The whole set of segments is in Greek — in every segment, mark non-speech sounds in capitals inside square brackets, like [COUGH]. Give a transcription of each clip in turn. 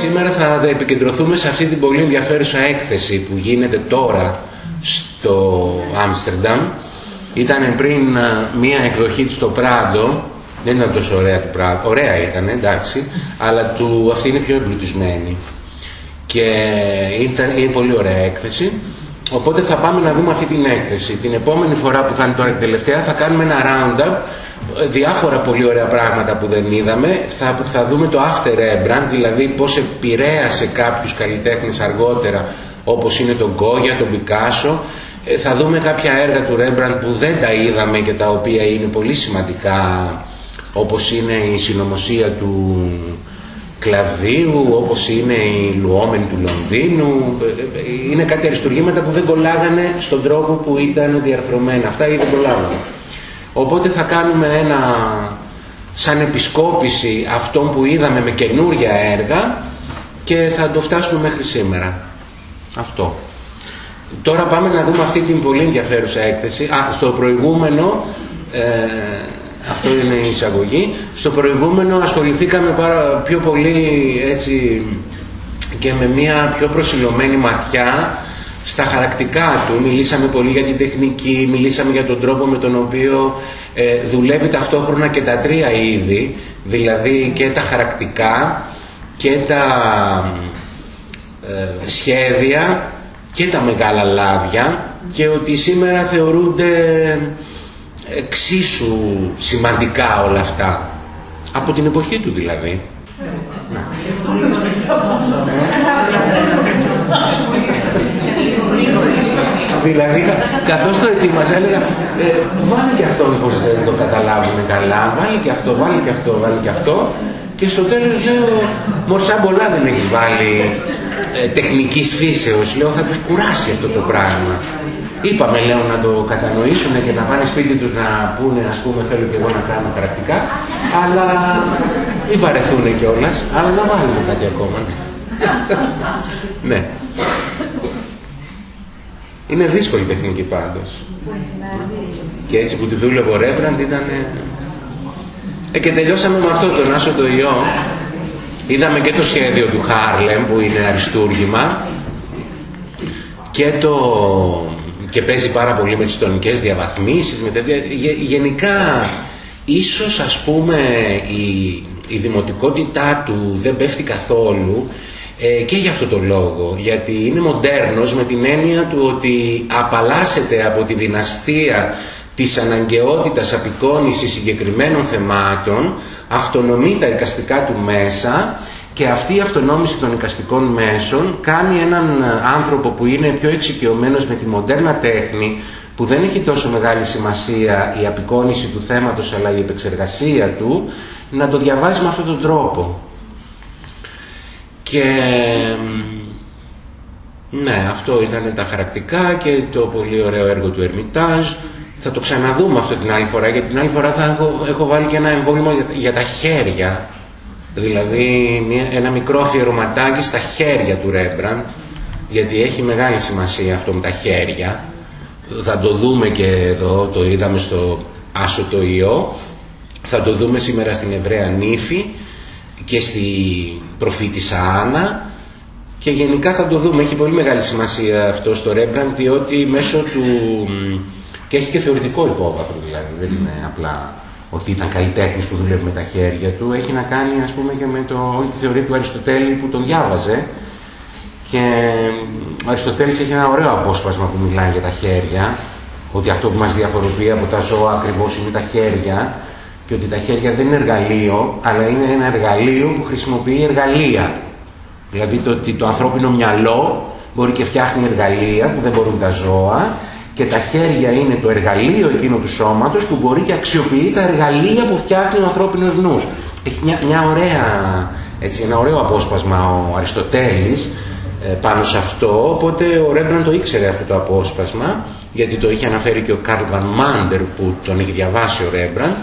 Σήμερα θα επικεντρωθούμε σε αυτή την πολύ ενδιαφέρουσα έκθεση που γίνεται τώρα στο Άμστερνταμ. Ήταν πριν μία εκδοχή στο Πράντο, δεν ήταν τόσο ωραία του Πράντο, ωραία ήταν εντάξει, αλλά του, αυτή είναι πιο εμπλουτισμένη. Και ήταν, είναι πολύ ωραία έκθεση. Οπότε θα πάμε να δούμε αυτή την έκθεση. Την επόμενη φορά που θα είναι τώρα τελευταία θα κάνουμε ένα roundup διάφορα πολύ ωραία πράγματα που δεν είδαμε. Θα, θα δούμε το After Rembrandt, δηλαδή πώς επηρέασε κάποιους καλλιτέχνες αργότερα, όπως είναι τον Γκόγια, τον Πικάσο. Ε, θα δούμε κάποια έργα του Rembrandt που δεν τα είδαμε και τα οποία είναι πολύ σημαντικά, όπως είναι η συνωμοσία του κλαδίου, όπως είναι η Λουόμεν του Λονδίνου. Ε, ε, είναι κάτι αριστουργήματα που δεν κολλάγανε στον τρόπο που ήταν διαρθρωμένα. Αυτά ή δεν κολλάγανε. Οπότε θα κάνουμε ένα σαν επισκόπηση αυτών που είδαμε με καινούρια έργα και θα το φτάσουμε μέχρι σήμερα. Αυτό. Τώρα πάμε να δούμε αυτή την πολύ ενδιαφέρουσα έκθεση. Α, στο προηγούμενο, ε, αυτό είναι η εισαγωγή, στο προηγούμενο ασχοληθήκαμε πάρα πιο πολύ έτσι και με μια πιο προσιλωμένη ματιά στα χαρακτικά του, μιλήσαμε πολύ για την τεχνική, μιλήσαμε για τον τρόπο με τον οποίο ε, δουλεύει ταυτόχρονα και τα τρία είδη, δηλαδή και τα χαρακτικά και τα ε, σχέδια και τα μεγάλα λάδια και ότι σήμερα θεωρούνται εξίσου σημαντικά όλα αυτά από την εποχή του δηλαδή. Δηλαδή, καθώς το ετοίμασα, έλεγα, ε, βάλει και αυτό μήπως δεν το καταλάβουμε καλά, βάλει και αυτό, βάλει και αυτό, βάλει και αυτό. Και στο τέλος λέω, μορσά πολλά δεν έχεις βάλει ε, τεχνικής φύσεως. Λέω, θα τους κουράσει αυτό το πράγμα. Είπαμε, λέω, να το κατανοήσουν και να πάνε σπίτι τους να πούνε, ας πούμε, θέλω και εγώ να κάνω πρακτικά, αλλά μην βαρεθούν κιόλας, αλλά να βάλουμε κάτι ακόμα. [LAUGHS] ναι. Είναι δύσκολη τεχνική πάντως. Και έτσι που τη δούλευε ο Ρέμπραντ ήταν... Ε, και τελειώσαμε με αυτό τον Άσο το Ιώ. Είδαμε και το σχέδιο του Χάρλεμ που είναι αριστούργημα και το και παίζει πάρα πολύ με τις τονικές διαβαθμίσεις με τέτοια... γενικά ίσως ας πούμε η, η δημοτικότητά του δεν πέφτει καθόλου ε, και για αυτό το λόγο, γιατί είναι μοντέρνος με την έννοια του ότι απαλλάσσεται από τη δυναστεία της αναγκαιότητας απεικόνησης συγκεκριμένων θεμάτων, αυτονομεί τα εικαστικά του μέσα και αυτή η αυτονόμηση των εικαστικών μέσων κάνει έναν άνθρωπο που είναι πιο εξοικειωμένος με τη μοντέρνα τέχνη, που δεν έχει τόσο μεγάλη σημασία η απεικόνηση του θέματος αλλά η επεξεργασία του, να το διαβάζει με αυτόν τον τρόπο. Και ναι, αυτό ήταν τα χαρακτικά και το πολύ ωραίο έργο του Ερμητάζ. Θα το ξαναδούμε αυτό την άλλη φορά, γιατί την άλλη φορά θα έχω, έχω βάλει και ένα εμβόλυμα για, τα χέρια. Δηλαδή ένα μικρό αφιερωματάκι στα χέρια του Ρέμπραντ, γιατί έχει μεγάλη σημασία αυτό με τα χέρια. Θα το δούμε και εδώ, το είδαμε στο Άσο το Ιώ. Θα το δούμε σήμερα στην Εβραία Νύφη και στη προφήτησα Άννα και γενικά θα το δούμε, έχει πολύ μεγάλη σημασία αυτό στο Ρέμπραντ διότι μέσω του... και έχει και θεωρητικό υπόβαθρο δηλαδή, δεν είναι απλά ότι ήταν καλλιτέχνης που δουλεύει με τα χέρια του, έχει να κάνει ας πούμε και με το, όλη τη θεωρία του Αριστοτέλη που τον διάβαζε. Και ο Αριστοτέλης έχει ένα ωραίο απόσπασμα που μιλάει για τα χέρια ότι αυτό που μας διαφοροποιεί από τα ζώα ακριβώς είναι τα χέρια και ότι τα χέρια δεν είναι εργαλείο, αλλά είναι ένα εργαλείο που χρησιμοποιεί εργαλεία. Δηλαδή το ότι το ανθρώπινο μυαλό μπορεί και φτιάχνει εργαλεία που δεν μπορούν τα ζώα και τα χέρια είναι το εργαλείο εκείνο του σώματος που μπορεί και αξιοποιεί τα εργαλεία που φτιάχνει ο ανθρώπινος νους. Έχει μια, μια ωραία, έτσι, ένα ωραίο απόσπασμα ο Αριστοτέλης ε, πάνω σε αυτό, οπότε ο Ρέμπραν το ήξερε αυτό το απόσπασμα γιατί το είχε αναφέρει και ο Καρλ Βαν Μάντερ που τον έχει διαβάσει ο Ρέμπραν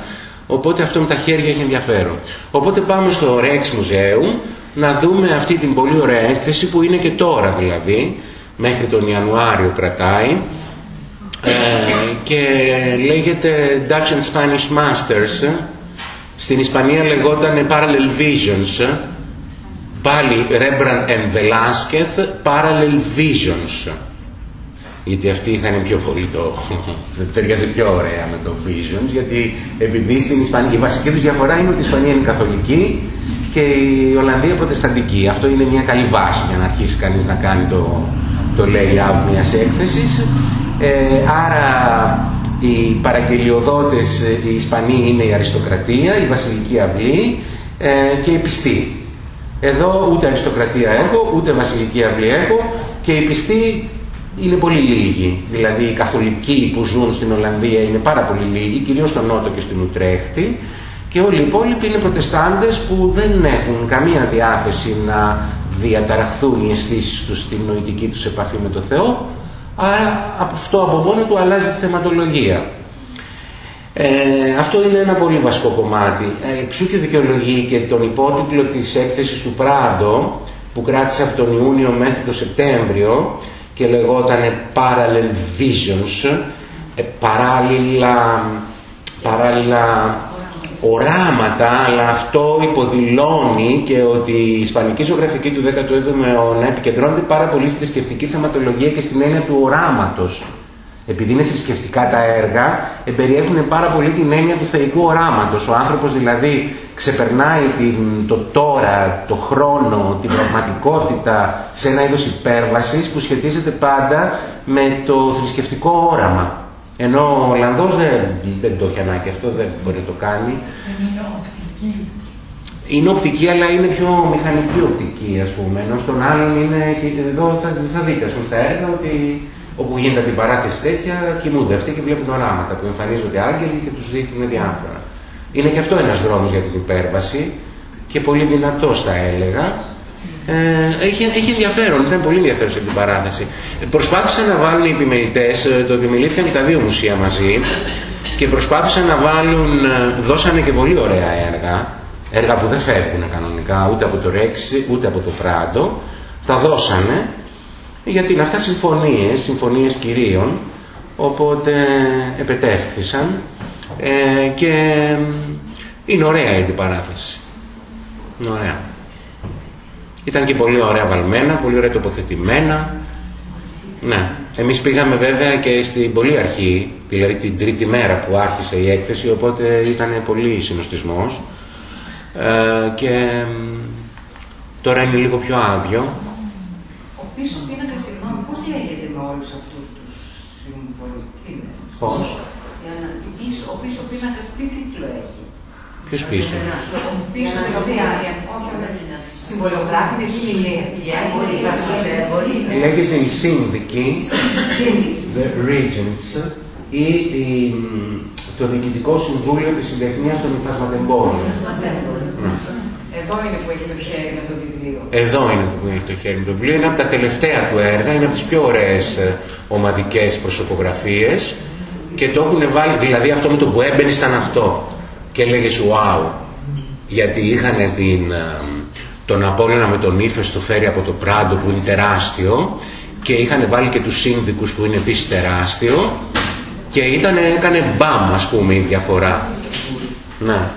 Οπότε αυτό με τα χέρια έχει ενδιαφέρον. Οπότε πάμε στο Rex Museum να δούμε αυτή την πολύ ωραία έκθεση που είναι και τώρα δηλαδή, μέχρι τον Ιανουάριο κρατάει ε, και λέγεται Dutch and Spanish Masters. Στην Ισπανία λεγόταν Parallel Visions Πάλι Rembrandt and Velázquez Parallel Visions. Γιατί αυτοί είχαν πιο πολύ το. [LAUGHS] ταιριάζει πιο ωραία με το Visions, γιατί επειδή στην Ισπανία η βασική τους διαφορά είναι ότι η Ισπανία είναι καθολική και η Ολλανδία προτεσταντική. Αυτό είναι μια καλή βάση για να αρχίσει κανείς να κάνει το, το layout μιας έκθεσης. Ε, άρα οι παραγγελιοδότες, οι Ισπανοί είναι η αριστοκρατία, η βασιλική αυλή ε, και η πιστή. Εδώ ούτε αριστοκρατία έχω, ούτε βασιλική αυλή έχω και οι πιστοί είναι πολύ λίγοι. Δηλαδή οι καθολικοί που ζουν στην Ολλανδία είναι πάρα πολύ λίγοι, κυρίως στο Νότο και στην Ουτρέχτη και όλοι οι υπόλοιποι είναι προτεστάντες που δεν έχουν καμία διάθεση να διαταραχθούν οι αισθήσεις τους στην νοητική τους επαφή με το Θεό άρα αυτό από μόνο του αλλάζει τη θεματολογία. Ε, αυτό είναι ένα πολύ βασικό κομμάτι. Ε, εξού και δικαιολογεί και τον υπότιτλο της έκθεσης του Πράντο που κράτησε από τον Ιούνιο μέχρι τον Σεπτέμβριο και λεγόταν Parallel Visions, ε, παράλληλα, παράλληλα οράματα, αλλά αυτό υποδηλώνει και ότι η ισπανική ζωγραφική του 17ου αιώνα επικεντρώνεται πάρα πολύ στη θρησκευτική θεματολογία και στην έννοια του οράματος. Επειδή είναι θρησκευτικά τα έργα, περιέχουν πάρα πολύ την έννοια του θεϊκού οράματος. Ο άνθρωπος δηλαδή ξεπερνάει την, το τώρα, το χρόνο, την πραγματικότητα σε ένα είδος υπέρβασης που σχετίζεται πάντα με το θρησκευτικό όραμα. Ενώ ο Ολλανδός δεν, δεν το έχει ανάγκη αυτό, δεν μπορεί να το κάνει. Είναι οπτική. Είναι οπτική, αλλά είναι πιο μηχανική οπτική, ας πούμε. Ενώ στον άλλον είναι, και εδώ θα, θα δείτε, ας πούμε, στα έργα ότι όπου γίνεται την παράθεση τέτοια, κοιμούνται αυτοί και βλέπουν οράματα που εμφανίζονται άγγελοι και τους δείχνουν διάφορα. Είναι και αυτό ένας δρόμος για την υπέρβαση και πολύ δυνατός θα έλεγα, ε, έχει, έχει ενδιαφέρον, ήταν πολύ ενδιαφέρον την παράθεση. Προσπάθησαν να βάλουν οι επιμελητές, ε, το επιμελήθηκαν και τα δύο μουσεία μαζί και προσπάθησαν να βάλουν, ε, δώσανε και πολύ ωραία έργα, έργα που δεν φεύγουν κανονικά ούτε από το Ρέξι ούτε από το Πράντο, τα δώσανε γιατί είναι αυτά συμφωνίες, συμφωνίες κυρίων, οπότε επετεύχθησαν ε, και είναι ωραία η παράθεση. ωραία. Ήταν και πολύ ωραία βαλμένα, πολύ ωραία τοποθετημένα. Ναι. Εμείς πήγαμε βέβαια και στην πολύ αρχή, δηλαδή την τρίτη μέρα που άρχισε η έκθεση, οπότε ήταν πολύ συνοστισμός. Ε, και τώρα είναι λίγο πιο άδειο. Ο πίσω πίνακα, συγγνώμη, πώς λέγεται με όλους αυτούς τους συμβολικίνες. Πώς; Ο πίσω πίνακας τι τίτλο έχει; Ποιος πίσω; Πίσω δεξιά. Συμβολιογράφη είναι Λέγεται η σύνδικη, the regents, ή η, το Διοικητικό Συμβούλιο της Συντεχνίας των Υφασματεμπόρων. Εδώ είναι που έχει το χέρι με το βιβλίο. Εδώ είναι που έχει το χέρι με το βιβλίο. Είναι από τα τελευταία του έργα, είναι από τις πιο ωραίες ε, ομαδικές προσωπογραφίες και το έχουν βάλει, δηλαδή αυτό με το που έμπαινε ήταν αυτό και έλεγες wow γιατί είχαν την, ε, τον Απόλλωνα με τον ύφες το φέρει από το Πράντο που είναι τεράστιο και είχαν βάλει και τους σύνδικους που είναι επίσης τεράστιο και ήταν, έκανε μπαμ ας πούμε η διαφορά. Να.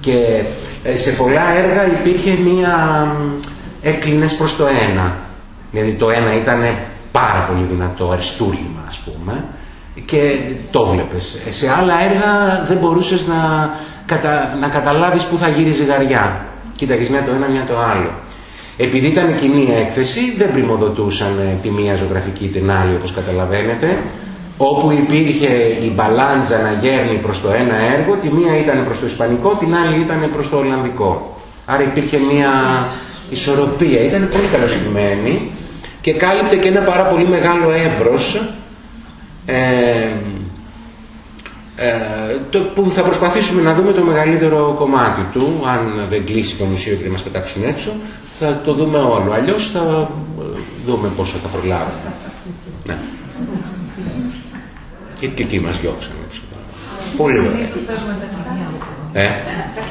Και ε, σε πολλά έργα υπήρχε μία έκλεινες προς το ένα. Δηλαδή το ένα ήταν πάρα πολύ δυνατό αριστούργημα ας πούμε και το βλέπεις. Σε άλλα έργα δεν μπορούσες να, κατα, να καταλάβεις πού θα γύρει ζυγαριά. Κοίταγες μια το ένα, μια το άλλο. Επειδή ήταν κοινή έκθεση, δεν πρημοδοτούσαν τη μία ζωγραφική την άλλη, όπως καταλαβαίνετε. Όπου υπήρχε η μπαλάντζα να γέρνει προς το ένα έργο, τη μία ήταν προς το ισπανικό, την άλλη ήταν προς το ολλανδικό. Άρα υπήρχε μια ισορροπία. Ήταν πολύ καλοσυγμένη και κάλυπτε και ένα πάρα πολύ μεγάλο εύρος ε, ε, το, που θα προσπαθήσουμε να δούμε το μεγαλύτερο κομμάτι του αν δεν κλείσει το μουσείο και μας πετάξουν έξω θα το δούμε όλο. Αλλιώς θα δούμε πόσο θα προλάβουμε. Ναι. γιατί και εκεί μας διώξανε πολύ ωραία. Ε; τα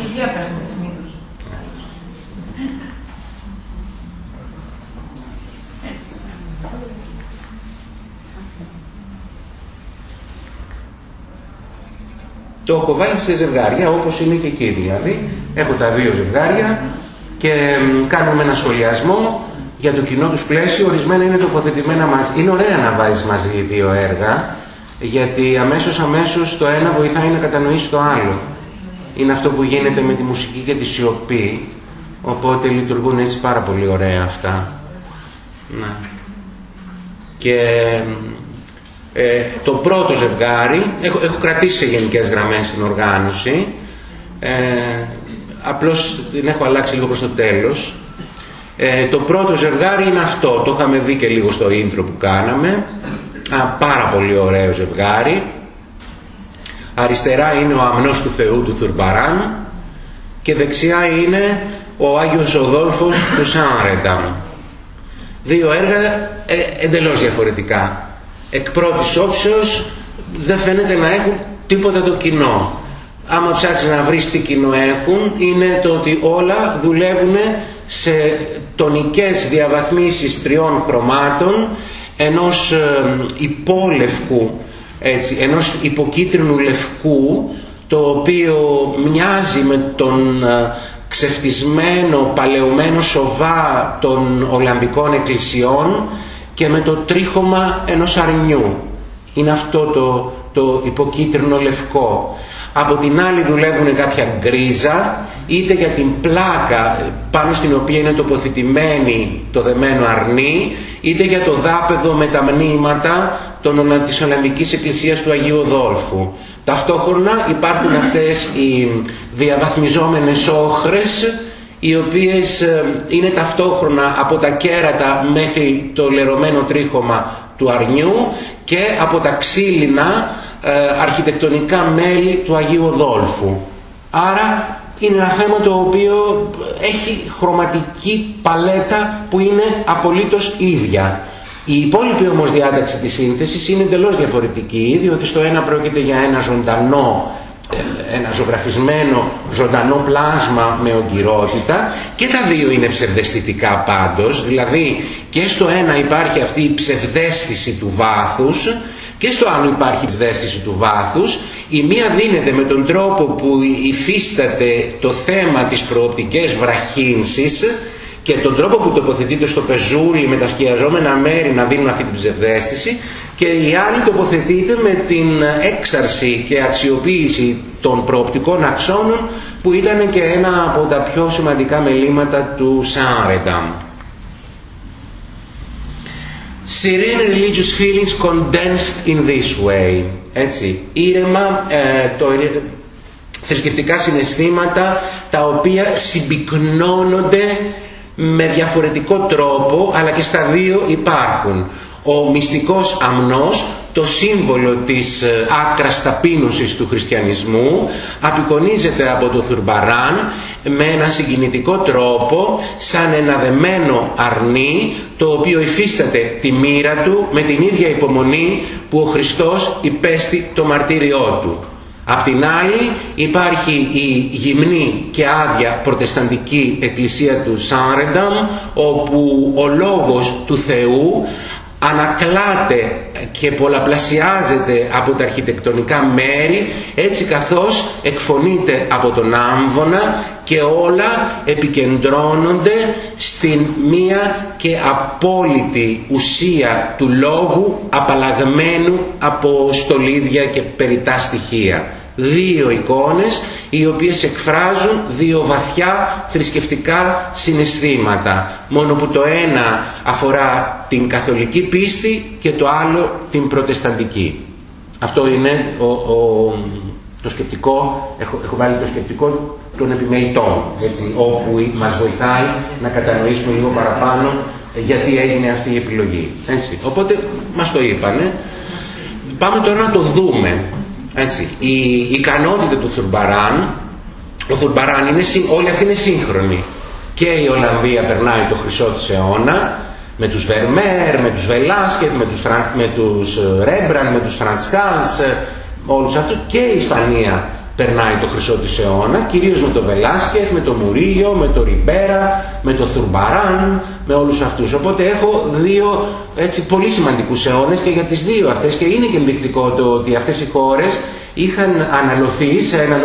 Το έχω βάλει σε ζευγάρια όπως είναι και εκεί δηλαδή. Έχω τα δύο ζευγάρια και κάνουμε ένα σχολιασμό για το κοινό τους πλαίσιο, ορισμένα είναι τοποθετημένα μαζί. Είναι ωραία να βάζεις μαζί δύο έργα, γιατί αμέσως αμέσως το ένα βοηθάει να κατανοήσει το άλλο. Είναι αυτό που γίνεται με τη μουσική και τη σιωπή, οπότε λειτουργούν έτσι πάρα πολύ ωραία αυτά. Να. Και ε, το πρώτο ζευγάρι, έχω, έχω κρατήσει σε γενικές γραμμές την οργάνωση, ε, απλώς την έχω αλλάξει λίγο προς το τέλος. Ε, το πρώτο ζευγάρι είναι αυτό, το είχαμε δει και λίγο στο intro που κάναμε. Α, πάρα πολύ ωραίο ζευγάρι. Αριστερά είναι ο αμνός του Θεού του Θουρμπαράν και δεξιά είναι ο Άγιος Οδόλφος του Σάνρενταμ. Δύο έργα ε, εντελώς διαφορετικά. Εκ πρώτης όψεως δεν φαίνεται να έχουν τίποτα το κοινό. Άμα ψάξεις να βρεις τι κοινό έχουν, είναι το ότι όλα δουλεύουν σε τονικές διαβαθμίσεις τριών χρωμάτων ενός ε, υπόλευκου, έτσι, ενός υποκίτρινου λευκού το οποίο μοιάζει με τον ε, ξεφτισμένο, παλαιωμένο σοβά των Ολλανδικών εκκλησιών και με το τρίχωμα ενός αρνιού. Είναι αυτό το, το υποκίτρινο λευκό από την άλλη δουλεύουν κάποια γκρίζα είτε για την πλάκα πάνω στην οποία είναι τοποθετημένη το δεμένο αρνί είτε για το δάπεδο με τα μνήματα των, της Ολλανδικής Εκκλησίας του Αγίου Δόλφου. Ταυτόχρονα υπάρχουν αυτές οι διαβαθμιζόμενες όχρες οι οποίες ε, είναι ταυτόχρονα από τα κέρατα μέχρι το λερωμένο τρίχωμα του αρνιού και από τα ξύλινα ε, αρχιτεκτονικά μέλη του Αγίου Δόλφου. Άρα είναι ένα θέμα το οποίο έχει χρωματική παλέτα που είναι απολύτως ίδια. Η υπόλοιπη όμως διάταξη της σύνθεσης είναι εντελώς διαφορετική, διότι στο ένα πρόκειται για ένα ζωντανό, ε, ένα ζωγραφισμένο ζωντανό πλάσμα με ογκυρότητα και τα δύο είναι ψευδεστητικά πάντως, δηλαδή και στο ένα υπάρχει αυτή η ψευδέστηση του βάθους και στο άλλο υπάρχει ευδέστηση του βάθους. Η μία δίνεται με τον τρόπο που υφίσταται το θέμα της προοπτικές βραχύνσης και τον τρόπο που τοποθετείται στο πεζούλι με τα σκιαζόμενα μέρη να δίνουν αυτή την ψευδέστηση και η άλλη τοποθετείται με την έξαρση και αξιοποίηση των προοπτικών αξώνων που ήταν και ένα από τα πιο σημαντικά μελήματα του Σάρενταμ. Serene religious feelings condensed in this way. Έτσι, ήρεμα, ε, το, θρησκευτικά συναισθήματα τα οποία συμπυκνώνονται με διαφορετικό τρόπο αλλά και στα δύο υπάρχουν. Ο μυστικός αμνός το σύμβολο της ε, άκρας ταπείνωσης του χριστιανισμού απεικονίζεται από το Θουρμπαράν με ένα συγκινητικό τρόπο σαν ένα δεμένο αρνί το οποίο υφίσταται τη μοίρα του με την ίδια υπομονή που ο Χριστός υπέστη το μαρτύριό του. Απ' την άλλη υπάρχει η γυμνή και άδεια προτεσταντική εκκλησία του Σάνρενταμ όπου ο λόγος του Θεού ανακλάται και πολλαπλασιάζεται από τα αρχιτεκτονικά μέρη έτσι καθώς εκφωνείται από τον άμβονα και όλα επικεντρώνονται στην μία και απόλυτη ουσία του λόγου απαλλαγμένου από στολίδια και περιτά στοιχεία δύο εικόνες οι οποίες εκφράζουν δύο βαθιά θρησκευτικά συναισθήματα. Μόνο που το ένα αφορά την καθολική πίστη και το άλλο την προτεσταντική. Αυτό είναι ο, ο, το σκεπτικό έχω, έχω βάλει το σκεπτικό των επιμελητών έτσι, όπου μας βοηθάει να κατανοήσουμε λίγο παραπάνω γιατί έγινε αυτή η επιλογή. Έτσι. οπότε μας το είπανε. Πάμε τώρα να το δούμε έτσι. Η ικανότητα του Θουρμπαράν, ο Θουρμπαράν είναι, όλοι αυτοί είναι σύγχρονοι. Και η Ολλανδία περνάει το χρυσό της αιώνα, με τους Βερμέρ, με τους Βελάσκετ, με τους, με τους ε, Ρέμπραν, με τους Φραντσκάλς, όλους αυτούς και η Ισπανία περνάει το χρυσό της αιώνα, κυρίως με το Βελάσκεφ, με το Μουρίγιο, με το Ριμπέρα, με το Θουρμπαράν, με όλους αυτούς. Οπότε έχω δύο έτσι, πολύ σημαντικούς αιώνες και για τις δύο αυτές. Και είναι και ενδεικτικό το ότι αυτές οι χώρες είχαν αναλωθεί σε έναν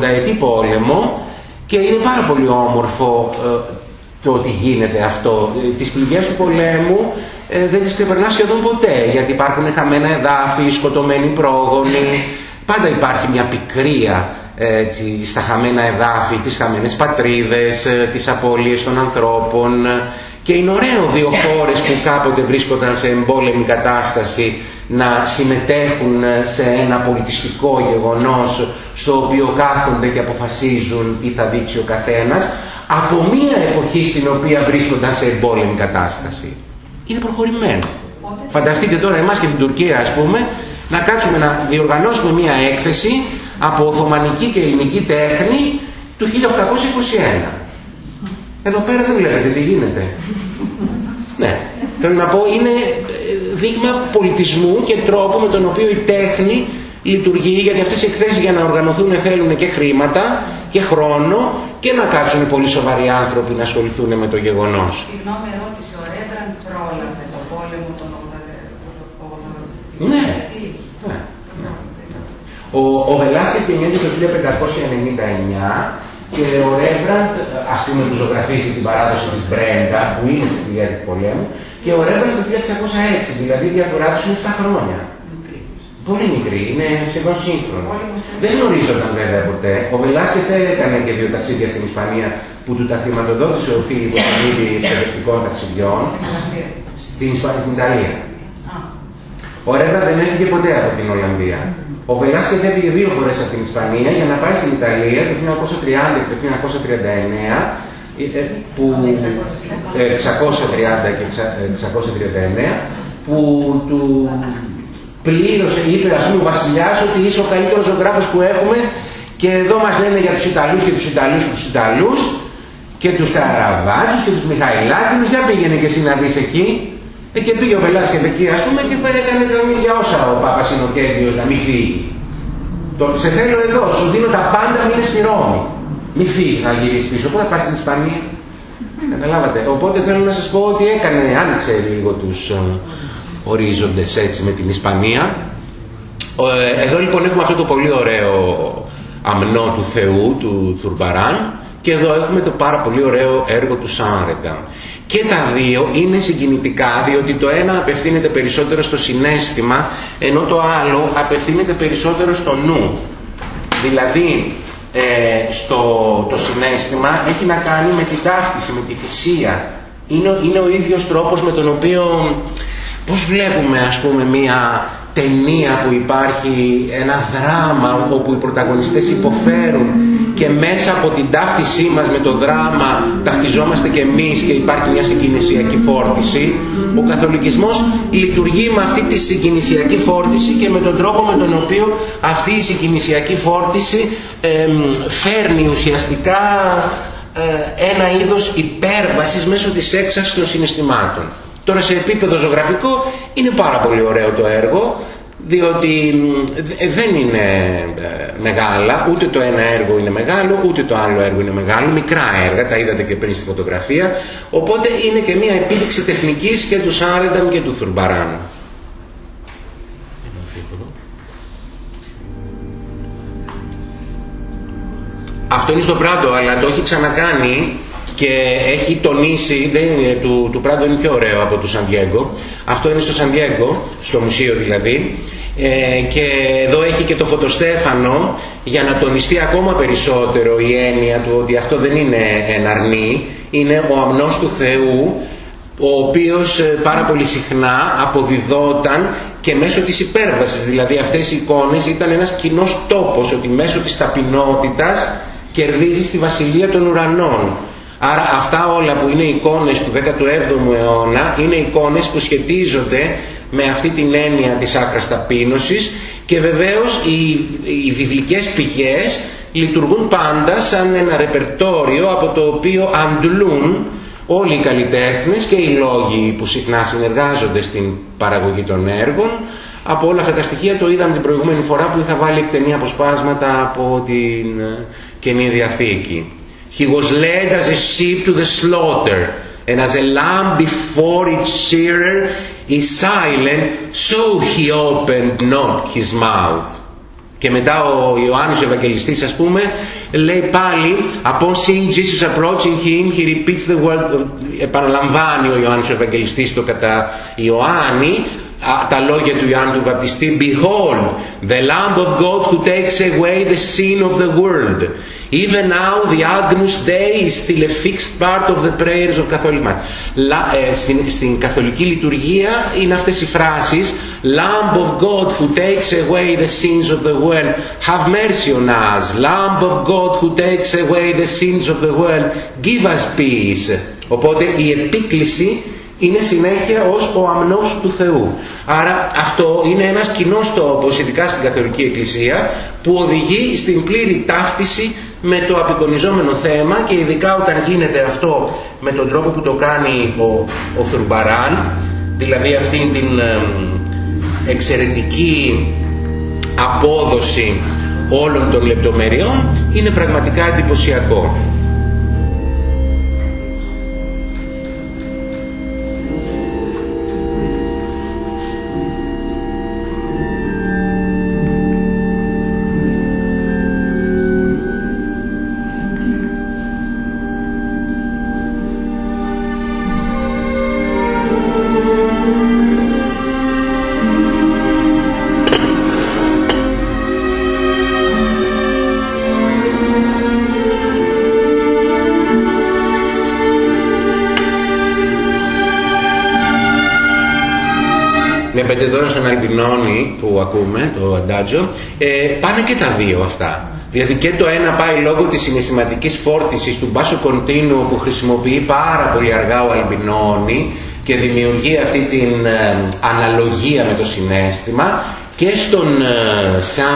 80 ετή πόλεμο Και είναι πάρα πολύ όμορφο ε, το ότι γίνεται αυτό. Ε, τις πληγές του πολέμου ε, δεν τις ξεπερνά σχεδόν ποτέ, γιατί υπάρχουν χαμένα εδάφη, σκοτωμένοι πρόγονοι, πάντα υπάρχει μια πικρία έτσι, στα χαμένα εδάφη, τις χαμένες πατρίδες, τις απώλειες των ανθρώπων και είναι ωραίο δύο χώρες που κάποτε βρίσκονταν σε εμπόλεμη κατάσταση να συμμετέχουν σε ένα πολιτιστικό γεγονός στο οποίο κάθονται και αποφασίζουν τι θα δείξει ο καθένας από μία εποχή στην οποία βρίσκονταν σε εμπόλεμη κατάσταση. Είναι προχωρημένο. Φανταστείτε τώρα εμάς και την Τουρκία ας πούμε να κάτσουμε να διοργανώσουμε μία έκθεση από Οθωμανική και Ελληνική τέχνη του 1821. Εδώ πέρα δεν βλέπετε τι γίνεται. ναι, θέλω να πω είναι δείγμα πολιτισμού και τρόπου με τον οποίο η τέχνη λειτουργεί γιατί αυτές οι εκθέσεις για να οργανωθούν θέλουν και χρήματα και χρόνο και να κάτσουν πολύ σοβαροί άνθρωποι να ασχοληθούν με το γεγονός. Συγγνώμη ερώτηση, ο Ρέμπραντ πρόλαβε το πόλεμο των 80. Ναι. ναι. Ο, ο Βελάσια γεννιέται το 1599 και ο Ρέμπραντ, ας πούμε, που ζωγραφίζει την παράδοση της Μπρέντα, που είναι στη διάρκεια του πολέμου, και ο Ρέμπραντ το 1606, δηλαδή η διαφορά τους είναι 7 χρόνια. Πολύ μικρή, είναι σχεδόν σύγχρονο. Δεν γνωρίζονταν βέβαια ποτέ. Ο Βελάσιεφ έκανε και δύο ταξίδια στην Ισπανία που του τα χρηματοδότησε ο Φίλιππος Πανίδη εκπαιδευτικών ταξιδιών στην Ισπανία, στην Ιταλία. Ο Ρέμπρα δεν έφυγε ποτέ από την Ολλανδία. Ο Βελάσιεφ έφυγε δύο φορές από την Ισπανία για να πάει στην Ιταλία το 1930 και το 1939 ε, ε, που 630 και 639 που του πλήρωσε, είπε ας πούμε ο βασιλιάς ότι είσαι ο καλύτερος ζωγράφος που έχουμε και εδώ μας λένε για τους Ιταλούς και τους Ιταλούς και τους Ιταλούς και τους Καραβάτους και τους Μιχαηλάκης, για πήγαινε και εσύ να δεις εκεί ε, και πήγε ο Βελάσκεφ εκεί ας πούμε και έκανε τα ίδια όσα ο Πάπας Ινοκέντιος να μην φύγει. Το, σε θέλω εδώ, σου δίνω τα πάντα, μείνε στη Ρώμη. Μην φύγεις να γυρίσεις πίσω. Πού θα πας στην Ισπανία. Καταλάβατε. Οπότε θέλω να σας πω ότι έκανε, άνοιξε λίγο τους, ε, ορίζοντες έτσι με την Ισπανία. Ε, εδώ λοιπόν έχουμε αυτό το πολύ ωραίο αμνό του Θεού, του Θουρμπαράν και εδώ έχουμε το πάρα πολύ ωραίο έργο του Σάρεντα. Και τα δύο είναι συγκινητικά διότι το ένα απευθύνεται περισσότερο στο συνέστημα ενώ το άλλο απευθύνεται περισσότερο στο νου. Δηλαδή ε, στο, το συνέστημα έχει να κάνει με την ταύτιση, με τη θυσία. Είναι, είναι ο ίδιος τρόπος με τον οποίο Πώς βλέπουμε ας πούμε μία ταινία που υπάρχει ένα δράμα όπου οι πρωταγωνιστές υποφέρουν και μέσα από την ταύτισή μας με το δράμα ταυτιζόμαστε και εμείς και υπάρχει μια συγκινησιακή φόρτιση. Ο καθολικισμός λειτουργεί με αυτή τη συγκινησιακή φόρτιση και με τον τρόπο με τον οποίο αυτή η συγκινησιακή φόρτιση φέρνει ουσιαστικά ε, ένα είδος υπέρβασης μέσω της έξασης των συναισθημάτων. Τώρα σε επίπεδο ζωγραφικό είναι πάρα πολύ ωραίο το έργο διότι δεν είναι ε, μεγάλα, ούτε το ένα έργο είναι μεγάλο, ούτε το άλλο έργο είναι μεγάλο, μικρά έργα, τα είδατε και πριν στη φωτογραφία, οπότε είναι και μια επίδειξη τεχνικής και του Σάρενταμ και του Θουρμπαράν. Αυτό είναι στο Πράντο, αλλά το έχει ξανακάνει και έχει τονίσει, δεν είναι, του, του Πράντο είναι πιο ωραίο από του Σαντιέγκο, αυτό είναι στο Σαντιέγκο, στο μουσείο δηλαδή, ε, και εδώ έχει και το φωτοστέφανο για να τονιστεί ακόμα περισσότερο η έννοια του ότι αυτό δεν είναι ένα αρνί, είναι ο αμνός του Θεού, ο οποίος ε, πάρα πολύ συχνά αποδιδόταν και μέσω της υπέρβασης, δηλαδή αυτές οι εικόνες ήταν ένας κοινός τόπος, ότι μέσω της ταπεινότητας κερδίζει τη βασιλεία των ουρανών. Άρα αυτά όλα που είναι εικόνες του 17ου αιώνα είναι εικόνες που σχετίζονται με αυτή την έννοια της άκρας ταπείνωσης και βεβαίως οι, οι βιβλικές πηγές λειτουργούν πάντα σαν ένα ρεπερτόριο από το οποίο αντλούν όλοι οι καλλιτέχνες και οι λόγοι που συχνά συνεργάζονται στην παραγωγή των έργων από όλα αυτά τα στοιχεία το είδαμε την προηγούμενη φορά που είχα βάλει εκτενή αποσπάσματα από την Καινή Διαθήκη. He was led as a sheep to the slaughter, and as a lamb before its shearer is silent, so he opened not his mouth. Και μετά ο Ιωάννης ο Ευαγγελιστής ας πούμε λέει πάλι upon seeing Jesus approaching him he repeats the word επαναλαμβάνει ο Ιωάννης ο Ευαγγελιστής το κατά Ιωάννη τα λόγια του Ιωάννου του Βαπτιστή Behold the Lamb of God who takes away the sin of the world Even now the Agnus Dei is still a fixed part of the prayers of Catholic Mass. Ε, στην, στην καθολική λειτουργία είναι αυτές οι φράσεις Lamb of God who takes away the sins of the world, have mercy on us. Lamb of God who takes away the sins of the world, give us peace. Οπότε η επίκληση είναι συνέχεια ως ο αμνός του Θεού. Άρα αυτό είναι ένας κοινός τόπος, ειδικά στην Καθολική Εκκλησία, που οδηγεί στην πλήρη ταύτιση με το απεικονιζόμενο θέμα και ειδικά όταν γίνεται αυτό με τον τρόπο που το κάνει ο, ο Θουρμπαράν, δηλαδή αυτήν την εξαιρετική απόδοση όλων των λεπτομεριών, είναι πραγματικά εντυπωσιακό. Τώρα στον Αλμπινόνι που ακούμε, το αντάτζο, ε, πάνε και τα δύο αυτά. Δηλαδή και το ένα πάει λόγω της συναισθηματικής φόρτισης του μπάσου κοντίνου που χρησιμοποιεί πάρα πολύ αργά ο Αλμπινόνι και δημιουργεί αυτή την ε, αναλογία με το συνέστημα και στον ε, Σαν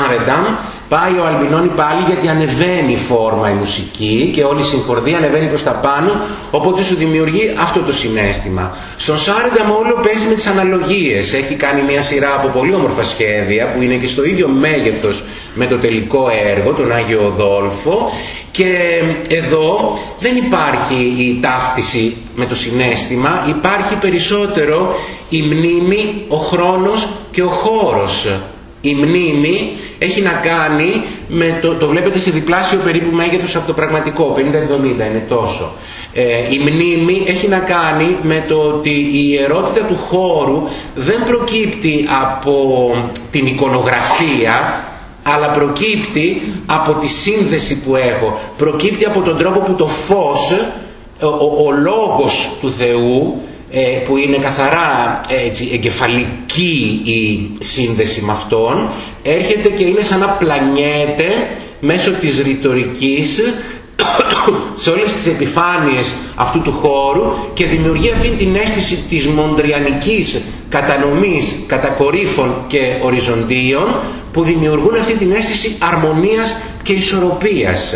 Πάει ο Αλμπινόνι πάλι γιατί ανεβαίνει η φόρμα η μουσική και όλη η συγχορδία ανεβαίνει προς τα πάνω οπότε σου δημιουργεί αυτό το συνέστημα. Στον Σάρενταμ όλο παίζει με τις αναλογίες. Έχει κάνει μια σειρά από πολύ όμορφα σχέδια που είναι και στο ίδιο μέγεθος με το τελικό έργο, τον Άγιο Οδόλφο και εδώ δεν υπάρχει η ταύτιση με το συνέστημα, υπάρχει περισσότερο η μνήμη, ο χρόνος και ο χώρος η μνήμη έχει να κάνει με το, το βλέπετε σε διπλάσιο περίπου μέγεθος από το πραγματικό, 50-70 είναι τόσο. Ε, η μνήμη έχει να κάνει με το ότι η ιερότητα του χώρου δεν προκύπτει από την εικονογραφία, αλλά προκύπτει από τη σύνδεση που έχω. Προκύπτει από τον τρόπο που το φως, ο, ο, ο λόγος του Θεού, ε, που είναι καθαρά έτσι, εγκεφαλική η σύνδεση με αυτόν έρχεται και είναι σαν να πλανιέται μέσω της ρητορικής [COUGHS] σε όλες τις επιφάνειες αυτού του χώρου και δημιουργεί αυτή την αίσθηση της μοντριανικής κατανομής κατακορύφων και οριζοντίων που δημιουργούν αυτή την αίσθηση αρμονίας και ισορροπίας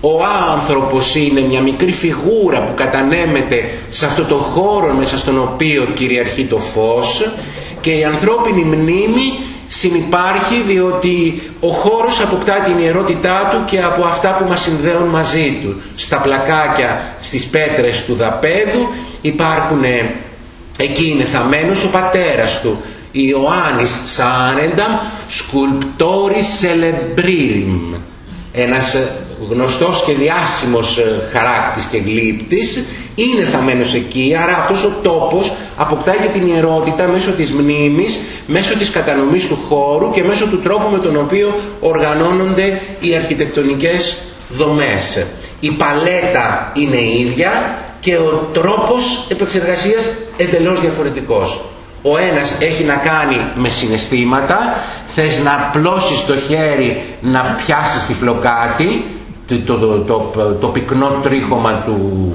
ο άνθρωπος είναι μια μικρή φιγούρα που κατανέμεται σε αυτό το χώρο μέσα στον οποίο κυριαρχεί το φως και η ανθρώπινη μνήμη συνυπάρχει διότι ο χώρος αποκτά την ιερότητά του και από αυτά που μας συνδέουν μαζί του. Στα πλακάκια, στις πέτρες του δαπέδου υπάρχουν, εκεί είναι θαμένος ο πατέρας του, Ιωάννης Σάρενταμ, σκουλπτόρις σελεμπρίριμ, ένας γνωστός και διάσημος ε, χαράκτης και γλύπτης είναι θαμένος εκεί άρα αυτός ο τόπος αποκτάει και την ιερότητα μέσω της μνήμης μέσω της κατανομής του χώρου και μέσω του τρόπου με τον οποίο οργανώνονται οι αρχιτεκτονικές δομές. Η παλέτα είναι η ίδια και ο τρόπος επεξεργασίας εντελώς διαφορετικός. Ο ένας έχει να κάνει με συναισθήματα θες να πλώσεις το χέρι να πιάσεις τη φλοκάτη το, το, το, το πυκνό τρίχωμα του,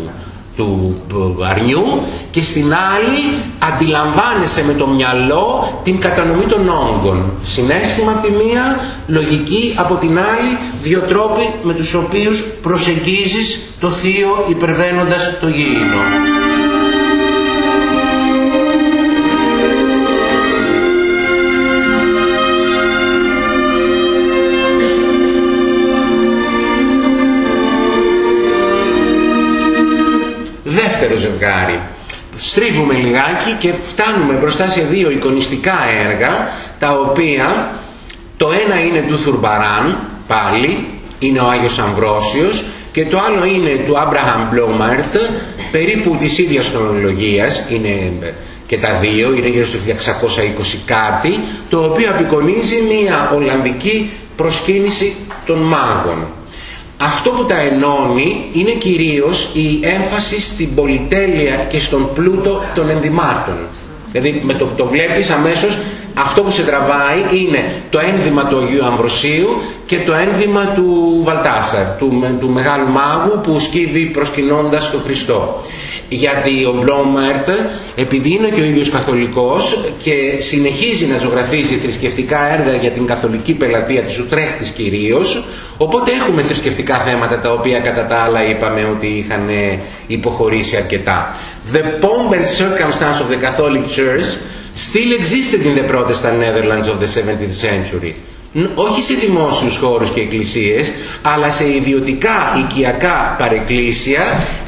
του αρνιού και στην άλλη αντιλαμβάνεσαι με το μυαλό την κατανομή των όγκων. Συνέστημα από τη μία, λογική από την άλλη, δύο τρόποι με τους οποίους προσεγγίζεις το θείο υπερβαίνοντας το γήινο. Δεύτερο ζευγάρι. Στρίβουμε λιγάκι και φτάνουμε μπροστά σε δύο εικονιστικά έργα τα οποία το ένα είναι του Θουρμπαράν πάλι είναι ο Άγιος Αμβρόσιος και το άλλο είναι του Άμπραχαμ Μπλόμαρτ περίπου της ίδιας χρονολογίας είναι και τα δύο είναι γύρω στο 1620 κάτι το οποίο απεικονίζει μια Ολλανδική προσκύνηση των μάγων αυτό που τα ενώνει είναι κυρίως η έμφαση στην πολυτέλεια και στον πλούτο των ενδυμάτων. Δηλαδή με το το βλέπεις αμέσως αυτό που σε τραβάει είναι το ένδυμα του Αγίου Αμβροσίου και το ένδυμα του Βαλτάσαρ, του, του μεγάλου μάγου που σκύβει προσκυνώντας τον Χριστό. Γιατί ο Μπλόμερτ, επειδή είναι και ο ίδιος καθολικός και συνεχίζει να ζωγραφίζει θρησκευτικά έργα για την καθολική πελατεία της Ουτρέχτης κυρίως, οπότε έχουμε θρησκευτικά θέματα τα οποία κατά τα άλλα είπαμε ότι είχαν υποχωρήσει αρκετά. The pomp and circumstance of the Catholic Church still existed in the Protestant Netherlands of the 17th century. Όχι σε δημόσιους χώρους και εκκλησίες, αλλά σε ιδιωτικά οικιακά παρεκκλήσια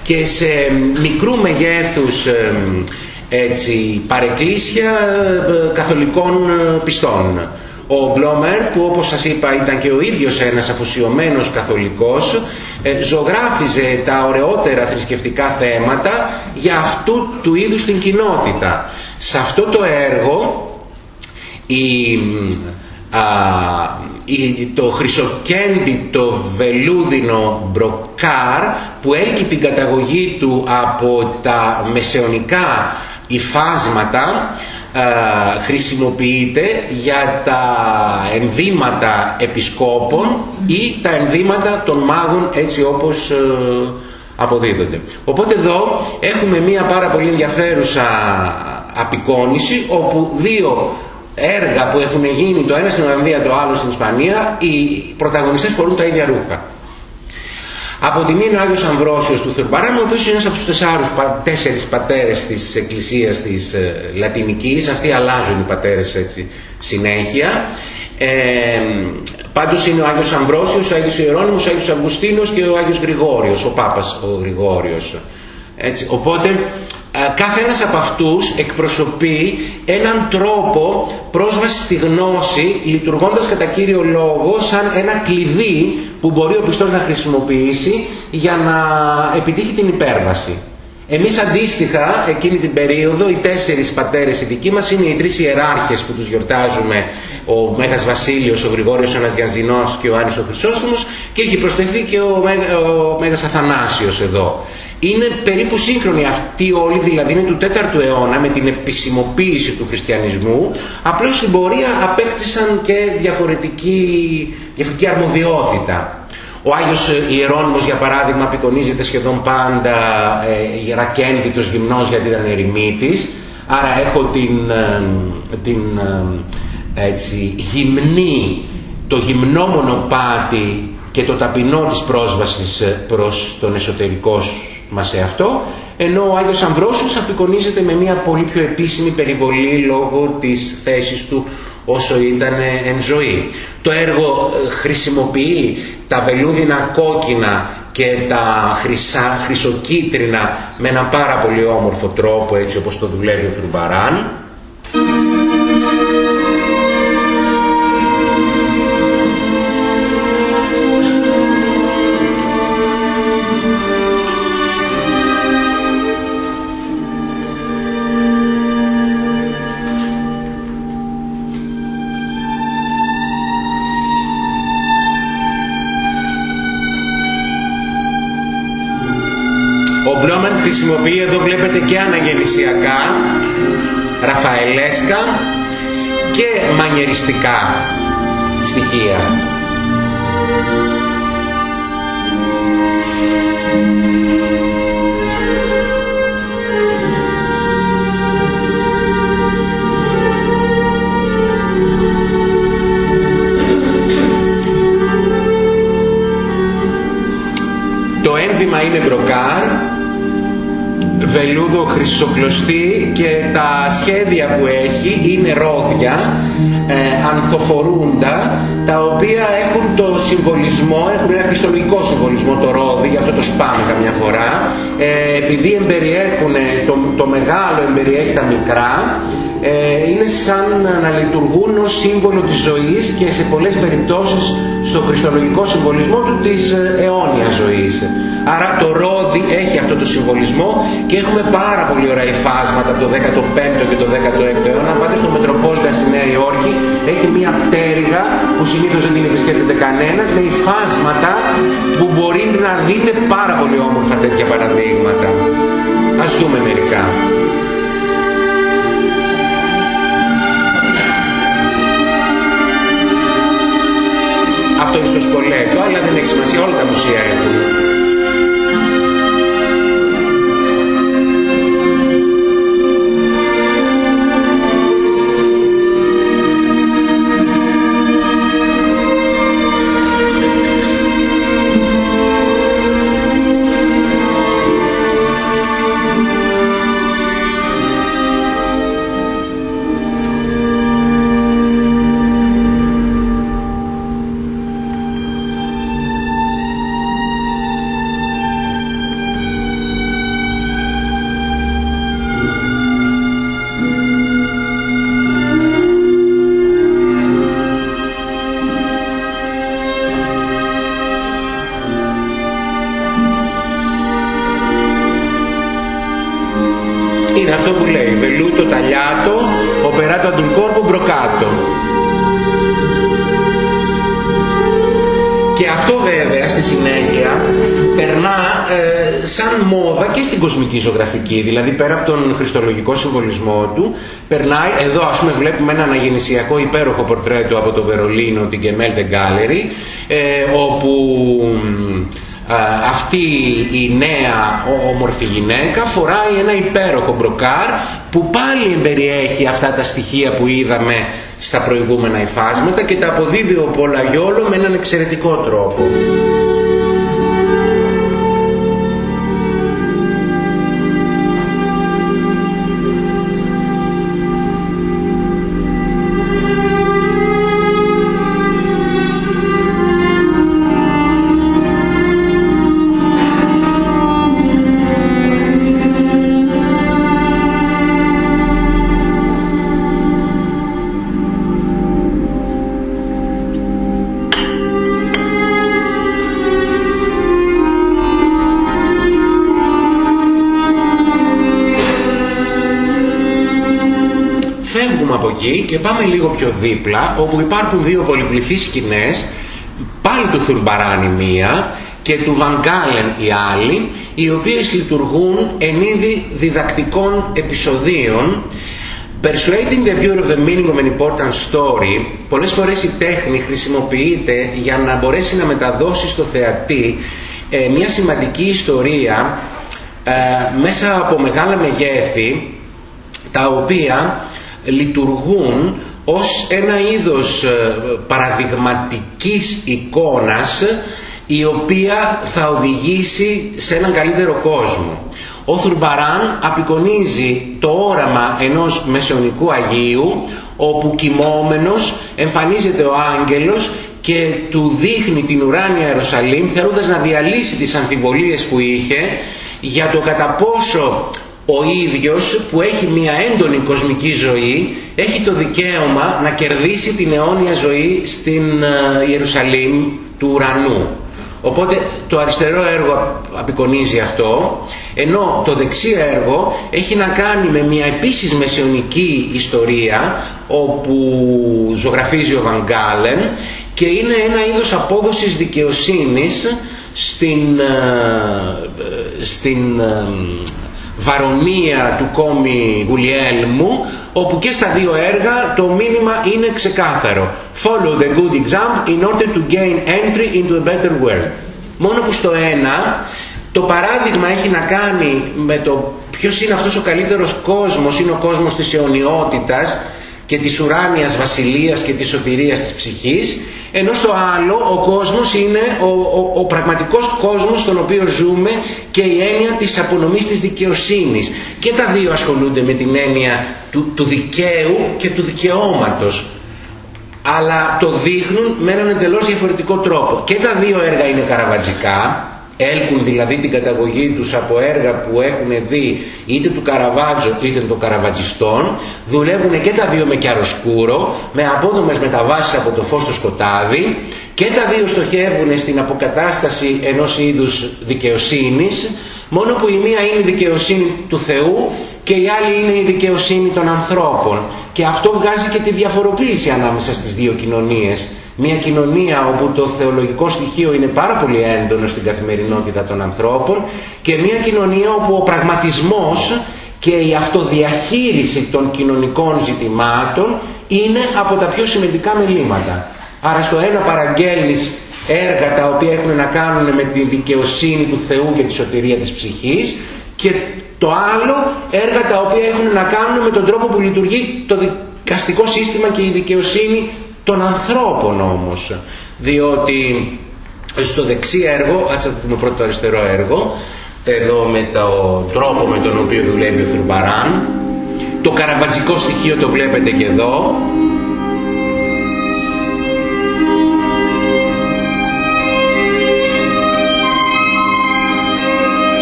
και σε μικρού μεγέθους έτσι, παρεκκλήσια ε, καθολικών ε, πιστών. Ο Μπλόμερ που όπως σας είπα ήταν και ο ίδιος ένας αφοσιωμένος καθολικός ε, ζωγράφιζε τα ωραιότερα θρησκευτικά θέματα για αυτού του είδους την κοινότητα. Σε αυτό το έργο η, α, η, το χρυσοκέντητο βελούδινο μπροκάρ που έλκει την καταγωγή του από τα μεσαιωνικά υφάσματα ε, χρησιμοποιείται για τα ενδύματα επισκόπων ή τα ενδύματα των μάγων έτσι όπως ε, αποδίδονται. Οπότε εδώ έχουμε μία πάρα πολύ ενδιαφέρουσα απεικόνηση όπου δύο έργα που έχουν γίνει το ένα στην Ολλανδία το άλλο στην Ισπανία οι πρωταγωνιστές φορούν τα ίδια ρούχα. Από τη μία είναι ο Άγιος Αμβρόσιος του Θερμπαράν, ο οποίος είναι ένας από τους τεσσάρους, τέσσερις πατέρες της Εκκλησίας της ε, Λατινικής. Αυτοί αλλάζουν οι πατέρες έτσι συνέχεια. Ε, πάντως είναι ο Άγιος Αμβρόσιος, ο Άγιος Ιερώνυμος, ο Άγιος Αυγουστίνος και ο Άγιος Γρηγόριος, ο Πάπας ο Γρηγόριος. Έτσι, οπότε κάθε ένας από αυτούς εκπροσωπεί έναν τρόπο πρόσβασης στη γνώση λειτουργώντας κατά κύριο λόγο σαν ένα κλειδί που μπορεί ο πιστός να χρησιμοποιήσει για να επιτύχει την υπέρβαση. Εμείς αντίστοιχα εκείνη την περίοδο οι τέσσερις πατέρες οι δικοί μας είναι οι τρεις ιεράρχες που τους γιορτάζουμε ο Μέγας Βασίλειος, ο Γρηγόριος Ανασγιαζινός και ο Άννης ο Χρυσόστομος και έχει προσθεθεί και ο, ο Μέγας Αθανάσιος εδώ. Είναι περίπου σύγχρονοι αυτοί όλοι, δηλαδή είναι του 4ου αιώνα με την επισημοποίηση του χριστιανισμού, απλώς στην πορεία απέκτησαν και διαφορετική, διαφορετική αρμοδιότητα. Ο Άγιος Ιερώνυμος για παράδειγμα απεικονίζεται σχεδόν πάντα ε, ιερακέντητος γυμνός γιατί ήταν ερημίτης, άρα έχω την, ε, την ε, έτσι, γυμνή, το γυμνό μονοπάτι και το ταπεινό της πρόσβασης προς τον εσωτερικό μας σε αυτό, ενώ ο Άγιος Αμβρόσιος απεικονίζεται με μια πολύ πιο επίσημη περιβολή λόγω της θέσης του όσο ήταν εν ζωή. Το έργο ε, χρησιμοποιεί τα βελούδινα κόκκινα και τα χρυσά, χρυσοκίτρινα με έναν πάρα πολύ όμορφο τρόπο έτσι όπως το δουλεύει ο Θρουμπαράν χρησιμοποιεί εδώ βλέπετε και αναγεννησιακά, ραφαελέσκα και μανιεριστικά στοιχεία. Το ένδυμα είναι μπροκάρ βελούδο χρυσοκλωστή και τα σχέδια που έχει είναι ρόδια ε, ανθοφορούντα τα οποία έχουν το συμβολισμό, έχουν ένα χριστολογικό συμβολισμό το ρόδι, γι' αυτό το σπάμε καμιά φορά ε, επειδή εμπεριέχουν, το, το μεγάλο εμπεριέχει τα μικρά ε, είναι σαν να λειτουργούν ως σύμβολο της ζωής και σε πολλές περιπτώσεις στο χριστολογικό συμβολισμό του της ε, αιώνιας ζωής. Άρα το ρόδι έχει αυτό το συμβολισμό και έχουμε πάρα πολύ ωραία υφάσματα από το 15ο και το 16ο αιώνα. Αν πάτε στο Μετροπόλιτα στη Νέα Υόρκη έχει μια πτέρυγα που συνήθως δεν την επισκέπτεται κανένας με υφάσματα που μπορείτε να δείτε πάρα πολύ όμορφα τέτοια παραδείγματα. Ας δούμε μερικά. Αυτό είναι στο Σπολέτο, αλλά δεν έχει σημασία, όλα τα μουσεία έχουν. Κοσμική ζωγραφική, δηλαδή πέρα από τον χριστολογικό συμβολισμό του, περνάει, εδώ ας πούμε βλέπουμε ένα αναγεννησιακό υπέροχο πορτρέτο από το Βερολίνο, την Gemäldegalerie, ε, όπου αυτή η νέα όμορφη γυναίκα φοράει ένα υπέροχο μπροκάρ που πάλι περιέχει αυτά τα στοιχεία που είδαμε στα προηγούμενα υφάσματα και τα αποδίδει ο Πολαγιόλο με έναν εξαιρετικό τρόπο. Και πάμε λίγο πιο δίπλα όπου υπάρχουν δύο πολυπληθείς σκηνές. Πάλι του Θουρμπαράνη μία και του Βαγκάλεν η άλλη οι οποίες λειτουργούν εν είδη διδακτικών επεισοδίων. Persuading the viewer of the meaning of an important story πολλές φορές η τέχνη χρησιμοποιείται για να μπορέσει να μεταδώσει στο θεατή ε, μια σημαντική ιστορία ε, μέσα από μεγάλα μεγέθη τα οποία λειτουργούν ως ένα είδος ε, παραδειγματικής εικόνας η οποία θα οδηγήσει σε έναν καλύτερο κόσμο. Ο Θουρμπαράν απεικονίζει το όραμα ενός μεσαιωνικού Αγίου όπου κοιμόμενος εμφανίζεται ο άγγελος και του δείχνει την ουράνια Ιερουσαλήμ θεωρούντας να διαλύσει τις αμφιβολίες που είχε για το κατά πόσο ο ίδιος που έχει μια έντονη κοσμική ζωή έχει το δικαίωμα να κερδίσει την αιώνια ζωή στην ε, Ιερουσαλήμ του ουρανού. Οπότε το αριστερό έργο απεικονίζει αυτό, ενώ το δεξί έργο έχει να κάνει με μια επίσης μεσαιωνική ιστορία όπου ζωγραφίζει ο Βαγκάλεν και είναι ένα είδος απόδοσης δικαιοσύνης στην, ε, ε, στην βαρονία του κόμι Γουλιέλμου όπου και στα δύο έργα το μήνυμα είναι ξεκάθαρο. Follow the good exam in order to gain entry into a better world. Μόνο που στο ένα το παράδειγμα έχει να κάνει με το ποιος είναι αυτός ο καλύτερος κόσμος είναι ο κόσμος της αιωνιότητας και της ουράνιας βασιλείας και της σωτηρίας της ψυχής ενώ στο άλλο ο κόσμος είναι ο, ο, ο πραγματικός κόσμος στον οποίο ζούμε και η έννοια της απονομής της δικαιοσύνης. Και τα δύο ασχολούνται με την έννοια του, του δικαίου και του δικαιώματος. Αλλά το δείχνουν με έναν εντελώς διαφορετικό τρόπο. Και τα δύο έργα είναι καραβατζικά έλκουν δηλαδή την καταγωγή τους από έργα που έχουν δει είτε του Καραβάτζο είτε των Καραβατζιστών δουλεύουν και τα δύο με κιαροσκούρο με απόδομες μεταβάσεις από το φως στο σκοτάδι και τα δύο στοχεύουν στην αποκατάσταση ενός είδους δικαιοσύνης. Μόνο που η μία είναι η δικαιοσύνη του Θεού και η άλλη είναι η δικαιοσύνη των ανθρώπων. Και αυτό βγάζει και τη διαφοροποίηση ανάμεσα στις δύο κοινωνίες μια κοινωνία όπου το θεολογικό στοιχείο είναι πάρα πολύ έντονο στην καθημερινότητα των ανθρώπων και μια κοινωνία όπου ο πραγματισμός και η αυτοδιαχείριση των κοινωνικών ζητημάτων είναι από τα πιο σημαντικά μελήματα. Άρα στο ένα παραγγέλνεις έργα τα οποία έχουν να κάνουν με τη δικαιοσύνη του Θεού και τη σωτηρία της ψυχής και το άλλο έργα τα οποία έχουν να κάνουν με τον τρόπο που λειτουργεί το δικαστικό σύστημα και η δικαιοσύνη των ανθρώπων όμως. Διότι στο δεξί έργο, ας πούμε πρώτο αριστερό έργο εδώ με τον τρόπο με τον οποίο δουλεύει ο Θουρμπαράν το καραβατζικό στοιχείο το βλέπετε και εδώ.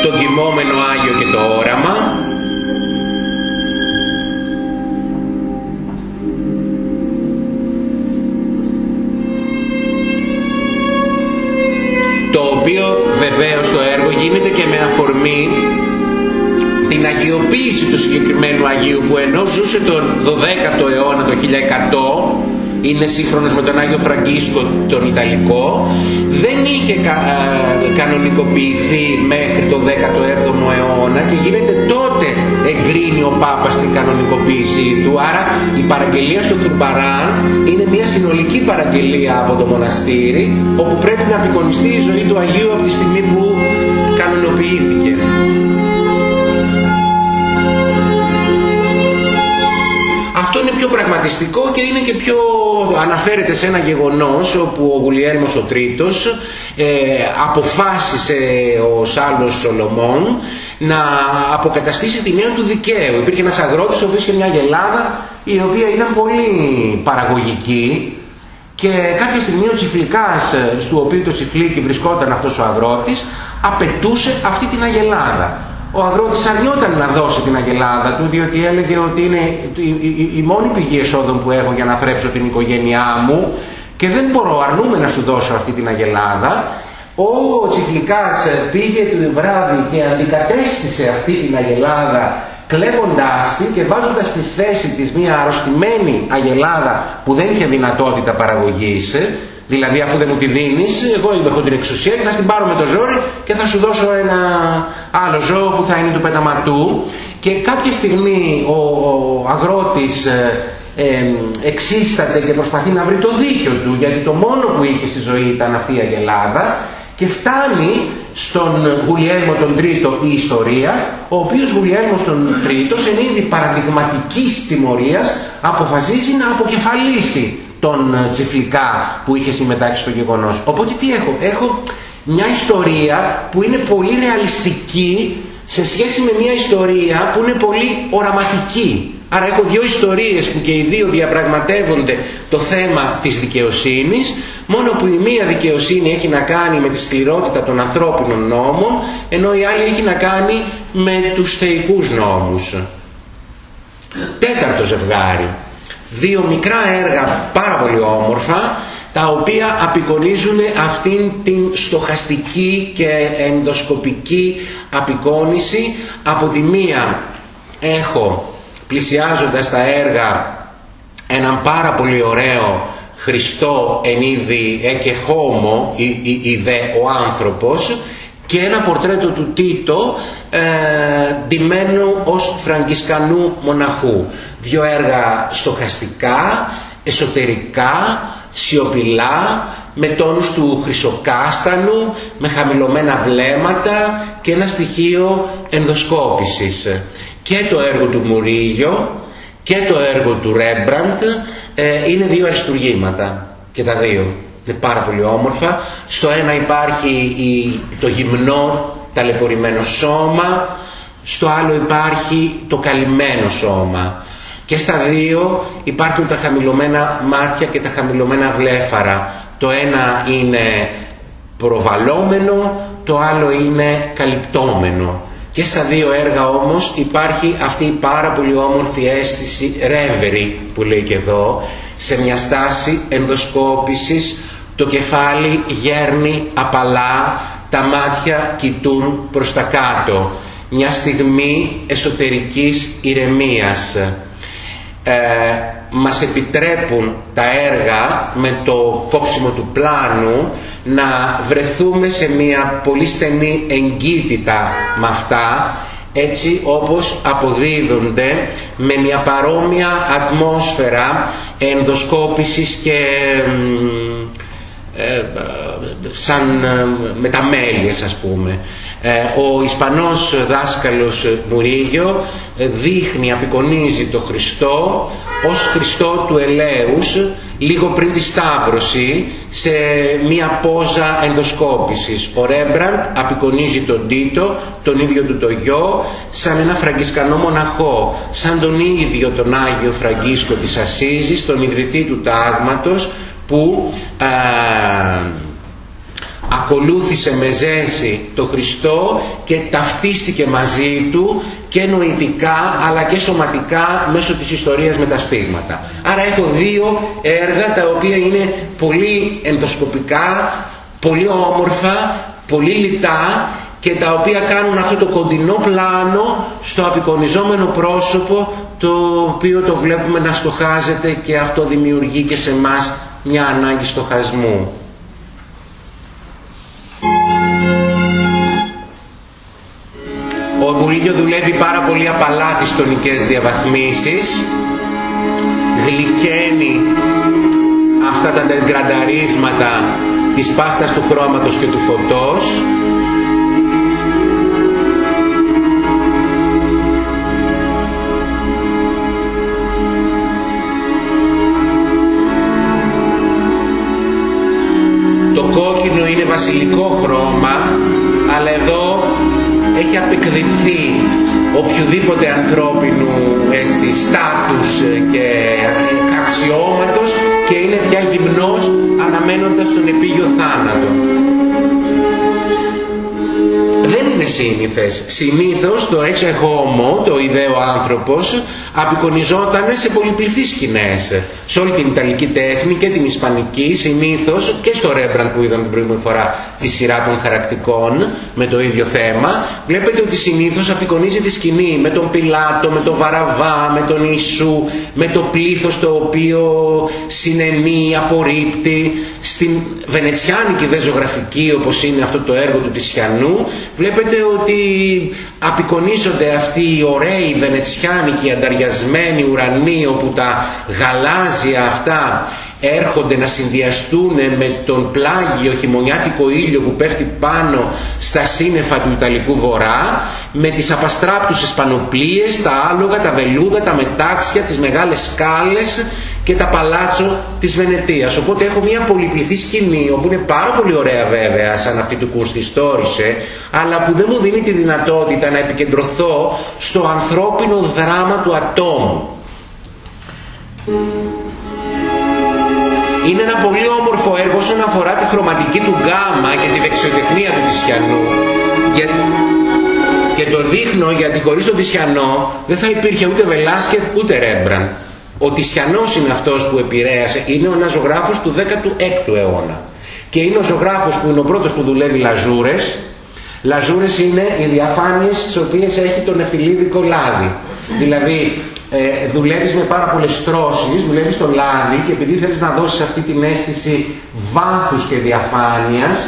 Το κοιμόμενο συγκεκριμένου Αγίου που ενώ ζούσε τον 12ο αιώνα το 1100 είναι σύγχρονος με τον Άγιο Φραγκίσκο τον Ιταλικό δεν είχε κα, ε, κανονικοποιηθεί μέχρι το 17ο αιώνα και γίνεται τότε εγκρίνει ο Πάπας την κανονικοποίησή του. Άρα η παραγγελία στο Θουρμπαράν είναι μια συνολική παραγγελία από το μοναστήρι όπου πρέπει να απεικονιστεί η ζωή του Αγίου από τη στιγμή που κανονοποιήθηκε αυτό είναι πιο πραγματιστικό και είναι και πιο αναφέρεται σε ένα γεγονός όπου ο Γουλιέρμος ο Τρίτος ε, αποφάσισε ο Σάλλος Σολομών να αποκαταστήσει τη νέα του δικαίου. Υπήρχε ένας αγρότης ο οποίος είχε μια γελάδα η οποία ήταν πολύ παραγωγική και κάποια στιγμή ο Τσιφλικάς στο οποίο το Τσιφλίκι βρισκόταν αυτός ο αγρότης απαιτούσε αυτή την αγελάδα ο αγρότης αρνιόταν να δώσει την αγελάδα του διότι έλεγε ότι είναι η, μόνη πηγή εσόδων που έχω για να θρέψω την οικογένειά μου και δεν μπορώ αρνούμε να σου δώσω αυτή την αγελάδα. Ο Τσιφλικάς πήγε το βράδυ και αντικατέστησε αυτή την αγελάδα κλέβοντάς τη και βάζοντας στη θέση της μια αρρωστημένη αγελάδα που δεν είχε δυνατότητα παραγωγής Δηλαδή αφού δεν μου τη δίνεις, εγώ έχω την εξουσία και θα στην πάρω με το ζόρι και θα σου δώσω ένα άλλο ζώο που θα είναι του πεταματού. Και κάποια στιγμή ο, ο αγρότης ε, ε, εξίσταται και προσπαθεί να βρει το δίκιο του γιατί το μόνο που είχε στη ζωή ήταν αυτή η αγελάδα και φτάνει στον Γουλιέλμο τον Τρίτο η ιστορία, ο οποίος Γουλιέλμος τον Τρίτος εν είδη παραδειγματικής τιμωρίας αποφασίζει να αποκεφαλίσει τον ε, Τσιφλικά που είχε συμμετάξει στο γεγονός. Οπότε τι έχω, έχω μια ιστορία που είναι πολύ ρεαλιστική σε σχέση με μια ιστορία που είναι πολύ οραματική. Άρα έχω δύο ιστορίες που και οι δύο διαπραγματεύονται το θέμα της δικαιοσύνης, μόνο που η μία δικαιοσύνη έχει να κάνει με τη σκληρότητα των ανθρώπινων νόμων, ενώ η άλλη έχει να κάνει με τους θεϊκούς νόμους. Τέταρτο ζευγάρι δύο μικρά έργα πάρα πολύ όμορφα τα οποία απεικονίζουν αυτήν την στοχαστική και ενδοσκοπική απεικόνηση. Από τη μία έχω πλησιάζοντας τα έργα έναν πάρα πολύ ωραίο Χριστό εν είδη εκε χώμο η, δε ο άνθρωπος και ένα πορτρέτο του Τίτο ε, ντυμένο ως φραγκισκανού μοναχού. Δύο έργα στοχαστικά, εσωτερικά, σιωπηλά, με τόνους του χρυσοκάστανου, με χαμηλωμένα βλέμματα και ένα στοιχείο ενδοσκόπησης. Και το έργο του Μουρίγιο και το έργο του Ρέμπραντ ε, είναι δύο αριστουργήματα και τα δύο. Είναι πάρα πολύ όμορφα. Στο ένα υπάρχει το γυμνό ταλαιπωρημένο σώμα, στο άλλο υπάρχει το καλυμμένο σώμα. Και στα δύο υπάρχουν τα χαμηλωμένα μάτια και τα χαμηλωμένα βλέφαρα. Το ένα είναι προβαλόμενο, το άλλο είναι καλυπτόμενο. Και στα δύο έργα όμως υπάρχει αυτή η πάρα πολύ όμορφη αίσθηση ρεύερη που λέει και εδώ σε μια στάση ενδοσκόπησης το κεφάλι γέρνει απαλά τα μάτια κοιτούν προς τα κάτω. Μια στιγμή εσωτερικής ηρεμίας. Ε, μας επιτρέπουν τα έργα με το κόψιμο του πλάνου να βρεθούμε σε μια πολύ στενή εγκύτητα με αυτά έτσι όπως αποδίδονται με μια παρόμοια ατμόσφαιρα ενδοσκόπησης και ε, σαν ε, μεταμέλειες ας πούμε. Ε, ο Ισπανός δάσκαλος Μουρίγιο δείχνει, απεικονίζει το Χριστό ως Χριστό του ελέους λίγο πριν τη Σταύρωση σε μία πόζα ενδοσκόπησης. Ο Ρέμπραντ απεικονίζει τον Τίτο, τον ίδιο του το γιο, σαν ένα φραγκισκανό μοναχό, σαν τον ίδιο τον Άγιο Φραγκίσκο της Ασίζης, τον ιδρυτή του τάγματος, που ακολούθησε με ζέση το Χριστό και ταυτίστηκε μαζί του και νοητικά αλλά και σωματικά μέσω της ιστορίας με τα στίγματα. Άρα έχω δύο έργα τα οποία είναι πολύ ενδοσκοπικά, πολύ όμορφα, πολύ λιτά και τα οποία κάνουν αυτό το κοντινό πλάνο στο απεικονιζόμενο πρόσωπο το οποίο το βλέπουμε να στοχάζεται και αυτό δημιουργεί και σε μας μια ανάγκη στοχασμού. Ο Μουρίνιο δουλεύει πάρα πολύ απαλά τις τονικές διαβαθμίσεις, γλυκαίνει αυτά τα τεγκρανταρίσματα της πάστας του χρώματος και του φωτός είναι βασιλικό χρώμα αλλά εδώ έχει απεκδηθεί οποιοδήποτε ανθρώπινου έτσι, στάτους και αξιώματος και είναι πια γυμνός αναμένοντας τον επίγειο θάνατο. δεν είναι σύνηθες. Συνήθως το έξω χώμο, το ιδέο άνθρωπος, απεικονιζόταν σε πολυπληθείς σκηνές. Σε όλη την Ιταλική τέχνη και την Ισπανική συνήθως και στο Ρέμπραντ που είδαμε την προηγούμενη φορά τη σειρά των χαρακτικών με το ίδιο θέμα βλέπετε ότι συνήθως απεικονίζει τη σκηνή με τον Πιλάτο, με τον Βαραβά, με τον Ιησού, με το πλήθος το οποίο συνενεί, απορρίπτει. Στην βενετσιάνικη δε ζωγραφική όπως είναι αυτό το έργο του Τισιανού βλέπετε ότι απεικονίζονται αυτοί οι ωραίοι βενετσιάνικοι ανταριασμένοι ουρανοί όπου τα γαλάζια αυτά έρχονται να συνδυαστούν με τον πλάγιο χειμωνιάτικο ήλιο που πέφτει πάνω στα σύννεφα του Ιταλικού Βορρά με τις απαστράπτουσες πανοπλίες, τα άλογα, τα βελούδα, τα μετάξια, τις μεγάλες σκάλες και τα παλάτσο της Βενετίας. Οπότε έχω μια πολυπληθή σκηνή, όπου είναι πάρα πολύ ωραία βέβαια, σαν αυτή του Κουρστιστόρισε, αλλά που δεν μου δίνει τη δυνατότητα να επικεντρωθώ στο ανθρώπινο δράμα του ατόμου. Είναι ένα πολύ όμορφο έργο όσον αφορά τη χρωματική του γκάμα και τη δεξιοτεχνία του Τισιανού. Και το δείχνω γιατί χωρίς τον Τισιανό δεν θα υπήρχε ούτε Βελάσκεφ ούτε Ρέμπραν. Ο Τισιανός είναι αυτός που επηρέασε, είναι ο ένας ζωγράφος του 16ου αιώνα. Και είναι ο ζωγράφος που είναι ο πρώτος που δουλεύει λαζούρες. Λαζούρες είναι οι διαφάνειες στις οποίες έχει τον εφηλίδικο λάδι. Δηλαδή ε, δουλεύεις με πάρα πολλές στρώσεις, δουλεύεις το λάδι και επειδή θέλεις να δώσεις αυτή την αίσθηση βάθους και διαφάνειας,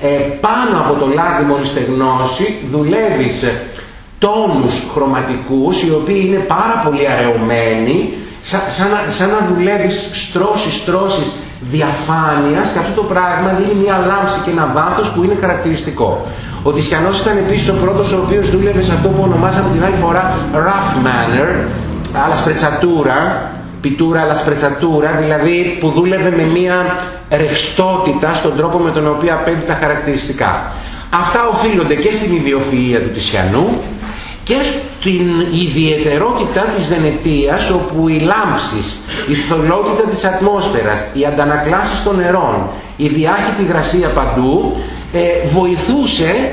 ε, πάνω από το λάδι μόλις στεγνώσει, δουλεύεις τόνους χρωματικούς οι οποίοι είναι πάρα πολύ αραιωμένοι σαν, σαν, να, σαν να δουλεύεις στρώσεις, στρώσεις διαφάνειας και αυτό το πράγμα δίνει μια λάμψη και ένα βάθος που είναι χαρακτηριστικό. Ο Τισιανός ήταν επίσης ο πρώτος ο οποίος δούλευε σε αυτό που ονομάσαμε την άλλη φορά rough manner, άλλα σπρετσατούρα, πιτούρα αλλά σπρετσατούρα, δηλαδή που δούλευε με μια ρευστότητα στον τρόπο με τον οποίο απέδει τα χαρακτηριστικά. Αυτά οφείλονται και στην ιδιοφυΐα του Τισιανού και στην ιδιαιτερότητα της Βενετίας όπου οι λάμψεις, η θολότητα της ατμόσφαιρας, οι αντανακλάσεις των νερών, η διάχυτη γρασία παντού ε, βοηθούσε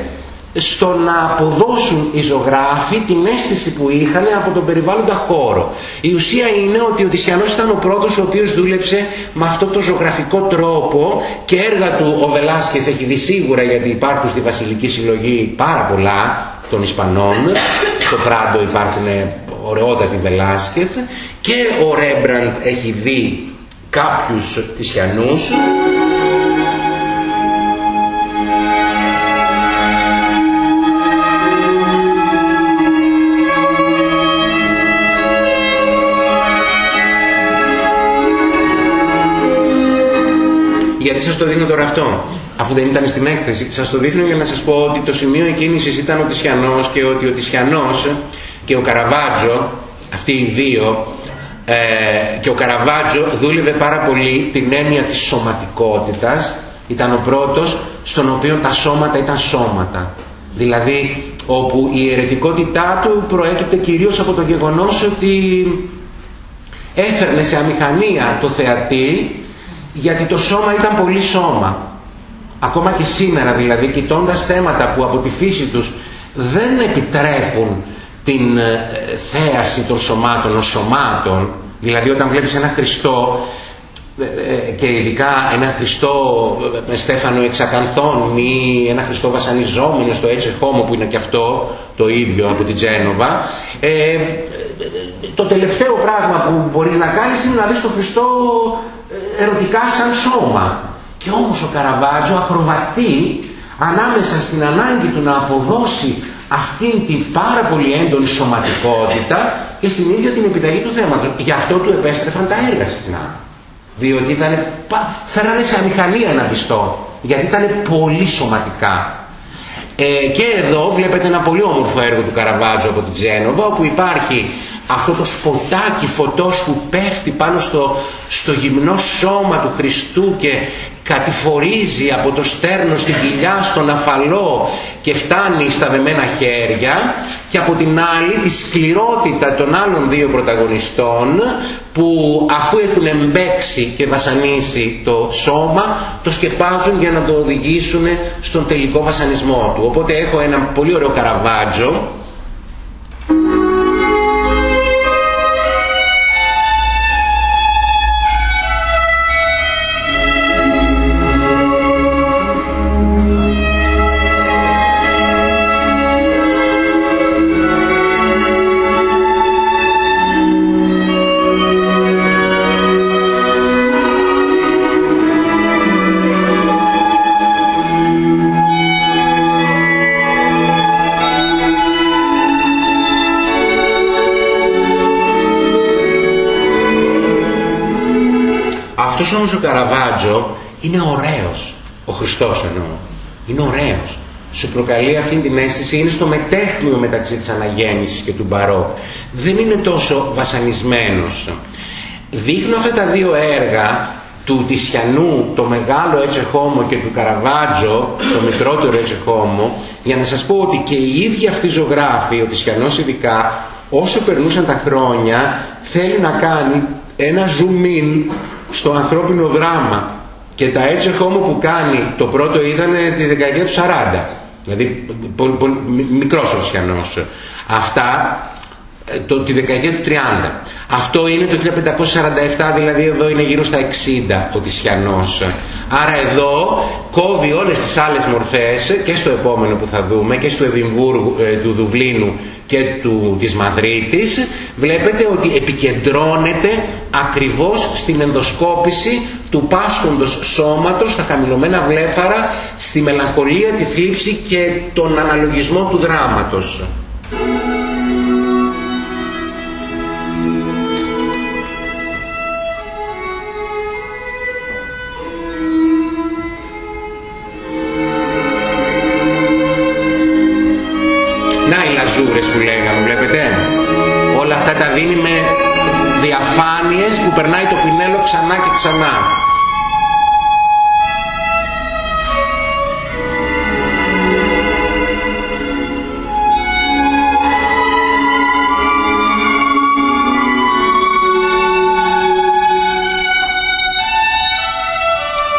στο να αποδώσουν οι ζωγράφοι την αίσθηση που είχαν από τον περιβάλλοντα χώρο. Η ουσία είναι ότι ο Τισιανός ήταν ο πρώτος ο οποίος δούλεψε με αυτό το ζωγραφικό τρόπο και έργα του ο Βελάσκεθ έχει δει σίγουρα γιατί υπάρχουν στη Βασιλική Συλλογή πάρα πολλά των Ισπανών. Στο Πράντο υπάρχουν ωραιότατοι Βελάσκεθ και ο Ρέμπραντ έχει δει κάποιους Τισιανούς γιατί σας το δείχνω τώρα αυτό, αφού δεν ήταν στην έκθεση. Σας το δείχνω για να σας πω ότι το σημείο εκκίνησης ήταν ο Τισιανός και ότι ο Τισιανός και ο Καραβάτζο, αυτοί οι δύο, ε, και ο Καραβάτζο δούλευε πάρα πολύ την έννοια της σωματικότητας. Ήταν ο πρώτος στον οποίο τα σώματα ήταν σώματα. Δηλαδή όπου η αιρετικότητά του προέκυπτε κυρίως από το γεγονός ότι έφερνε σε αμηχανία το θεατή γιατί το σώμα ήταν πολύ σώμα. Ακόμα και σήμερα δηλαδή κοιτώντας θέματα που από τη φύση τους δεν επιτρέπουν την ε, θέαση των σωμάτων ως σωμάτων, δηλαδή όταν βλέπεις ένα Χριστό ε, ε, και ειδικά ένα Χριστό με στέφανο εξακανθών ή ένα Χριστό βασανιζόμενος στο έτσι χώμο που είναι και αυτό το ίδιο από την Τζένοβα ε, το τελευταίο πράγμα που μπορείς να κάνεις είναι να δεις τον Χριστό ερωτικά σαν σώμα. Και όμως ο Καραβάτζο ακροβατεί ανάμεσα στην ανάγκη του να αποδώσει αυτήν την πάρα πολύ έντονη σωματικότητα και στην ίδια την επιταγή του θέματος. Γι' αυτό του επέστρεφαν τα έργα συχνά. Διότι ήταν, φέρανε σε αμηχανία ένα πιστό. Γιατί ήταν πολύ σωματικά. Ε, και εδώ βλέπετε ένα πολύ όμορφο έργο του Καραβάτζο από την Τζένοβα όπου υπάρχει αυτό το σποτάκι φωτός που πέφτει πάνω στο, στο γυμνό σώμα του Χριστού και κατηφορίζει από το στέρνο στην κοιλιά στον αφαλό και φτάνει στα δεμένα χέρια και από την άλλη τη σκληρότητα των άλλων δύο πρωταγωνιστών που αφού έχουν εμπέξει και βασανίσει το σώμα το σκεπάζουν για να το οδηγήσουν στον τελικό βασανισμό του. Οπότε έχω ένα πολύ ωραίο καραβάτζο όμως ο Καραβάτζο είναι ωραίος. Ο Χριστός εννοώ. Είναι ωραίος. Σου προκαλεί αυτή την αίσθηση, είναι στο μετέχνιο μεταξύ της αναγέννησης και του Μπαρόκ. Δεν είναι τόσο βασανισμένος. Δείχνω αυτά τα δύο έργα του Τισιανού, το μεγάλο έτσι χώμο και του Καραβάτζο, το μικρότερο έτσι χώμο, για να σας πω ότι και οι ίδιοι αυτοί ζωγράφοι, ο Τισιανός ειδικά, όσο περνούσαν τα χρόνια, θέλει να κάνει ένα zoom in στο ανθρώπινο δράμα. Και τα έτσι χώμο που κάνει το πρώτο ήταν τη δεκαετία του 40 δηλαδή πολύ, πολύ, μικρός ο αυτά ε, το, τη δεκαετία του 30 αυτό είναι το 1547 δηλαδή εδώ είναι γύρω στα 60 ο Τισιανός άρα εδώ κόβει όλες τις άλλες μορφές και στο επόμενο που θα δούμε και στο Εδιμβούργου, ε, του Δουβλίνου και του, της Μαδρίτης βλέπετε ότι επικεντρώνεται ακριβώς στην ενδοσκόπηση του πάσχοντος σώματος στα χαμηλωμένα βλέφαρα στη μελαγχολία, τη θλίψη και τον αναλογισμό του δράματος. Που περνάει το πινέλο ξανά και ξανά.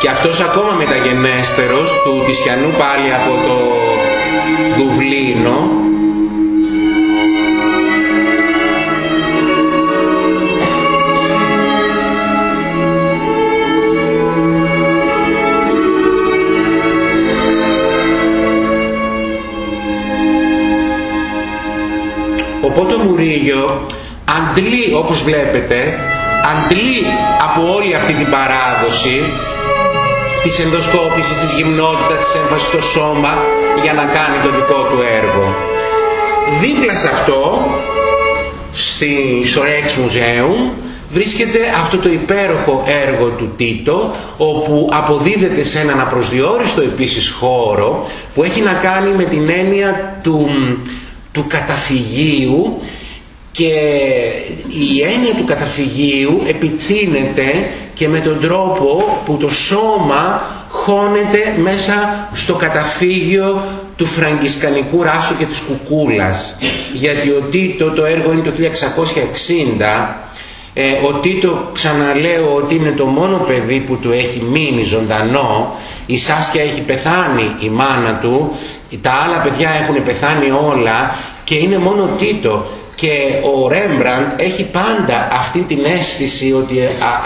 Και αυτός ακόμα μεταγενέστερος του Τισιανού πάλι από το Δουβλίνο Οπότε το Μουρίγιο αντλεί όπως βλέπετε αντλεί από όλη αυτή την παράδοση της ενδοσκόπησης, της γυμνότητας, της έμφασης στο σώμα για να κάνει το δικό του έργο. Δίπλα σε αυτό, στη, στο Ex Museum, βρίσκεται αυτό το υπέροχο έργο του Τίτο όπου αποδίδεται σε έναν απροσδιόριστο επίσης χώρο που έχει να κάνει με την έννοια του, του καταφυγίου και η έννοια του καταφυγίου επιτείνεται και με τον τρόπο που το σώμα χώνεται μέσα στο καταφύγιο του φραγκισκανικού ράσου και της κουκούλας. Γιατί ο Τίτο το έργο είναι το 1660 ε, ο Τίτο ξαναλέω ότι είναι το μόνο παιδί που του έχει μείνει ζωντανό η Σάσκια έχει πεθάνει η μάνα του. Τα άλλα παιδιά έχουν πεθάνει όλα και είναι μόνο Τίτο. Και ο Ρέμπραντ έχει πάντα αυτή την αίσθηση ότι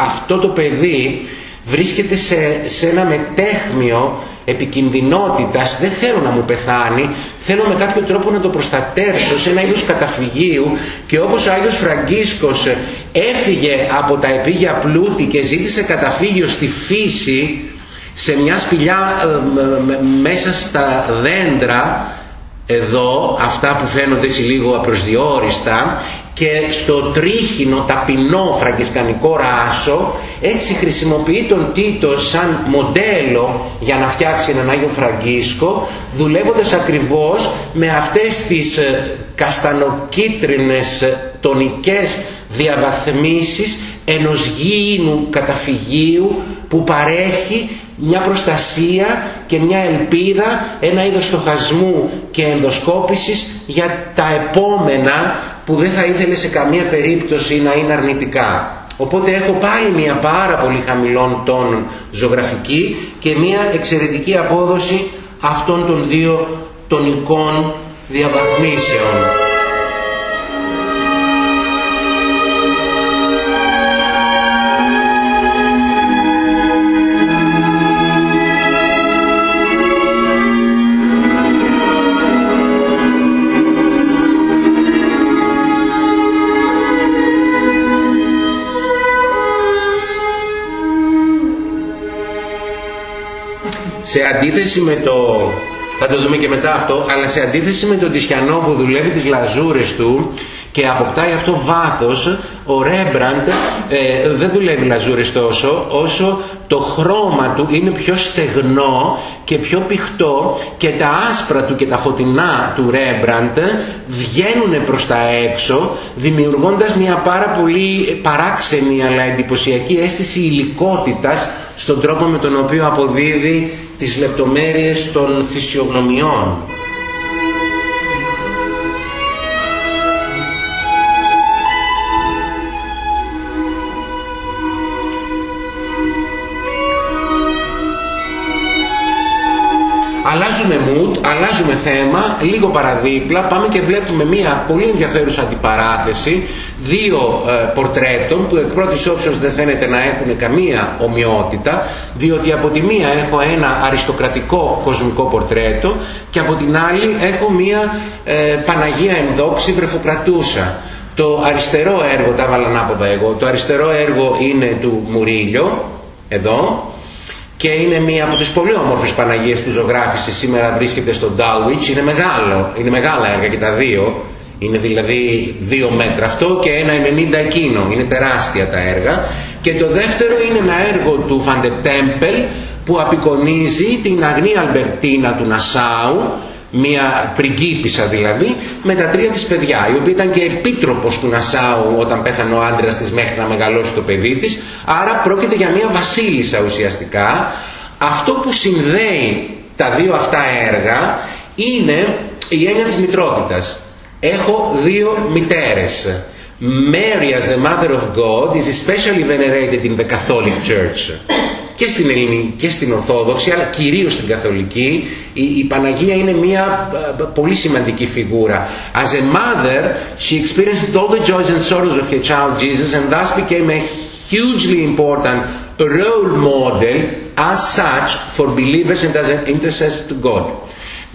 αυτό το παιδί βρίσκεται σε, σε ένα μετέχμιο επικινδυνότητας. Δεν θέλω να μου πεθάνει. Θέλω με κάποιο τρόπο να το προστατεύσω σε ένα είδος καταφυγίου. Και όπως ο Άγιος Φραγκίσκος έφυγε από τα επίγεια πλούτη και ζήτησε καταφύγιο στη φύση σε μια σπηλιά ε, μέσα στα δέντρα εδώ αυτά που φαίνονται έτσι λίγο απροσδιόριστα και στο τρίχινο ταπεινό φραγκισκανικό ράσο έτσι χρησιμοποιεί τον Τίτο σαν μοντέλο για να φτιάξει έναν Άγιο Φραγκίσκο δουλεύοντας ακριβώς με αυτές τις ε, καστανοκίτρινες ε, τονικές διαβαθμίσεις ενός γήινου καταφυγίου που παρέχει μια προστασία και μια ελπίδα, ένα είδος στοχασμού και ενδοσκόπησης για τα επόμενα που δεν θα ήθελε σε καμία περίπτωση να είναι αρνητικά. Οπότε έχω πάλι μια πάρα πολύ χαμηλών τόνων ζωγραφική και μια εξαιρετική απόδοση αυτών των δύο τονικών διαβαθμίσεων. Σε αντίθεση με το θα το δούμε και μετά αυτό αλλά σε αντίθεση με τον Τισιανό που δουλεύει τις λαζούρες του και αποκτάει αυτό βάθος ο Ρέμπραντ ε, δεν δουλεύει λαζούρες τόσο όσο το χρώμα του είναι πιο στεγνό και πιο πηχτό και τα άσπρα του και τα φωτεινά του Ρέμπραντ βγαίνουν προς τα έξω δημιουργώντας μια πάρα πολύ παράξενη αλλά εντυπωσιακή αίσθηση υλικότητας στον τρόπο με τον οποίο αποδίδει τις λεπτομέρειες των φυσιογνωμιών. αλλάζουμε mood, αλλάζουμε θέμα, λίγο παραδίπλα, πάμε και βλέπουμε μια πολύ ενδιαφέρουσα αντιπαράθεση δύο ε, πορτρέτων που εκ πρώτης όψεως δεν φαίνεται να έχουν καμία ομοιότητα διότι από τη μία έχω ένα αριστοκρατικό κοσμικό πορτρέτο και από την άλλη έχω μία ε, Παναγία ενδόξη βρεφοκρατούσα. Το αριστερό έργο, τα έβαλα ανάποδα εγώ, το αριστερό έργο είναι του Μουρίλιο, εδώ, και είναι μία από τις πολύ όμορφες Παναγίες που ζωγράφησε σήμερα βρίσκεται στο Dulwich είναι μεγάλο, είναι μεγάλα έργα και τα δύο είναι δηλαδή δύο μέτρα. Αυτό και ένα 90 εκείνο. Είναι τεράστια τα έργα. Και το δεύτερο είναι ένα έργο του Φαντε Τέμπελ που απεικονίζει την Αγνή Αλμπερτίνα του Νασάου μια πριγκίπισσα δηλαδή με τα τρία της παιδιά η οποία ήταν και επίτροπος του Νασάου όταν πέθανε ο άντρας της μέχρι να μεγαλώσει το παιδί της. Άρα πρόκειται για μια βασίλισσα ουσιαστικά. Αυτό που συνδέει τα δύο αυτά έργα είναι η έννοια της μητρότητας έχω δύο μητέρες Mary as the mother of God is especially venerated in the Catholic Church και στην ελληνική και στην Ορθόδοξη αλλά κυρίως στην Καθολική η, η Παναγία είναι μια ε, πολύ σημαντική φιγούρα. As a mother she experienced all the joys and sorrows of her child Jesus and thus became a hugely important role model as such for believers and as an intercessor to God.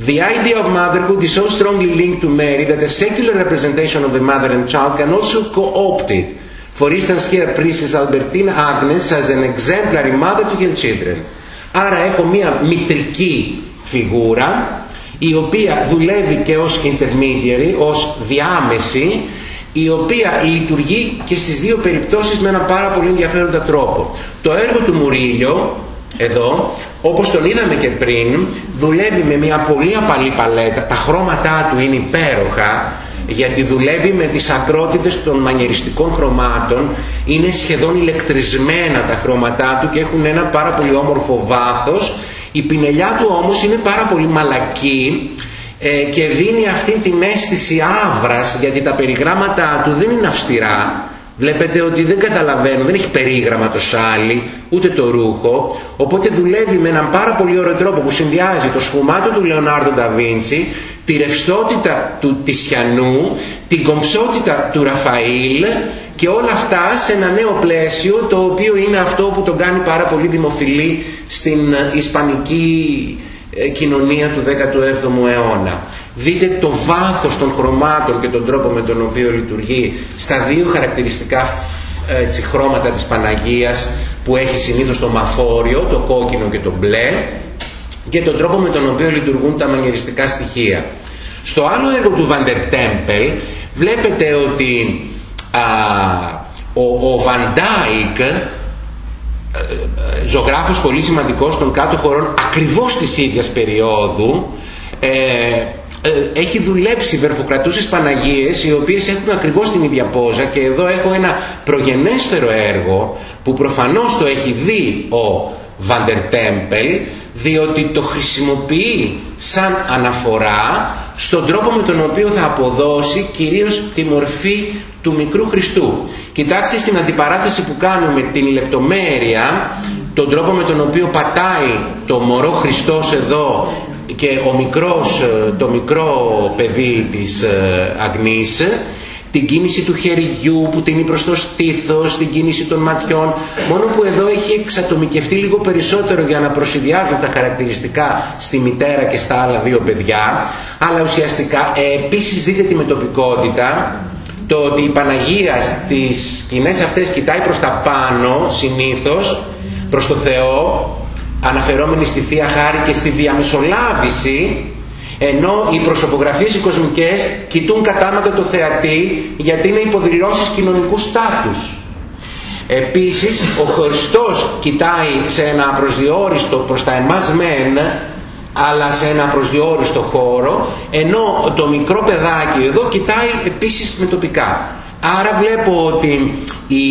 The idea of motherhood is so strongly linked to Mary that a secular representation of the mother and child can also co-opt it. For instance, here Princess Albertine Agnes as an exemplary mother to her children. Άρα έχω μία μητρική φιγούρα η οποία δουλεύει και ως intermediary, ως διάμεση η οποία λειτουργεί και στις δύο περιπτώσεις με ένα πάρα πολύ ενδιαφέροντα τρόπο. Το έργο του Μουρίλιο εδώ, όπως τον είδαμε και πριν, δουλεύει με μια πολύ απαλή παλέτα, τα χρώματά του είναι υπέροχα, γιατί δουλεύει με τις ακρότητες των μανιεριστικών χρωμάτων, είναι σχεδόν ηλεκτρισμένα τα χρώματά του και έχουν ένα πάρα πολύ όμορφο βάθος. Η πινελιά του όμως είναι πάρα πολύ μαλακή ε, και δίνει αυτή την αίσθηση άβρας, γιατί τα περιγράμματα του δεν είναι αυστηρά, Βλέπετε ότι δεν καταλαβαίνω, δεν έχει περίγραμμα το σάλι, ούτε το ρούχο, οπότε δουλεύει με έναν πάρα πολύ ωραίο τρόπο που συνδυάζει το σφουμάτο του Λεωνάρντο Νταβίντσι, τη ρευστότητα του Τισιανού, την κομψότητα του Ραφαήλ και όλα αυτά σε ένα νέο πλαίσιο το οποίο είναι αυτό που τον κάνει πάρα πολύ δημοφιλή στην ισπανική ε, κοινωνία του 17ου αιώνα. Δείτε το βάθος των χρωμάτων και τον τρόπο με τον οποίο λειτουργεί στα δύο χαρακτηριστικά έτσι, χρώματα της Παναγίας που έχει συνήθως το μαφόριο, το κόκκινο και το μπλε και τον τρόπο με τον οποίο λειτουργούν τα μανιεριστικά στοιχεία. Στο άλλο έργο του Βαντερ Τέμπελ βλέπετε ότι α, ο, ο Βαντάικ ε, ε, ζωγράφος πολύ σημαντικός των κάτω χωρών ακριβώς της ίδιας περίοδου ε, ε, έχει δουλέψει βερφοκρατούσες Παναγίες οι οποίες έχουν ακριβώς την ίδια πόζα και εδώ έχω ένα προγενέστερο έργο που προφανώς το έχει δει ο Βαντερ Τέμπελ διότι το χρησιμοποιεί σαν αναφορά στον τρόπο με τον οποίο θα αποδώσει κυρίως τη μορφή του μικρού Χριστού. Κοιτάξτε στην αντιπαράθεση που κάνουμε την λεπτομέρεια, τον τρόπο με τον οποίο πατάει το μωρό Χριστός εδώ και ο μικρός, ε, το μικρό παιδί της ε, Αγνής την κίνηση του χεριού που τίνει προς το στήθος, την κίνηση των ματιών, μόνο που εδώ έχει εξατομικευτεί λίγο περισσότερο για να προσυδειάζουν τα χαρακτηριστικά στη μητέρα και στα άλλα δύο παιδιά, αλλά ουσιαστικά ε, επίσης δείτε τη μετοπικότητα, το ότι η Παναγία στις σκηνές αυτές κοιτάει προς τα πάνω συνήθως, προς το Θεό, αναφερόμενοι στη Θεία Χάρη και στη διαμεσολάβηση ενώ οι προσωπογραφίες οι κοσμικές κοιτούν κατάματα το θεατή γιατί είναι υποδηλώσεις κοινωνικούς στάτους. Επίσης ο Χριστός κοιτάει σε ένα προσδιορίστο προς τα εμάς μεν αλλά σε ένα προσδιορίστο χώρο ενώ το μικρό παιδάκι εδώ κοιτάει επίσης με τοπικά. Άρα βλέπω ότι η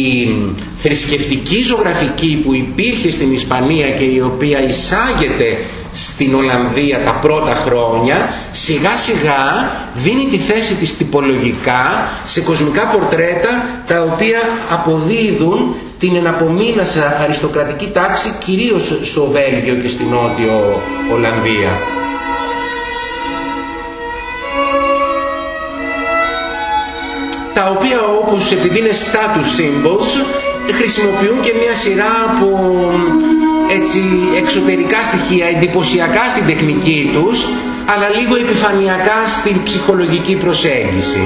θρησκευτική ζωγραφική που υπήρχε στην Ισπανία και η οποία εισάγεται στην Ολλανδία τα πρώτα χρόνια σιγά σιγά δίνει τη θέση της τυπολογικά σε κοσμικά πορτρέτα τα οποία αποδίδουν την εναπομείνασα αριστοκρατική τάξη κυρίως στο Βέλγιο και στην Νότιο Ολλανδία. Τα οποία όπως επειδή είναι status symbols χρησιμοποιούν και μια σειρά από έτσι εξωτερικά στοιχεία, εντυπωσιακά στην τεχνική τους, αλλά λίγο επιφανειακά στην ψυχολογική προσέγγιση.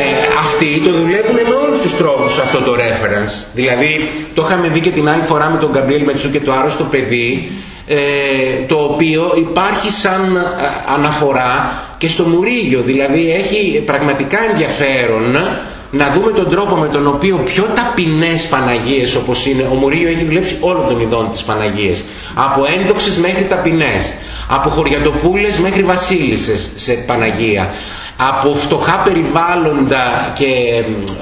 Ε, αυτοί το δουλεύουν με όλους τους τρόπους αυτό το reference. Δηλαδή, το είχαμε δει και την άλλη φορά με τον Γκαμπριέλ Μετσού και το άρρωστο παιδί, ε, το οποίο υπάρχει σαν ε, αναφορά και στο Μουρίγιο. Δηλαδή έχει πραγματικά ενδιαφέρον να δούμε τον τρόπο με τον οποίο πιο ταπεινές Παναγίες όπως είναι, ο Μουρίγιο έχει δουλέψει όλων των ειδών της Παναγίες, από ένδοξες μέχρι ταπεινές, από χωριατοπούλες μέχρι βασίλισσες σε Παναγία, από φτωχά περιβάλλοντα και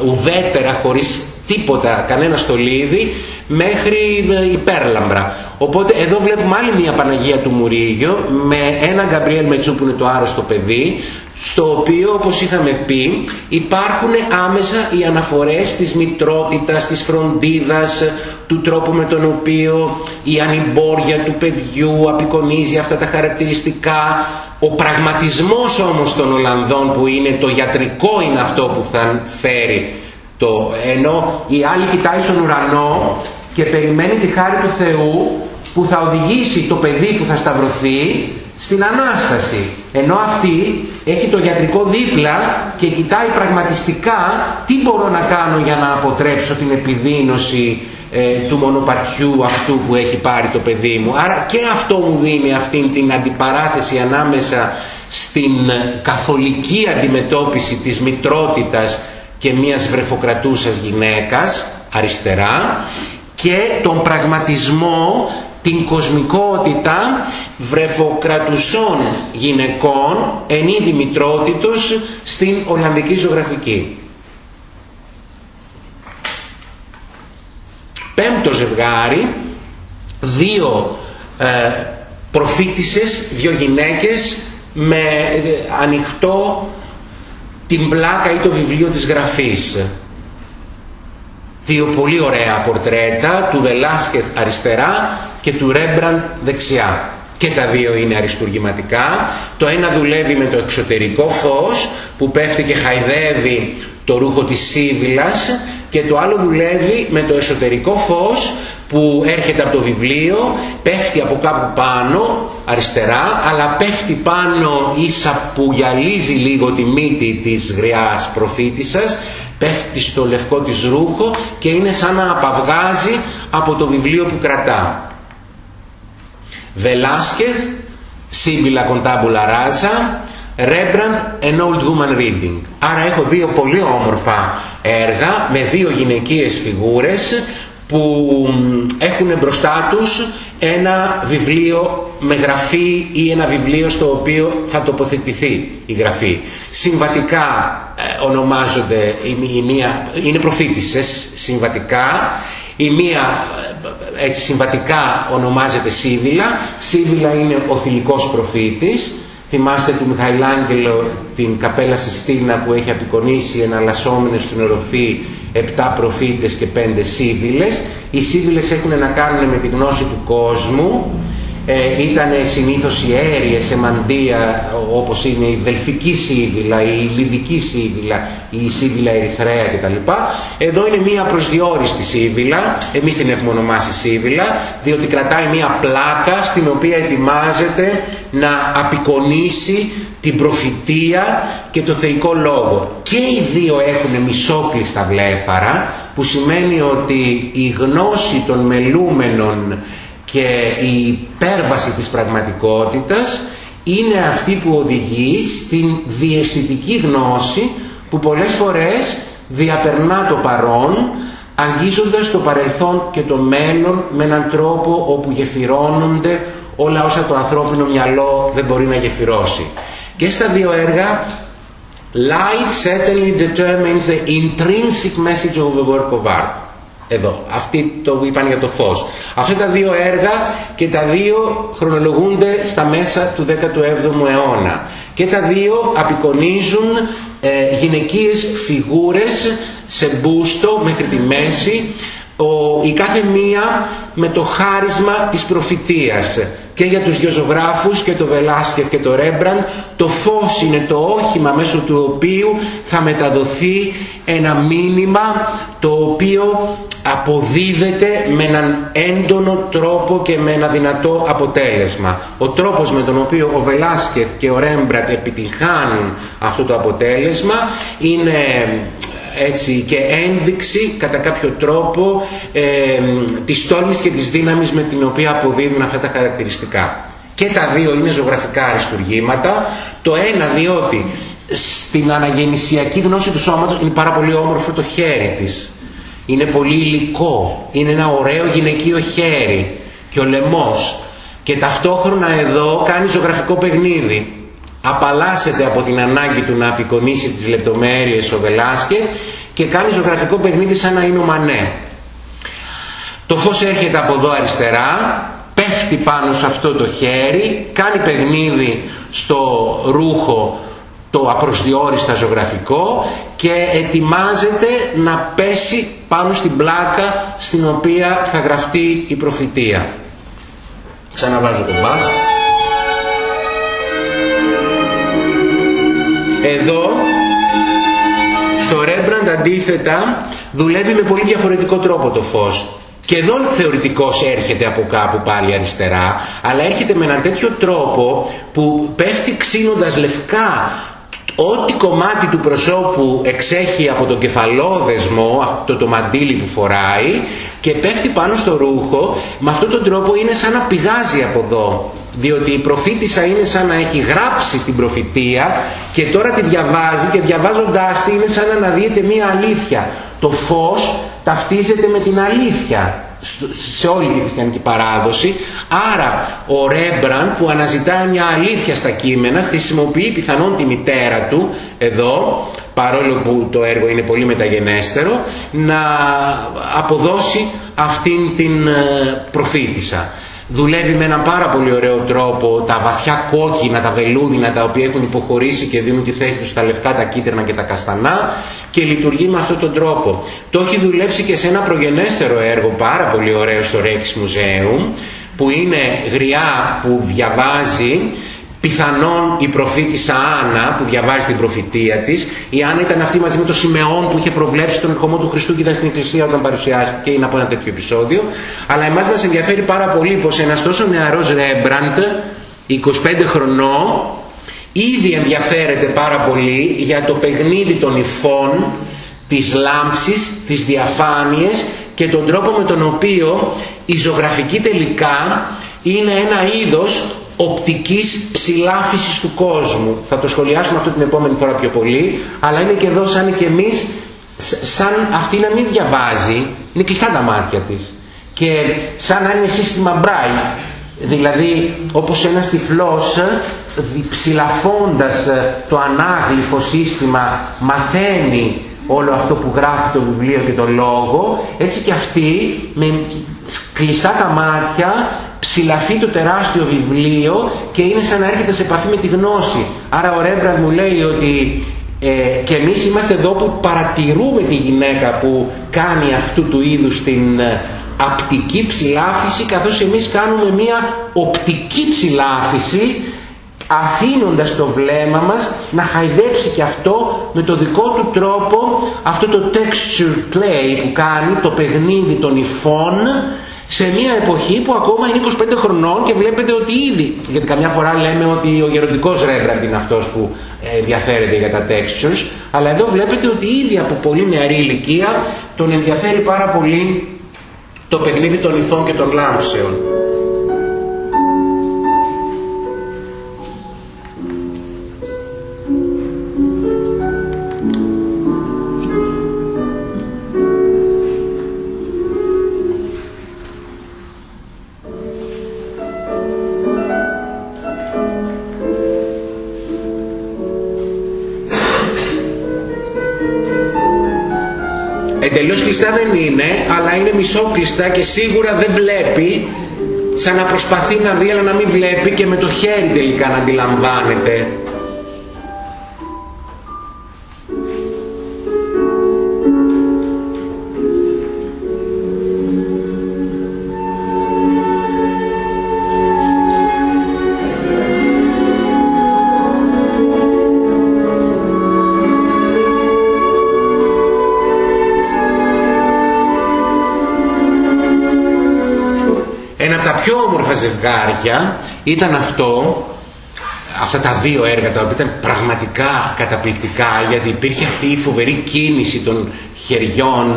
ουδέτερα χωρίς τίποτα, κανένα στολίδι, μέχρι ε, υπέρλαμπρα. Οπότε εδώ βλέπουμε άλλη μια Παναγία του Μουρίγιο με έναν Γκαμπριέλ Μετσού που είναι το άρρωστο παιδί, στο οποίο όπως είχαμε πει υπάρχουν άμεσα οι αναφορές της μητρότητας, της φροντίδας, του τρόπου με τον οποίο η ανυμπόρια του παιδιού απεικονίζει αυτά τα χαρακτηριστικά. Ο πραγματισμός όμως των Ολλανδών που είναι το γιατρικό είναι αυτό που θα φέρει το, ενώ η άλλη κοιτάει στον ουρανό και περιμένει τη χάρη του Θεού που θα οδηγήσει το παιδί που θα σταυρωθεί στην Ανάσταση. Ενώ αυτή έχει το γιατρικό δίπλα και κοιτάει πραγματιστικά τι μπορώ να κάνω για να αποτρέψω την επιδείνωση ε, του μονοπατιού αυτού που έχει πάρει το παιδί μου. Άρα και αυτό μου δίνει αυτήν την αντιπαράθεση ανάμεσα στην καθολική αντιμετώπιση της μητρότητας και μιας βρεφοκρατούσας γυναίκας αριστερά και τον πραγματισμό την κοσμικότητα βρεφοκρατουσών γυναικών εν είδη μητρότητος στην Ολλανδική ζωγραφική. Πέμπτο ζευγάρι, δύο ε, προφήτησες, δύο γυναίκες με ε, ανοιχτό την πλάκα ή το βιβλίο της γραφής δύο πολύ ωραία πορτρέτα του Βελάσκεθ αριστερά και του Ρέμπραντ δεξιά. Και τα δύο είναι αριστουργηματικά. Το ένα δουλεύει με το εξωτερικό φως που πέφτει και χαϊδεύει το ρούχο της Σίβηλας και το άλλο δουλεύει με το εσωτερικό φως που έρχεται από το βιβλίο, πέφτει από κάπου πάνω, αριστερά, αλλά πέφτει πάνω ίσα που γυαλίζει λίγο τη μύτη της γριάς προφήτησας πέφτει στο λευκό της ρούχο και είναι σαν να απαυγάζει από το βιβλίο που κρατά. Βελάσκεθ, Σύμπιλα Κοντάμπουλα Ράζα, Rembrandt, An Old Woman Reading. Άρα έχω δύο πολύ όμορφα έργα με δύο γυναικείες φιγούρες που έχουν μπροστά τους ένα βιβλίο με γραφή ή ένα βιβλίο στο οποίο θα τοποθετηθεί η γραφή. Συμβατικά ε, ονομάζονται, η, μία, είναι προφήτησες συμβατικά, η μία ε, έτσι συμβατικά ονομάζεται Σίβιλα, Σίβιλα είναι ο θηλυκός προφήτης, θυμάστε του Μιχαηλάγγελο την καπέλα Συστήνα που έχει απεικονίσει εναλλασσόμενες στην οροφή επτά προφήτες και πέντε σύβιλες. Οι σύβιλες έχουν να κάνουν με τη γνώση του κόσμου. Ε, ήταν συνήθως οι αίριες σε μαντία όπως είναι η Δελφική Σύβιλα, η Λιβική Σύβιλα, η Σύβιλα Ερυθρέα κτλ. Εδώ είναι μία προσδιορίστη Σύβιλα, εμείς την έχουμε ονομάσει Σύβιλα, διότι κρατάει μία πλάκα στην οποία ετοιμάζεται να απεικονίσει την προφητεία και το θεϊκό λόγο. Και οι δύο έχουν μισόκλειστα βλέφαρα που σημαίνει ότι η γνώση των μελούμενων και η υπέρβαση της πραγματικότητας είναι αυτή που οδηγεί στην διαισθητική γνώση που πολλές φορές διαπερνά το παρόν αγγίζοντας το παρελθόν και το μέλλον με έναν τρόπο όπου γεφυρώνονται όλα όσα το ανθρώπινο μυαλό δεν μπορεί να γεφυρώσει. Και στα δύο έργα light certainly determines the intrinsic message of the work of art. Εδώ, αυτοί το είπαν για το φως. Αυτά τα δύο έργα και τα δύο χρονολογούνται στα μέσα του 17ου αιώνα. Και τα δύο απεικονίζουν ε, γυναικείες φιγούρες σε μπούστο μέχρι τη μέση, ο, η κάθε μία με το χάρισμα της προφητείας και για τους γεωζωγράφους και το Βελάσκεφ και το Ρέμπραν το φως είναι το όχημα μέσω του οποίου θα μεταδοθεί ένα μήνυμα το οποίο αποδίδεται με έναν έντονο τρόπο και με ένα δυνατό αποτέλεσμα. Ο τρόπος με τον οποίο ο Βελάσκεφ και ο Ρέμπραντ επιτυχάνουν αυτό το αποτέλεσμα είναι έτσι και ένδειξη κατά κάποιο τρόπο ε, της τόλμης και της δύναμης με την οποία αποδίδουν αυτά τα χαρακτηριστικά. Και τα δύο είναι ζωγραφικά αριστουργήματα, το ένα διότι στην αναγεννησιακή γνώση του σώματος είναι πάρα πολύ όμορφο το χέρι της. Είναι πολύ υλικό, είναι ένα ωραίο γυναικείο χέρι και ο λαιμός και ταυτόχρονα εδώ κάνει ζωγραφικό παιχνίδι απαλλάσσεται από την ανάγκη του να απεικονίσει τις λεπτομέρειες ο Βελάσκε και κάνει ζωγραφικό παιχνίδι σαν να είναι ο Μανέ. Το φως έρχεται από εδώ αριστερά, πέφτει πάνω σε αυτό το χέρι, κάνει παιχνίδι στο ρούχο το απροσδιόριστα ζωγραφικό και ετοιμάζεται να πέσει πάνω στην πλάκα στην οποία θα γραφτεί η προφητεία. Ξαναβάζω τον Μπαχ. Αντίθετα, δουλεύει με πολύ διαφορετικό τρόπο το φως. Και εδώ θεωρητικός έρχεται από κάπου πάλι αριστερά, αλλά έρχεται με έναν τέτοιο τρόπο που πέφτει ξύνοντας λευκά ό,τι κομμάτι του προσώπου εξέχει από τον κεφαλόδεσμο, αυτό το μαντίλι που φοράει και πέφτει πάνω στο ρούχο, με αυτόν τον τρόπο είναι σαν να πηγάζει από εδώ. Διότι η προφήτησα είναι σαν να έχει γράψει την προφητεία και τώρα τη διαβάζει και διαβάζοντάς τη είναι σαν να αναδύεται μία αλήθεια. Το φως ταυτίζεται με την αλήθεια σε όλη τη χριστιανική παράδοση. Άρα ο Ρέμπραν που αναζητάει μια αλήθεια στα κείμενα χρησιμοποιεί πιθανόν τη μητέρα του εδώ, παρόλο που το έργο είναι πολύ μεταγενέστερο, να αποδώσει αυτήν την ε, προφήτησα δουλεύει με έναν πάρα πολύ ωραίο τρόπο τα βαθιά κόκκινα, τα βελούδινα τα οποία έχουν υποχωρήσει και δίνουν τη θέση τους στα λευκά, τα κίτρινα και τα καστανά και λειτουργεί με αυτόν τον τρόπο. Το έχει δουλέψει και σε ένα προγενέστερο έργο πάρα πολύ ωραίο στο Rex Museum που είναι γριά που διαβάζει πιθανόν η προφήτησα Άννα που διαβάζει την προφητεία της η Άννα ήταν αυτή μαζί με τον Σιμεών που είχε προβλέψει τον ερχομό του Χριστού και ήταν στην εκκλησία όταν παρουσιάστηκε είναι από ένα τέτοιο επεισόδιο. Αλλά εμάς μας ενδιαφέρει πάρα πολύ πως ένας τόσο νεαρός Ρέμπραντ 25 χρονών ήδη ενδιαφέρεται πάρα πολύ για το παιχνίδι των υφών της λάμψης, της διαφάνειες και τον τρόπο με τον οποίο η ζωγραφική τελικά είναι ένα είδος οπτικής ψηλάφισης του κόσμου. Θα το σχολιάσουμε αυτό την επόμενη φορά πιο πολύ, αλλά είναι και εδώ σαν και εμείς, σαν αυτή να μην διαβάζει, είναι κλειστά τα μάτια της. Και σαν να είναι σύστημα Bright, δηλαδή όπως ένας τυφλός ψηλαφώντας ε, το ανάγλυφο σύστημα μαθαίνει όλο αυτό που γράφει το βιβλίο και το λόγο, έτσι και αυτή με κλειστά τα μάτια ψηλαφεί το τεράστιο βιβλίο και είναι σαν να έρχεται σε επαφή με τη γνώση. Άρα ο Ρέμπραντ μου λέει ότι ε, και εμείς είμαστε εδώ που παρατηρούμε τη γυναίκα που κάνει αυτού του είδους την ε, απτική ψηλάφιση καθώς εμείς κάνουμε μια οπτική ψηλάφιση αφήνοντας το βλέμμα μας να χαϊδέψει και αυτό με το δικό του τρόπο αυτό το texture play που κάνει, το παιχνίδι των υφών σε μια εποχή που ακόμα είναι 25 χρονών και βλέπετε ότι ήδη, γιατί καμιά φορά λέμε ότι ο γεροντικός Ρέμπραντ είναι αυτός που ε, ενδιαφέρεται για τα textures, αλλά εδώ βλέπετε ότι ήδη από πολύ νεαρή ηλικία τον ενδιαφέρει πάρα πολύ το παιχνίδι των ηθών και των λάμψεων. Αλλά είναι μισόκλειστά και σίγουρα δεν βλέπει, σαν να προσπαθεί να δει αλλά να μην βλέπει και με το χέρι τελικά να αντιλαμβάνεται ζευγάρια ήταν αυτό αυτά τα δύο έργα τα οποία ήταν πραγματικά καταπληκτικά γιατί υπήρχε αυτή η φοβερή κίνηση των χεριών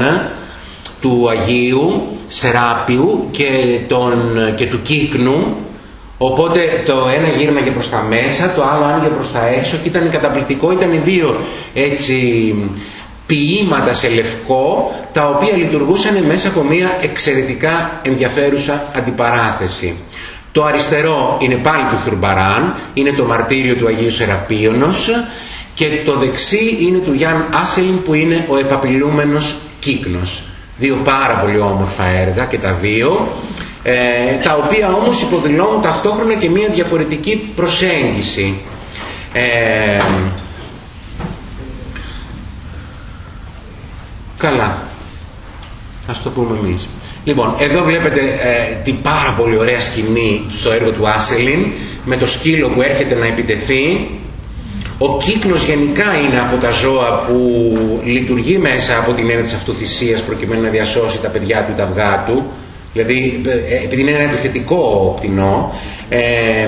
του Αγίου Σεράπιου και, τον, και του Κύκνου. Οπότε το ένα γύρναγε προς τα μέσα το άλλο άνοιγε προς τα έξω και ήταν καταπληκτικό. Ήταν δύο έτσι ποίηματα σε λευκό τα οποία λειτουργούσαν μέσα από μια εξαιρετικά ενδιαφέρουσα αντιπαράθεση. Το αριστερό είναι πάλι του Θουρμπαράν, είναι το μαρτύριο του Αγίου Σεραπίωνος και το δεξί είναι του Γιάν Άσελιν που είναι ο επαπειλούμενος κύκνος. Δύο πάρα πολύ όμορφα έργα και τα δύο, ε, τα οποία όμως υποδηλώνουν ταυτόχρονα και μια διαφορετική προσέγγιση. Ε, Καλά. Ας το πούμε εμείς. Λοιπόν, εδώ βλέπετε ε, την πάρα πολύ ωραία σκηνή στο έργο του Άσελιν με το σκύλο που έρχεται να επιτεθεί. Ο κύκνος γενικά είναι από τα ζώα που λειτουργεί μέσα από την έννοια της αυτοθυσίας προκειμένου να διασώσει τα παιδιά του, τα αυγά του. Δηλαδή, ε, επειδή είναι ένα επιθετικό πτηνό, ε,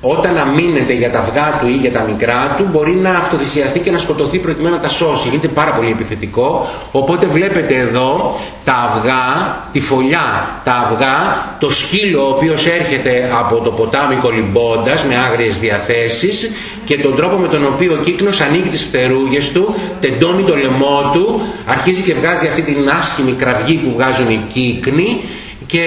όταν αμήνεται για τα αυγά του ή για τα μικρά του μπορεί να αυτοθυσιαστεί και να σκοτωθεί προκειμένου να τα σώσει. Γίνεται πάρα πολύ επιθετικό. Οπότε βλέπετε εδώ τα αυγά, τη φωλιά, τα αυγά, το σκύλο ο οποίος έρχεται από το ποτάμι κολυμπώντας με άγριες διαθέσεις και τον τρόπο με τον οποίο ο κύκνος ανοίγει τις φτερούγες του, τεντώνει το λαιμό του, αρχίζει και βγάζει αυτή την άσχημη κραυγή που βγάζουν οι κύκνοι και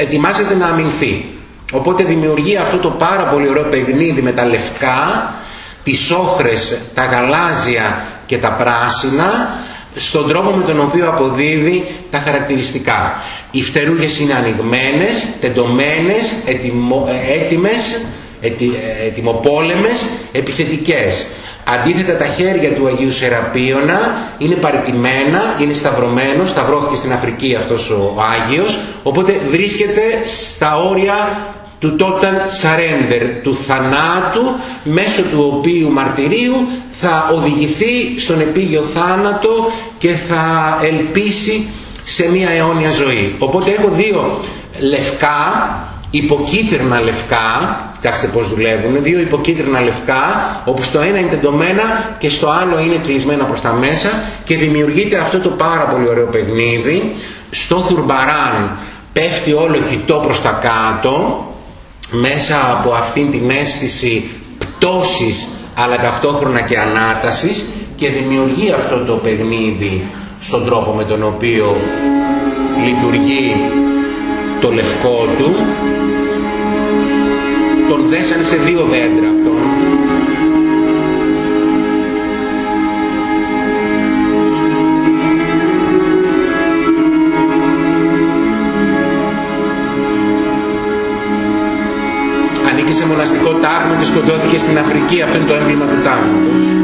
ετοιμάζεται να αμυνθεί. Οπότε δημιουργεί αυτό το πάρα πολύ ωραίο παιχνίδι με τα λευκά, τις όχρες, τα γαλάζια και τα πράσινα στον τρόπο με τον οποίο αποδίδει τα χαρακτηριστικά. Οι φτερούγες είναι ανοιγμένες, τεντωμένες, ετοιμο, έτοιμες, ετι, ετοιμοπόλεμες, επιθετικές. Αντίθετα τα χέρια του Αγίου Σεραπίωνα είναι παραιτημένα, είναι σταυρωμένο, σταυρώθηκε στην Αφρική αυτός ο Άγιος, οπότε βρίσκεται στα όρια του total surrender, του θανάτου μέσω του οποίου μαρτυρίου θα οδηγηθεί στον επίγειο θάνατο και θα ελπίσει σε μια αιώνια ζωή. Οπότε έχω δύο λευκά, υποκίτρινα λευκά, κοιτάξτε πώς δουλεύουν, δύο υποκίτρινα λευκά, όπου στο ένα είναι τεντωμένα και στο άλλο είναι κλεισμένα προς τα μέσα και δημιουργείται αυτό το πάρα πολύ ωραίο παιχνίδι. Στο θουρμπαράν πέφτει όλο χιτό προς τα κάτω, μέσα από αυτήν την αίσθηση πτώσης αλλά ταυτόχρονα και ανάτασης και δημιουργεί αυτό το παιχνίδι στον τρόπο με τον οποίο λειτουργεί το λευκό του τον δέσανε σε δύο δέντρα αυτόν μοναστικό τάγμα και σκοτώθηκε στην Αφρική. Αυτό είναι το έμβλημα του τάγματος.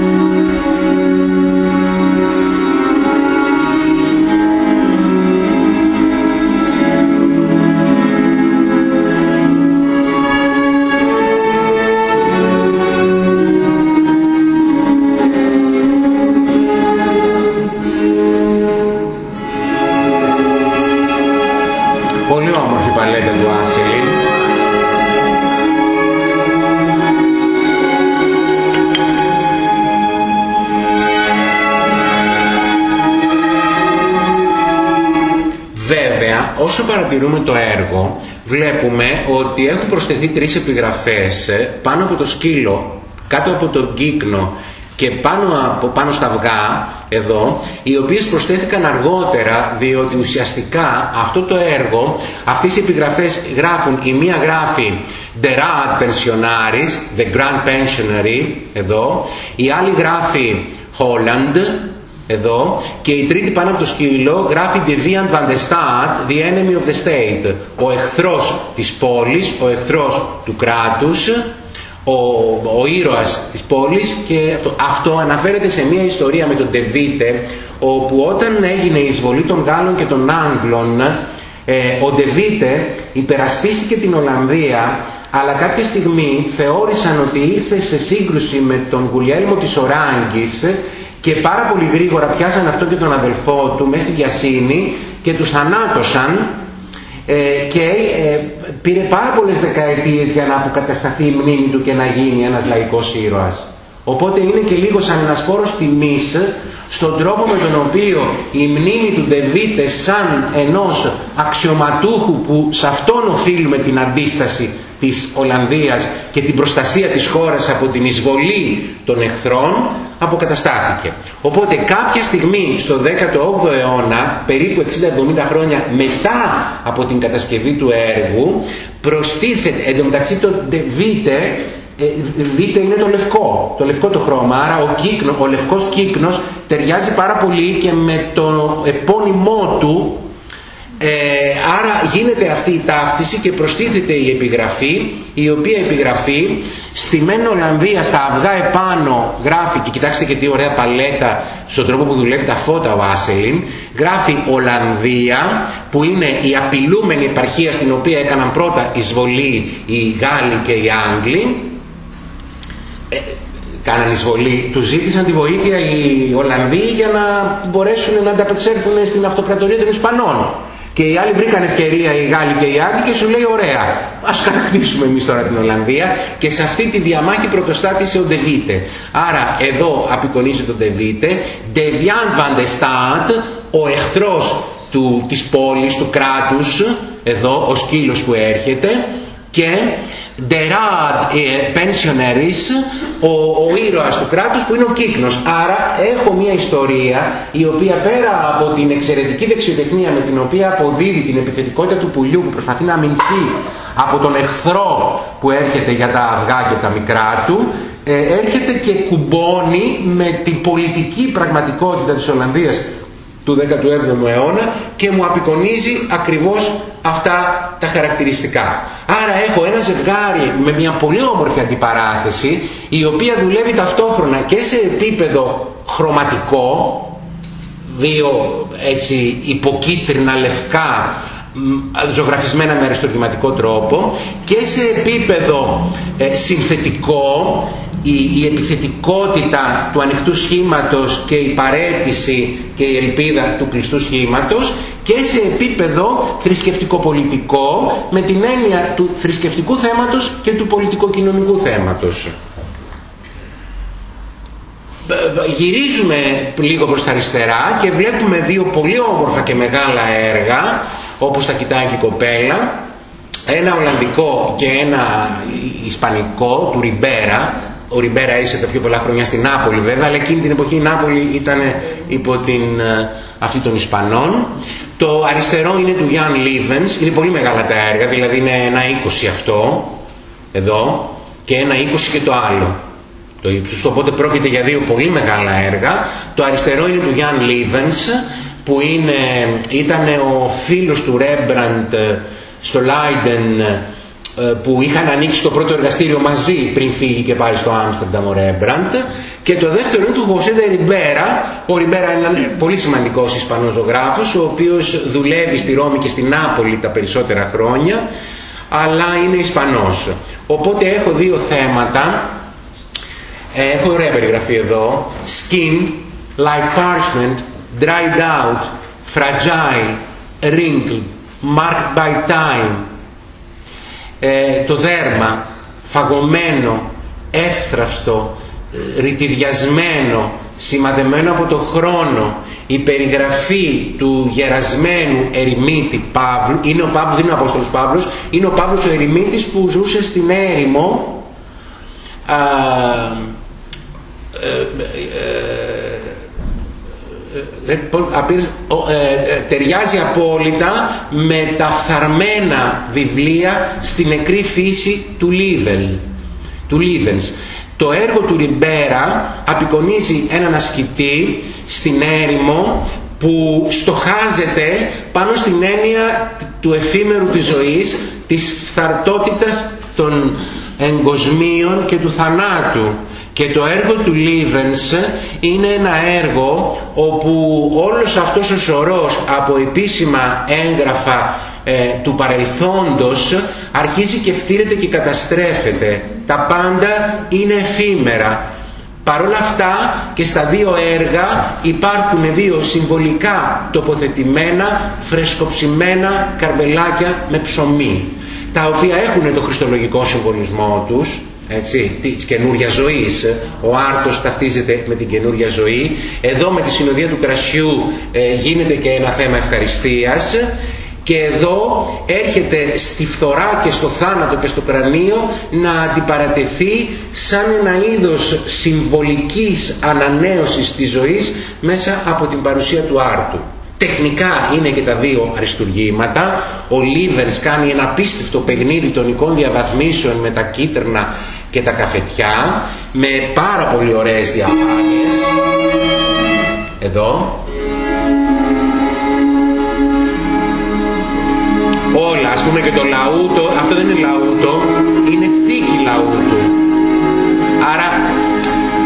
Όσο παρατηρούμε το έργο βλέπουμε ότι έχουν προσθεθεί τρεις επιγραφές ε, πάνω από το σκύλο, κάτω από τον κύκνο και πάνω, από, πάνω στα αυγά εδώ οι οποίες προσθέθηκαν αργότερα διότι ουσιαστικά αυτό το έργο αυτές οι επιγραφές γράφουν η μία γράφει The Rad Pensionaris The Grand Pensionary εδώ η άλλη γράφει Holland εδώ. Και η τρίτη πάνω από το σκύλο γράφει Deviant van der Staat, the enemy of the state ο εχθρός της πόλης, ο εχθρός του κράτους ο, ο ήρωας της πόλης και αυτό αναφέρεται σε μια ιστορία με τον Ντεβίτε όπου όταν έγινε η εισβολή των Γάλλων και των Άγγλων ε, ο Ντεβίτε υπερασπίστηκε την Ολλανδία αλλά κάποια στιγμή θεώρησαν ότι ήρθε σε σύγκρουση με τον Γουλιέλμο της Οράγκης και πάρα πολύ γρήγορα πιάσαν αυτό και τον αδελφό του μέσα στη βιασύνη και τους θανάτωσαν ε, και ε, πήρε πάρα πολλές δεκαετίες για να αποκατασταθεί η μνήμη του και να γίνει ένας λαϊκός ήρωας. Οπότε είναι και λίγο σαν ένας φόρος τιμής στον τρόπο με τον οποίο η μνήμη του Ντεβίτε σαν ενός αξιωματούχου που σε αυτόν οφείλουμε την αντίσταση της Ολλανδίας και την προστασία της χώρας από την εισβολή των εχθρών αποκαταστάθηκε. Οπότε κάποια στιγμή στο 18ο αιώνα, περίπου 60-70 χρόνια μετά από την κατασκευή του έργου, προστίθεται, εντωμεταξύ το βίτε, δείτε είναι το λευκό, το λευκό το χρώμα, άρα ο, κύκνο, ο λευκός κύκνος ταιριάζει πάρα πολύ και με το επώνυμό του Ε, άρα γίνεται αυτή η ταύτιση και προστίθεται η επιγραφή, η οποία επιγραφή στη Μεν Ολλανδία στα αυγά επάνω γράφει, και κοιτάξτε και τι ωραία παλέτα στον τρόπο που δουλεύει τα φώτα ο Άσελιν, γράφει Ολλανδία που είναι η απειλούμενη επαρχία στην οποία έκαναν πρώτα εισβολή οι Γάλλοι και οι Άγγλοι, ε, κάναν εισβολή, τους ζήτησαν τη βοήθεια οι Ολλανδοί για να μπορέσουν να ανταπεξέλθουν στην αυτοκρατορία των Ισπανών. Και οι άλλοι βρήκαν ευκαιρία οι Γάλλοι και οι Άγγλοι και σου λέει ωραία ας κατακτήσουμε εμείς τώρα την Ολλανδία και σε αυτή τη διαμάχη πρωτοστάτησε ο Ντεβίτε. Άρα εδώ απεικονίζεται ο Ντεβίτε, Deviant van de Staat, ο εχθρός του, της πόλης, του κράτους, εδώ ο σκύλος που έρχεται και Derad Pensionaries, ο, ο ήρωας του κράτους που είναι ο Κύκνος. Άρα έχω μια ιστορία η οποία πέρα από την εξαιρετική δεξιοτεχνία με την οποία αποδίδει την επιθετικότητα του πουλιού που προσπαθεί να αμυνθεί από τον εχθρό που έρχεται για τα αυγά και τα μικρά του, ε, έρχεται και κουμπώνει με την πολιτική πραγματικότητα της Ολλανδίας του 17ου αιώνα και μου απεικονίζει ακριβώς αυτά τα χαρακτηριστικά. Άρα έχω ένα ζευγάρι με μια πολύ όμορφη αντιπαράθεση η οποία δουλεύει ταυτόχρονα και σε επίπεδο χρωματικό δύο έτσι υποκίτρινα λευκά ζωγραφισμένα με αριστοκυματικό τρόπο και σε επίπεδο ε, συνθετικό η, η επιθετικότητα του ανοιχτού σχήματος και η παρέτηση και η ελπίδα του κλειστού σχήματος και σε επίπεδο θρησκευτικό-πολιτικό με την έννοια του θρησκευτικού θέματος και του πολιτικο-κοινωνικού θέματος. Γυρίζουμε λίγο προς τα αριστερά και βλέπουμε δύο πολύ όμορφα και μεγάλα έργα όπως τα κοιτάει η κοπέλα ένα Ολλανδικό και ένα Ισπανικό του Ριμπέρα ο Ριμπέρα είσαι τα πιο πολλά χρόνια στην Νάπολη βέβαια αλλά εκείνη την εποχή η Νάπολη ήταν υπό την ε, αυτή των Ισπανών. Το αριστερό είναι του Γιάνν Λίβενς. Είναι πολύ μεγάλα τα έργα δηλαδή είναι ένα 20 αυτό εδώ και ένα 20 και το άλλο. Το ύψος οπότε πρόκειται για δύο πολύ μεγάλα έργα. Το αριστερό είναι του Γιάνν Λίβενς που είναι, ήταν ο φίλος του Ρέμπραντ ε, στο Λάιντεν ε, που είχαν ανοίξει το πρώτο εργαστήριο μαζί πριν φύγει και πάει στο Άμστερνταμ ο Ρέμπραντ. Και το δεύτερο είναι του Χωσέντε Ριμπέρα. Ο Ριμπέρα είναι ένας πολύ σημαντικός Ισπανός ζωγράφος ο οποίος δουλεύει στη Ρώμη και στη Νάπολη τα περισσότερα χρόνια αλλά είναι Ισπανός. Οπότε έχω δύο θέματα. Ε, έχω ωραία περιγραφή εδώ. Skin like parchment dried out fragile wrinkled marked by time ε, το δέρμα φαγωμένο, εύθραυστο, ε, ρητιδιασμένο, σημαδεμένο από το χρόνο, η περιγραφή του γερασμένου ερημίτη Παύλου, είναι ο Παύλος, δεν είναι ο Απόστολος Παύλος, είναι ο Παύλος ο ερημίτης που ζούσε στην έρημο α, ε, ε, ε, ταιριάζει απόλυτα με τα φθαρμένα βιβλία στην νεκρή φύση του Λίβελ του Λίβενς. Το έργο του Ριμπέρα απεικονίζει έναν ασκητή στην έρημο που στοχάζεται πάνω στην έννοια του εφήμερου της ζωής της φθαρτότητας των εγκοσμίων και του θανάτου και το έργο του Λίβενς είναι ένα έργο όπου όλος αυτός ο σωρός από επίσημα έγγραφα ε, του παρελθόντος αρχίζει και φτύρεται και καταστρέφεται. Τα πάντα είναι εφήμερα. Παρ' όλα αυτά και στα δύο έργα υπάρχουν δύο συμβολικά τοποθετημένα φρεσκοψημένα καρβελάκια με ψωμί τα οποία έχουν το χριστολογικό συμβολισμό τους έτσι, της καινούρια ζωής. Ο άρτος ταυτίζεται με την καινούρια ζωή. Εδώ με τη συνοδεία του κρασιού ε, γίνεται και ένα θέμα ευχαριστίας και εδώ έρχεται στη φθορά και στο θάνατο και στο κρανίο να αντιπαρατεθεί σαν ένα είδος συμβολικής ανανέωσης της ζωής μέσα από την παρουσία του άρτου. Τεχνικά είναι και τα δύο αριστουργήματα. Ο Λίβερς κάνει ένα απίστευτο παιχνίδι τονικών διαβαθμίσεων με τα κίτρινα και τα καφετιά με πάρα πολύ ωραίες διαφάνειες. Εδώ. όλα. Ας πούμε και το λαούτο, αυτό δεν είναι λαούτο, είναι θήκη λαούτου. Άρα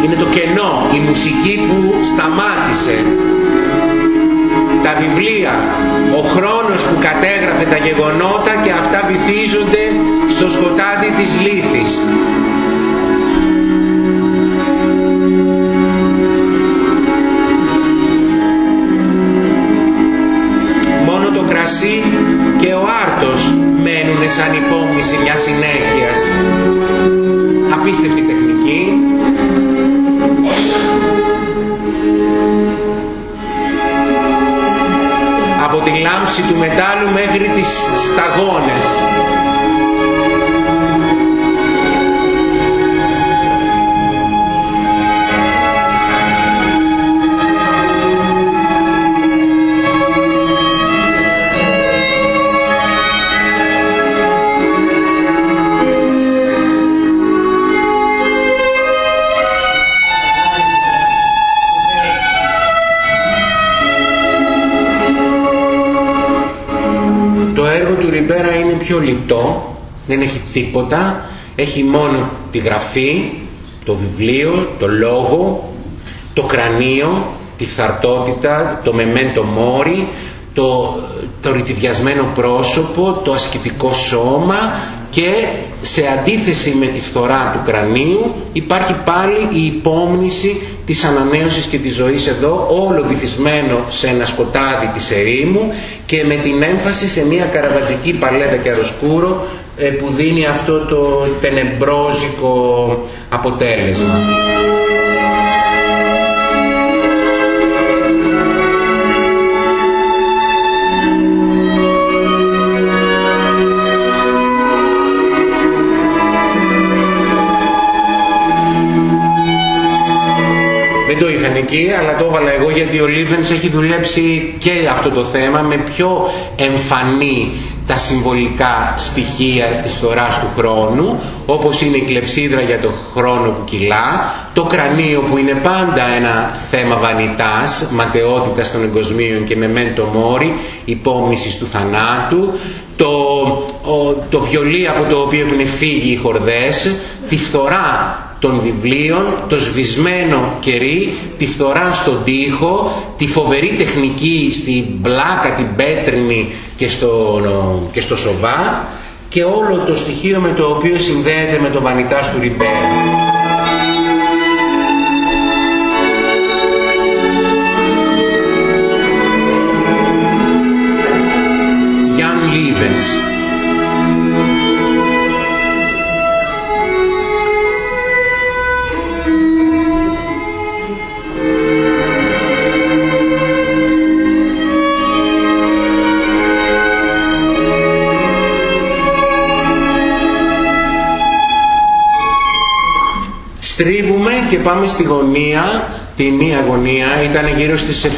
είναι το κενό, η μουσική που σταμάτησε. Τα βιβλία, ο χρόνος που κατέγραφε τα γεγονότα και αυτά βυθίζονται στο σκοτάδι της λύθης. και ο άρτος μένουν σαν υπόμνηση μιας συνέχειας. Απίστευτη τεχνική. Του μετάλλου μέχρι τις σταγόνες. Πιο λιτό, δεν έχει τίποτα, έχει μόνο τη γραφή, το βιβλίο, το λόγο, το κρανίο, τη φθαρτότητα, το μεμέντο μόρι, το, το ρητιδιασμένο πρόσωπο, το ασκητικό σώμα και σε αντίθεση με τη φθορά του κρανίου υπάρχει πάλι η υπόμνηση της ανανέωσης και της ζωής εδώ όλο βυθισμένο σε ένα σκοτάδι της ερήμου και με την έμφαση σε μια καραβατζική παλέτα και αεροσκούρο ε, που δίνει αυτό το τενεμπρόζικο αποτέλεσμα. Εκεί, αλλά το έβαλα εγώ γιατί ο Λίβενς έχει δουλέψει και αυτό το θέμα με πιο εμφανή τα συμβολικά στοιχεία της φθοράς του χρόνου, όπως είναι η κλεψίδρα για το χρόνο που κυλά, το κρανίο που είναι πάντα ένα θέμα βανιτάς, ματαιότητας των εγκοσμίων και με μέντο μόρι, υπόμνησης του θανάτου, το, το βιολί από το οποίο έχουν φύγει οι χορδές, τη φθορά των βιβλίων, το σβησμένο κερί, τη φθορά στον τοίχο, τη φοβερή τεχνική στην μπλάκα, την πέτρινη και στο, και στο σοβά και όλο το στοιχείο με το οποίο συνδέεται με το βανιτάς του Ριμπέρα. Και πάμε στη γωνία, τη μία γωνία, ήταν γύρω στις 7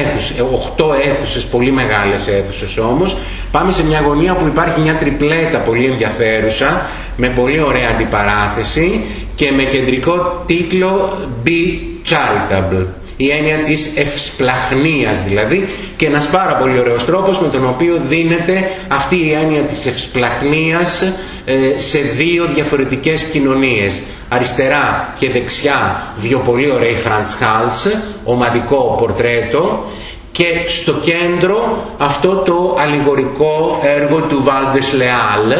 αίθουσες, 8 αίθουσες, πολύ μεγάλες αίθουσες όμως. Πάμε σε μια γωνία που υπάρχει μια τριπλέτα πολύ ενδιαφέρουσα, με πολύ ωραία αντιπαράθεση και με κεντρικό τίτλο Be Charitable η έννοια της ευσπλαχνίας δηλαδή και ένας πάρα πολύ ωραίος τρόπος με τον οποίο δίνεται αυτή η έννοια της ευσπλαχνίας ε, σε δύο διαφορετικές κοινωνίες αριστερά και δεξιά δύο πολύ ωραίοι Φραντς Χάλς ομαδικό πορτρέτο και στο κέντρο αυτό το αλληγορικό έργο του Βάλτες Λεάλ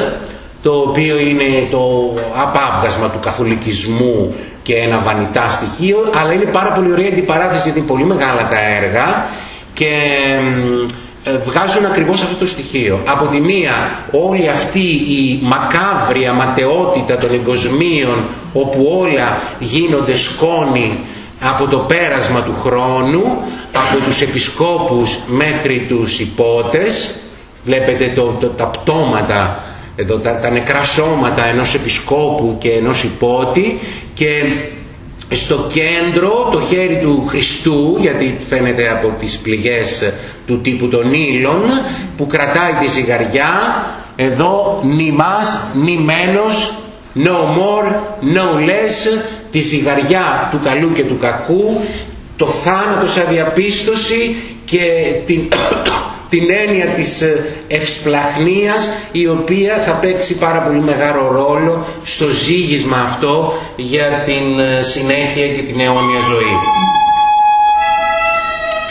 το οποίο είναι το απάβγασμα του καθολικισμού και ένα βανιτά στοιχείο, αλλά είναι πάρα πολύ ωραία αντιπαράθεση γιατί είναι πολύ μεγάλα τα έργα και ε, βγάζουν ακριβώς αυτό το στοιχείο. Από τη μία όλη αυτή η μακάβρια ματαιότητα των εγκοσμίων όπου όλα γίνονται σκόνη από το πέρασμα του χρόνου, από τους επισκόπους μέχρι τους υπότες, βλέπετε το, τα πτώματα εδώ τα, τα νεκρά σώματα ενός επισκόπου και ενός υπότη και στο κέντρο το χέρι του Χριστού γιατί φαίνεται από τις πληγές του τύπου των ήλων που κρατάει τη ζυγαριά εδώ νημάς, νημένος no more, no less τη ζυγαριά του καλού και του κακού το θάνατο σαν διαπίστωση και την [COUGHS] την έννοια της ε, ευσπλαχνίας η οποία θα παίξει πάρα πολύ μεγάλο ρόλο στο ζήγισμα αυτό για την ε, συνέχεια και την αιώνια ζωή.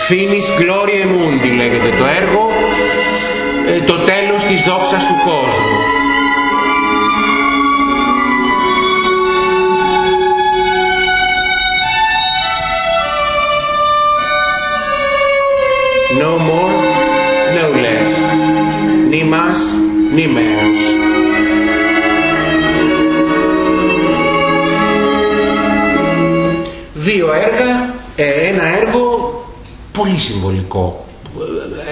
Finis Gloria Mundi λέγεται το έργο, ε, το τέλος της δόξας του κόσμου. No more, no less. Ni más, ni menos. Δύο έργα, ε, ένα έργο πολύ συμβολικό,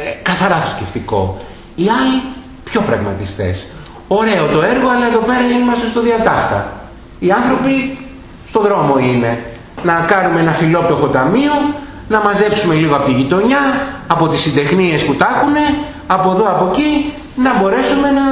ε, καθαρά θρησκευτικό. Οι άλλοι πιο πραγματιστές. Ωραίο το έργο, αλλά εδώ πέρα είμαστε στο διατάφτα. Οι άνθρωποι στο δρόμο είναι. Να κάνουμε ένα φιλόπτωχο ταμείο, να μαζέψουμε λίγο από τη γειτονιά, από τις συντεχνίες που τάκουνε, από εδώ από εκεί, να μπορέσουμε να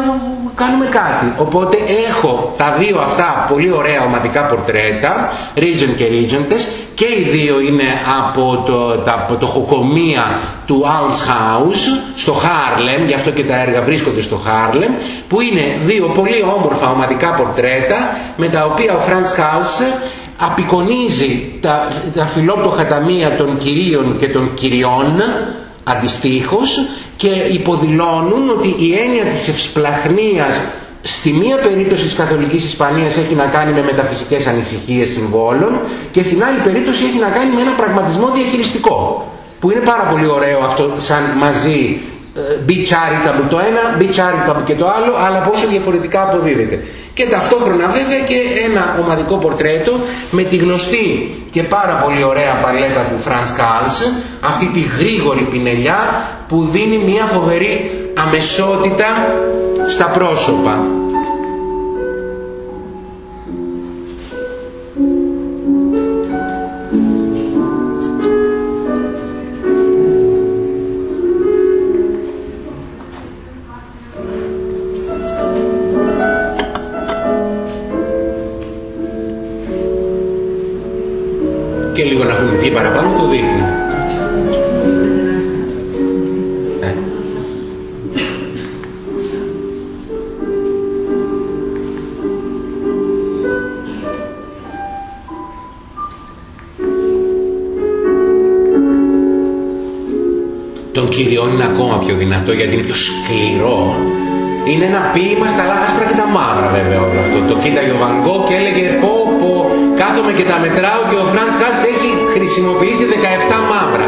κάνουμε κάτι. Οπότε έχω τα δύο αυτά πολύ ωραία ομαδικά πορτρέτα, Regents και Regentesses, και οι δύο είναι από το, τα, από το πτωχοκομεία του Almshouse στο Χάρλεμ, γι' αυτό και τα έργα βρίσκονται στο Χάρλεμ, που είναι δύο πολύ όμορφα ομαδικά πορτρέτα, με τα οποία ο Φρανς Χαλς απεικονίζει τα, τα φιλόπτωχα ταμεία των κυρίων και των κυριών, αντιστοίχως και υποδηλώνουν ότι η έννοια της ευσπλαχνίας στη μία περίπτωση της Καθολικής Ισπανίας έχει να κάνει με μεταφυσικές ανησυχίες συμβόλων και στην άλλη περίπτωση έχει να κάνει με ένα πραγματισμό διαχειριστικό που είναι πάρα πολύ ωραίο αυτό σαν μαζί be charitable το ένα, be charitable και το άλλο, αλλά πόσο διαφορετικά αποδίδεται. Και ταυτόχρονα βέβαια και ένα ομαδικό πορτρέτο με τη γνωστή και πάρα πολύ ωραία παλέτα του Franz Kals, αυτή τη γρήγορη πινελιά που δίνει μια φοβερή αμεσότητα στα πρόσωπα. Λίγο να έχουμε πει παραπάνω το δείχνει. Ε. Τον κυριών είναι ακόμα πιο δυνατό γιατί είναι πιο σκληρό. Είναι ένα ποίημα στα λάθασπρα και τα μαύρα βέβαια όλο αυτό. Το κοίταγε ο Βαγκό και έλεγε πω πω κάθομαι και τα μετράω και ο Φραντς Χάλς έχει χρησιμοποιήσει 17 μαύρα.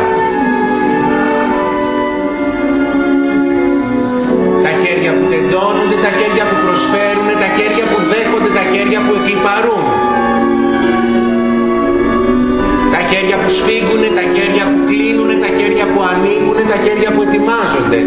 Τα χέρια που τεντώνονται, τα χέρια που προσφέρουν, τα χέρια που δέχονται, τα χέρια που εκλυπαρούν. Τα χέρια που σφίγγουν, τα χέρια που κλείνουν, τα χέρια που ανοίγουν, τα χέρια που ετοιμάζονται.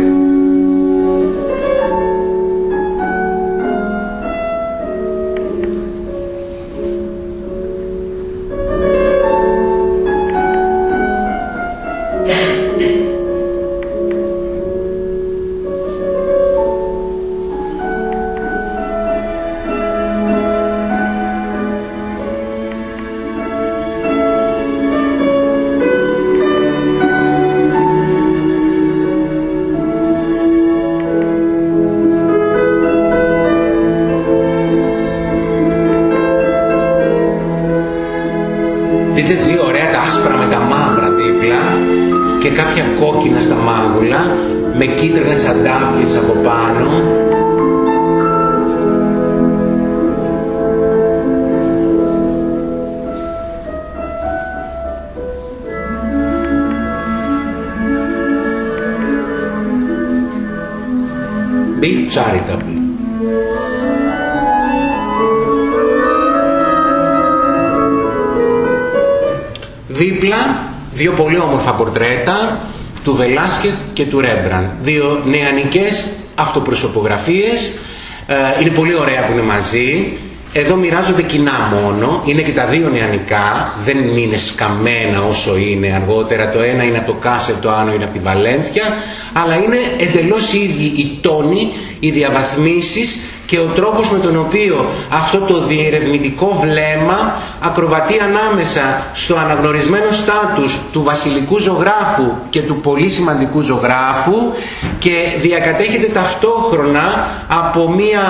Βελάσκεθ και του Ρέμπραντ. Δύο νεανικές αυτοπροσωπογραφίες. Ε, είναι πολύ ωραία που είναι μαζί. Εδώ μοιράζονται κοινά μόνο. Είναι και τα δύο νεανικά. Δεν είναι σκαμμένα όσο είναι αργότερα. Το ένα είναι από το Κάσελ, το άλλο είναι από τη Βαλένθια. Αλλά είναι εντελώς οι ίδιοι οι τόνοι, οι διαβαθμίσεις και και ο τρόπος με τον οποίο αυτό το διερευνητικό βλέμμα ακροβατεί ανάμεσα στο αναγνωρισμένο στάτους του βασιλικού ζωγράφου και του πολύ σημαντικού ζωγράφου και διακατέχεται ταυτόχρονα από μία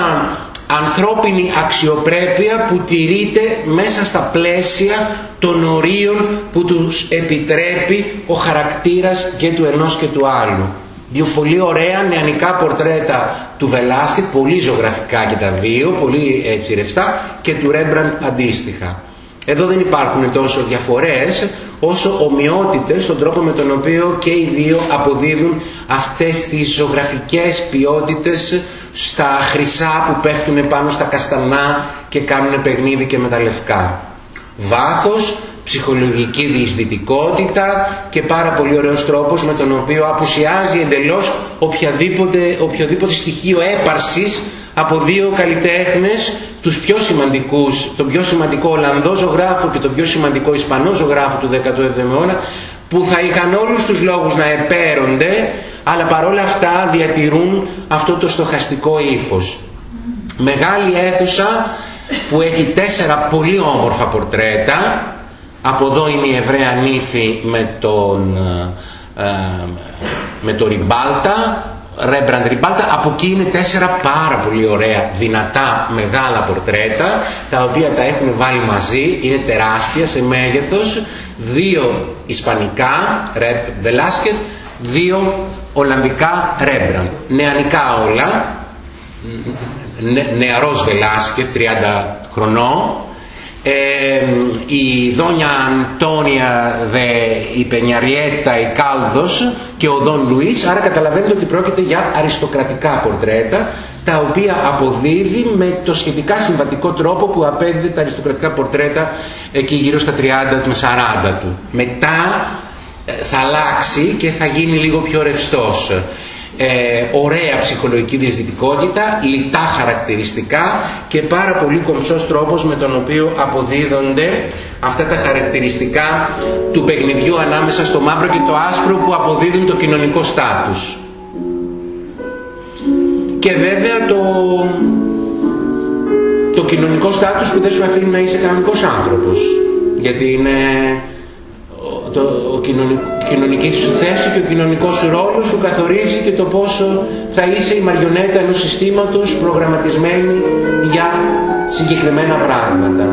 ανθρώπινη αξιοπρέπεια που τηρείται μέσα στα πλαίσια των ορίων που τους επιτρέπει ο χαρακτήρας και του ενός και του άλλου. Δύο πολύ ωραία νεανικά πορτρέτα του Βελάσκετ, πολύ ζωγραφικά και τα δύο, πολύ έτσι ρευστά και του Ρέμπραντ αντίστοιχα. Εδώ δεν υπάρχουν τόσο διαφορές όσο ομοιότητες στον τρόπο με τον οποίο και οι δύο αποδίδουν αυτές τις ζωγραφικές ποιότητες στα χρυσά που πέφτουν πάνω στα καστανά και κάνουν παιχνίδι και με τα λευκά. Βάθος, ψυχολογική διεισδυτικότητα και πάρα πολύ ωραίος τρόπος με τον οποίο απουσιάζει εντελώς οποιαδήποτε, οποιοδήποτε στοιχείο έπαρσης από δύο καλλιτέχνες, τους πιο σημαντικούς, τον πιο σημαντικό Ολλανδό ζωγράφο και τον πιο σημαντικό Ισπανό ζωγράφο του 17ου αιώνα, που θα είχαν όλους τους λόγους να επέρονται, αλλά παρόλα αυτά διατηρούν αυτό το στοχαστικό ύφος. Μεγάλη αίθουσα που έχει τέσσερα πολύ όμορφα πορτρέτα, από εδώ είναι η Εβραία νύφη με τον, ε, ε, με το Ριμπάλτα, Ρέμπραντ Ριμπάλτα, από εκεί είναι τέσσερα πάρα πολύ ωραία, δυνατά, μεγάλα πορτρέτα, τα οποία τα έχουν βάλει μαζί, είναι τεράστια σε μέγεθος, δύο ισπανικά, Ρεπ Βελάσκεθ, δύο Ολλανδικά Ρέμπραντ. Νεανικά όλα, νε, νεαρός Βελάσκεθ, 30 χρονών, η Δόνια Αντώνια δε η Πενιαριέτα η Κάλδος και ο Δον Λουίς άρα καταλαβαίνετε ότι πρόκειται για αριστοκρατικά πορτρέτα τα οποία αποδίδει με το σχετικά συμβατικό τρόπο που απέδιδε τα αριστοκρατικά πορτρέτα εκεί γύρω στα 30 του 40 του. Μετά ε, θα αλλάξει και θα γίνει λίγο πιο ρευστός ε, ωραία ψυχολογική διαστητικότητα, λιτά χαρακτηριστικά και πάρα πολύ κομψός τρόπος με τον οποίο αποδίδονται αυτά τα χαρακτηριστικά του παιχνιδιού ανάμεσα στο μαύρο και το άσπρο που αποδίδουν το κοινωνικό στάτους. Και βέβαια το, το κοινωνικό στάτους που δεν σου αφήνει να είσαι κανονικός άνθρωπος. Γιατί είναι το, ο κοινωνικής σου θέση και ο κοινωνικός σου ρόλος σου καθορίζει και το πόσο θα είσαι η μαριονέτα ενός συστήματος προγραμματισμένη για συγκεκριμένα πράγματα.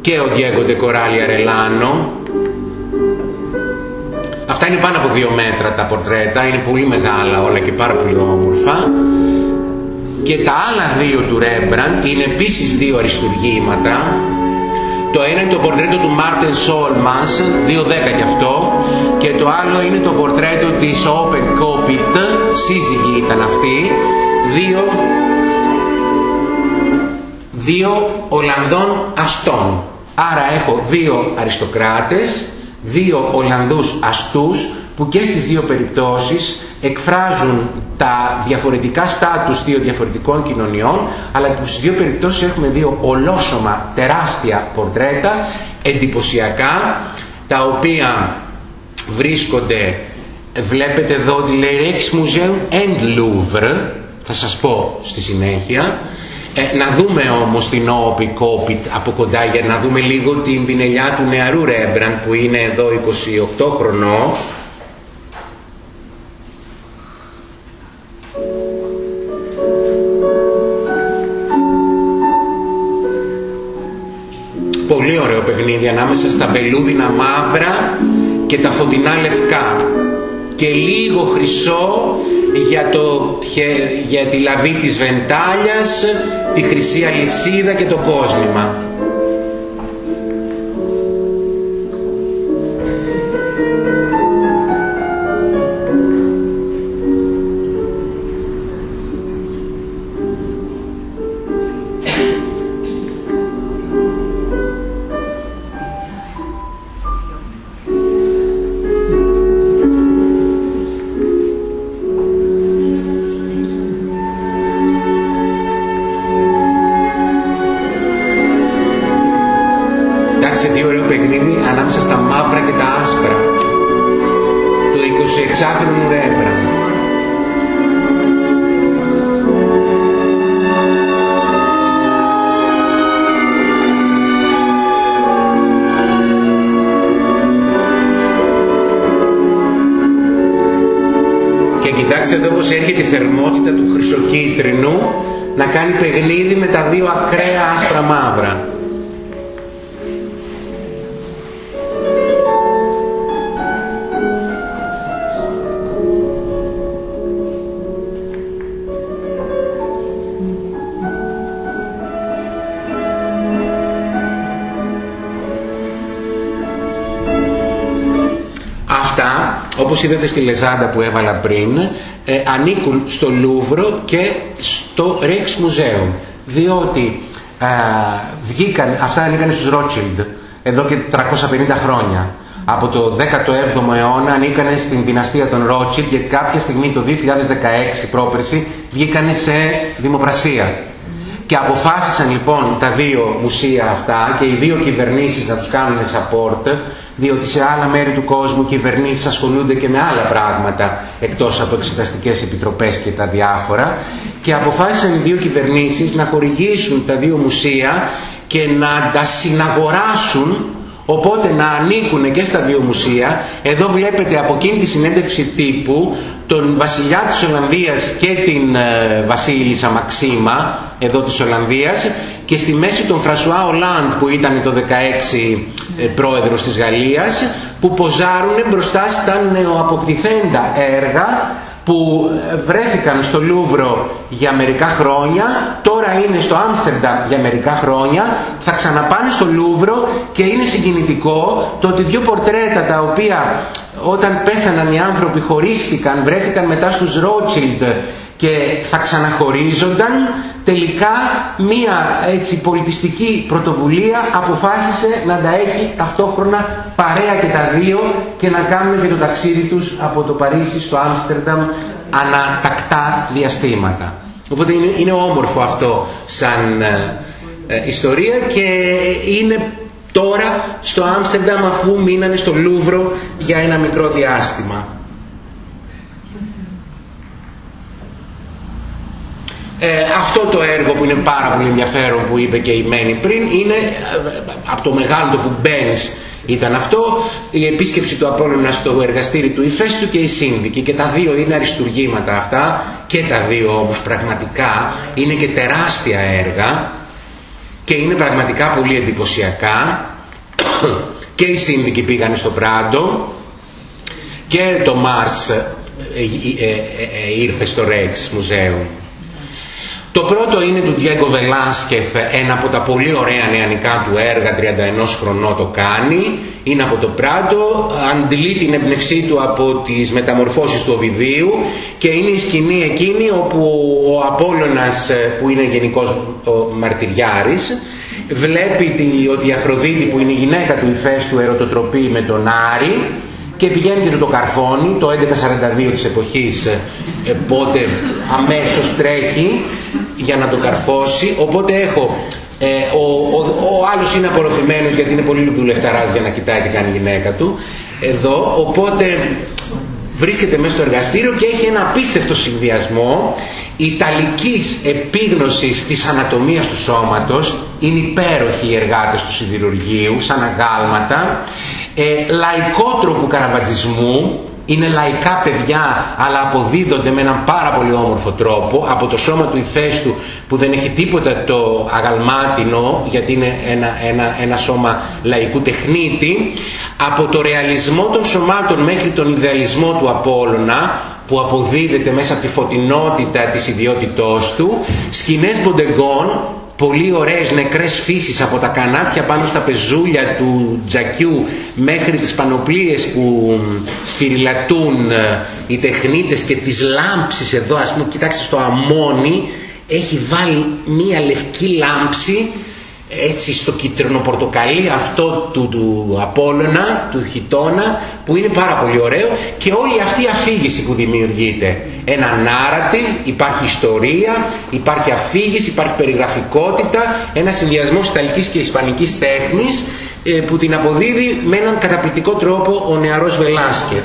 Και ο Διέγκο Ντεκοράλη Αρελάνο Αυτά είναι πάνω από δύο μέτρα τα πορτρέτα, είναι πολύ μεγάλα όλα και πάρα πολύ όμορφα και τα άλλα δύο του Ρέμπραντ είναι επίσης δύο αριστουργήματα. Το ένα είναι το πορτρέτο του Μάρτεν Σόλμας 2.10 κι αυτό. Και το άλλο είναι το πορτρέτο της Open Copit σύζυγη ήταν αυτή. Δύο δύο Ολλανδών αστών. Άρα έχω δύο αριστοκράτες δύο Ολλανδούς αστούς που και στις δύο περιπτώσεις εκφράζουν τα διαφορετικά στάτους δύο διαφορετικών κοινωνιών αλλά και στις δύο περιπτώσεις έχουμε δύο ολόσωμα τεράστια πορτρέτα εντυπωσιακά τα οποία βρίσκονται βλέπετε εδώ ότι λέει Rijksmuseum and Louvre θα σας πω στη συνέχεια. Ε, να δούμε όμως την Όπη Κόπιτ από κοντά για να δούμε λίγο την πινελιά του νεαρού Ρέμπραντ που είναι εδώ 28 χρονών πολύ ωραίο παιχνίδι ανάμεσα στα βελούδινα μαύρα και τα φωτεινά λευκά και λίγο χρυσό για, το, για τη λαβή της βεντάλιας, τη χρυσή αλυσίδα και το κόσμημα. Όπως είδατε στη λεζάντα που έβαλα πριν, ε, ανήκουν στο Λούβρο και στο Rijksmuseum. Διότι ε, βγήκαν, αυτά ανήκαν στους Rothschild εδώ και 350 χρόνια. Από το 17ο αιώνα ανήκαν στην δυναστεία των Rothschild και κάποια στιγμή το 2016 πρόπερση βγήκαν σε δημοπρασία. Και αποφάσισαν λοιπόν τα δύο μουσεία αυτά και οι δύο κυβερνήσεις να τους κάνουν support διότι σε άλλα μέρη του κόσμου κυβερνήσεις ασχολούνται και με άλλα πράγματα εκτός από εξεταστικές επιτροπές και τα διάφορα και αποφάσισαν οι δύο κυβερνήσεις να χορηγήσουν τα δύο μουσεία και να τα συναγοράσουν οπότε να ανήκουν και στα δύο μουσεία. Εδώ βλέπετε από εκείνη τη συνέντευξη τύπου τον βασιλιά της Ολλανδίας και την ε, βασίλισσα Μαξίμα εδώ της Ολλανδίας και στη μέση τον Φρασουά Ολάντ που ήταν το 16 ε, πρόεδρος της Γαλλίας που ποζάρουν μπροστά στα νεοαποκτηθέντα έργα που ε, βρέθηκαν στο Λούβρο για μερικά χρόνια, τώρα είναι στο Άμστερνταμ για μερικά χρόνια, θα ξαναπάνε στο Λούβρο και είναι συγκινητικό το ότι δύο πορτρέτα τα οποία όταν πέθαναν οι άνθρωποι χωρίστηκαν, βρέθηκαν μετά στους Ρότσιλντ και θα ξαναχωρίζονταν τελικά μία έτσι πολιτιστική πρωτοβουλία αποφάσισε να τα έχει ταυτόχρονα παρέα και τα δύο και να κάνουν και το ταξίδι τους από το Παρίσι στο Άμστερνταμ ανατακτά διαστήματα. Οπότε είναι, είναι όμορφο αυτό σαν ε, ε, ιστορία και είναι τώρα στο Άμστερνταμ αφού μείνανε στο Λούβρο για ένα μικρό διάστημα. Ε, αυτό το έργο που είναι πάρα πολύ ενδιαφέρον που είπε και η Μένη πριν είναι ε, από το μεγάλο που μπαίνεις ήταν αυτό η επίσκεψη του Απόλλωνα στο εργαστήρι του Ιφέστου και η Σύνδικη. Και τα δύο είναι αριστουργήματα αυτά και τα δύο όμως πραγματικά είναι και τεράστια έργα και είναι πραγματικά πολύ εντυπωσιακά. Και οι Σύνδικοι πήγανε στο Πράντο και το Μάρς ε, ήρθε στο Ρέξ Μουζέου το πρώτο είναι του Διέγκο Βελάσκεφ, ένα από τα πολύ ωραία νεανικά του έργα, 31 χρονών το κάνει, είναι από το Πράτο, αντιλεί την εμπνευσή του από τις μεταμορφώσεις του Οβιδίου και είναι η σκηνή εκείνη όπου ο Απόλλωνας που είναι γενικός μαρτυριάρης βλέπει ότι η Αφροδίτη που είναι η γυναίκα του Ιφέστου ερωτοτροπεί με τον Άρη και πηγαίνει και το καρφώνει το 1142 της εποχής ε, πότε αμέσως τρέχει για να το καρφώσει. Οπότε έχω ε, ο, ο, ο άλλος είναι απορροφημένος γιατί είναι πολύ δουλευταράς για να κοιτάει τι κάνει η γυναίκα του εδώ. Οπότε βρίσκεται μέσα στο εργαστήριο και έχει ένα απίστευτο συνδυασμό ιταλικής επίγνωσης της ανατομίας του σώματος. Είναι υπέροχοι οι εργάτες του σιδηρουργείου σαν αγάλματα ε, λαϊκό τρόπο καραβατζισμού είναι λαϊκά παιδιά αλλά αποδίδονται με έναν πάρα πολύ όμορφο τρόπο από το σώμα του ηφαίστου που δεν έχει τίποτα το αγαλμάτινο γιατί είναι ένα, ένα, ένα σώμα λαϊκού τεχνίτη από το ρεαλισμό των σωμάτων μέχρι τον ιδεαλισμό του Απόλλωνα που αποδίδεται μέσα από τη φωτεινότητα της ιδιότητός του. Σκηνές μποντεγκών πολύ ωραίες νεκρές φύσεις από τα κανάτια πάνω στα πεζούλια του τζακιού μέχρι τις πανοπλίες που σφυριλατούν ε, οι τεχνίτες και τις λάμψεις εδώ. Ας πούμε κοιτάξτε στο αμόνι έχει βάλει μία λευκή λάμψη έτσι στο κίτρινο πορτοκαλί αυτό του, του Απόλλωνα, του Χιτώνα που είναι πάρα πολύ ωραίο και όλη αυτή η αφήγηση που δημιουργείται. Ένα narrative, υπάρχει ιστορία υπάρχει αφήγηση, υπάρχει περιγραφικότητα ένα συνδυασμό ιταλικής και ισπανικής τέχνης ε, που την αποδίδει με έναν καταπληκτικό τρόπο ο νεαρός Βελάσκεφ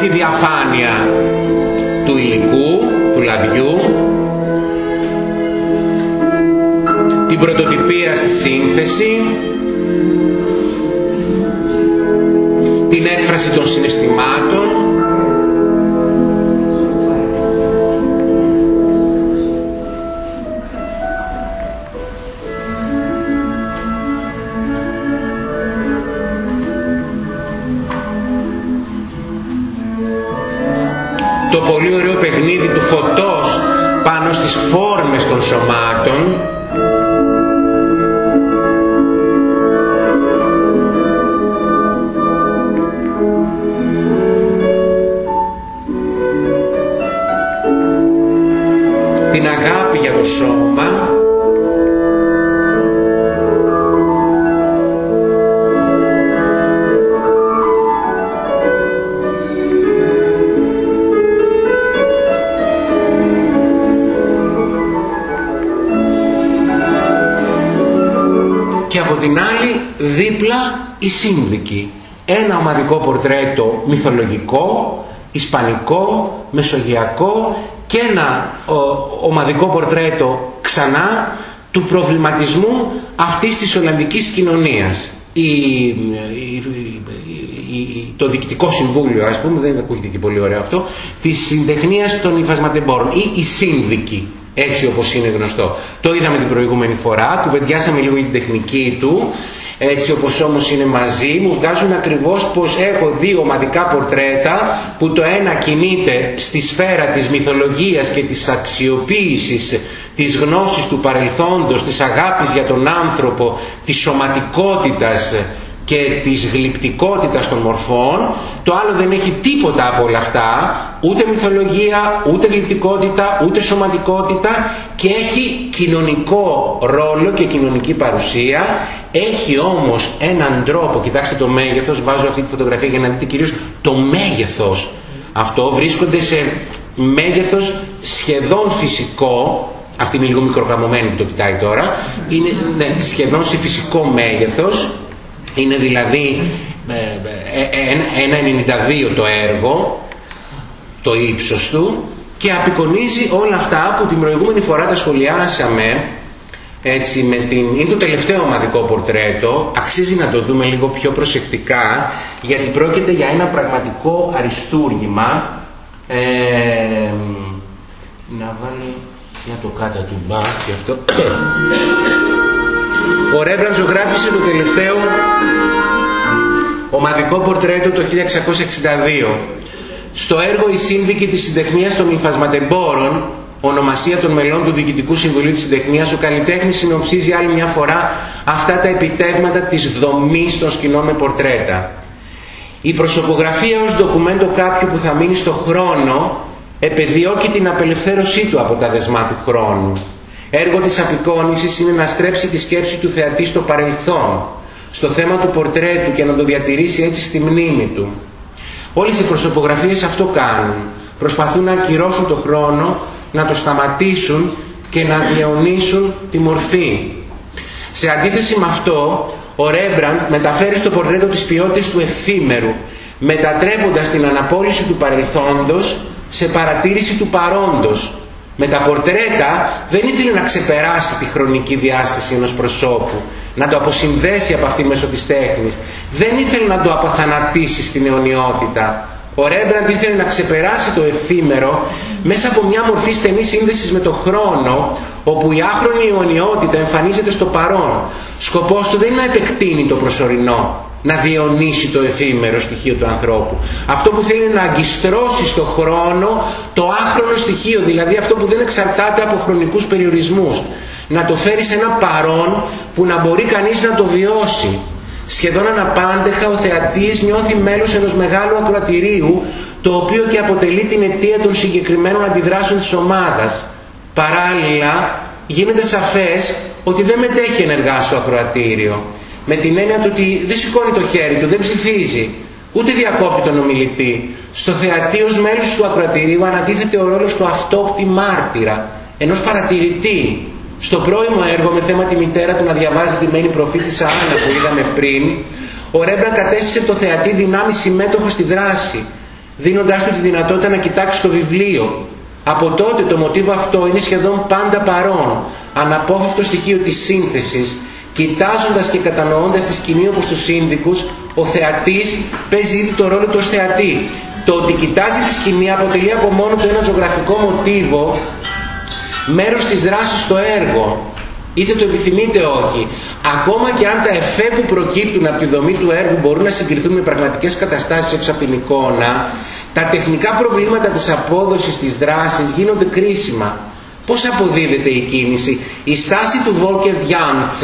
τη διαφάνεια του υλικού, του λαδιού, τη πρωτοτυπία στη σύνθεση, την έκφραση των συναισθημάτων, πάνω στις φόρμες των σωμάτων δίπλα η σύνδικη. Ένα ομαδικό πορτρέτο μυθολογικό, ισπανικό, μεσογειακό και ένα ομαδικό πορτρέτο ξανά του προβληματισμού αυτής της Ολλανδικής κοινωνίας. Η, το διοικητικό συμβούλιο, ας πούμε, δεν ακούγεται και πολύ ωραίο αυτό, της συντεχνίας των υφασματεμπόρων ή η σύνδικη, έτσι όπως είναι γνωστό. Το είδαμε την προηγούμενη φορά, κουβεντιάσαμε λίγο την τεχνική του, έτσι όπως όμως είναι μαζί μου βγάζουν ακριβώς πως έχω δύο ομαδικά πορτρέτα που το ένα κινείται στη σφαίρα της μυθολογίας και της αξιοποίησης της γνώσης του παρελθόντος, της αγάπης για τον άνθρωπο, της σωματικότητας και της γλυπτικότητας των μορφών το άλλο δεν έχει τίποτα από όλα αυτά ούτε μυθολογία, ούτε γλυπτικότητα, ούτε σωματικότητα και έχει κοινωνικό ρόλο και κοινωνική παρουσία. Έχει όμως έναν τρόπο κοιτάξτε το μέγεθος, βάζω αυτή τη φωτογραφία για να δείτε κυρίως το μέγεθος. Αυτό βρίσκονται σε μέγεθος σχεδόν φυσικό αυτή είναι λίγο μικρογραμμωμένη που το κοιτάει τώρα είναι ναι, σχεδόν σε φυσικό μέγεθος είναι δηλαδή ε, ε, ε, ένα 92 το έργο, το ύψος του και απεικονίζει όλα αυτά που την προηγούμενη φορά τα σχολιάσαμε έτσι με την... είναι το τελευταίο ομαδικό πορτρέτο. Αξίζει να το δούμε λίγο πιο προσεκτικά γιατί πρόκειται για ένα πραγματικό αριστούργημα. Ε, να βάλει να το κάτω του μπα και αυτό ο Ρέμπραντ ζωγράφησε το τελευταίο ομαδικό πορτρέτο το 1662. Στο έργο «Η Σύνδικη της Συντεχνίας των Υφασματεμπόρων», ονομασία των μελών του Διοικητικού Συμβουλίου της Συντεχνίας, ο καλλιτέχνης συνοψίζει άλλη μια φορά αυτά τα επιτεύγματα της δομής των σκηνών με πορτρέτα. Η προσωπογραφία ως ντοκουμέντο κάποιου που θα μείνει στο χρόνο επεδιώκει την απελευθέρωσή του από τα δεσμά του χρόνου. Έργο της απεικόνησης είναι να στρέψει τη σκέψη του θεατή στο παρελθόν, στο θέμα του πορτρέτου και να το διατηρήσει έτσι στη μνήμη του. Όλες οι προσωπογραφίες αυτό κάνουν. Προσπαθούν να ακυρώσουν το χρόνο, να το σταματήσουν και να διαιωνίσουν τη μορφή. Σε αντίθεση με αυτό, ο Ρέμπραντ μεταφέρει στο πορτρέτο τις ποιότητες του εφήμερου, μετατρέποντας την αναπόλυση του παρελθόντος σε παρατήρηση του παρόντος, με τα πορτρέτα δεν ήθελε να ξεπεράσει τη χρονική διάσταση ενός προσώπου, να το αποσυνδέσει από αυτή μέσω της τέχνης. Δεν ήθελε να το αποθανατήσει στην αιωνιότητα. Ο Ρέμπραντ ήθελε να ξεπεράσει το εφήμερο μέσα από μια μορφή στενής σύνδεσης με το χρόνο, όπου η άχρονη αιωνιότητα εμφανίζεται στο παρόν. Σκοπός του δεν είναι να επεκτείνει το προσωρινό, να διονύσει το εφήμερο στοιχείο του ανθρώπου. Αυτό που θέλει να αγκιστρώσει στο χρόνο το άχρονο στοιχείο, δηλαδή αυτό που δεν εξαρτάται από χρονικούς περιορισμούς. Να το φέρει σε ένα παρόν που να μπορεί κανείς να το βιώσει. Σχεδόν αναπάντεχα ο θεατής νιώθει μέλος ενός μεγάλου ακροατηρίου το οποίο και αποτελεί την αιτία των συγκεκριμένων αντιδράσεων της ομάδας. Παράλληλα γίνεται σαφές ότι δεν μετέχει ενεργά στο ακροατήριο με την έννοια του ότι δεν σηκώνει το χέρι του, δεν ψηφίζει, ούτε διακόπτει τον ομιλητή. Στο θεατή ως μέλος του ακροατηρίου ανατίθεται ο ρόλος του αυτόπτη μάρτυρα, ενός παρατηρητή. Στο πρώιμο έργο με θέμα τη μητέρα του να διαβάζει τη μένη προφήτησα Άννα που είδαμε πριν, ο Ρέμπραν κατέστησε το θεατή δυνάμει συμμέτοχο στη δράση, δίνοντάς του τη δυνατότητα να κοιτάξει το βιβλίο. Από τότε το μοτίβο αυτό είναι σχεδόν πάντα παρόν, αναπόφευκτο στοιχείο της σύνθεσης, κοιτάζοντας και κατανοώντας τη σκηνή όπως τους σύνδικους, ο θεατής παίζει ήδη το ρόλο του ως θεατή. Το ότι κοιτάζει τη σκηνή αποτελεί από μόνο του ένα ζωγραφικό μοτίβο, μέρος της δράσης στο έργο, είτε το επιθυμείτε όχι. Ακόμα και αν τα εφέ που προκύπτουν από τη δομή του έργου μπορούν να συγκριθούν με πραγματικές καταστάσεις έξω από την εικόνα, τα τεχνικά προβλήματα της απόδοσης της δράσης γίνονται κρίσιμα. Πώς αποδίδεται η κίνηση; Η στάση του Βόλκερ Διάντς,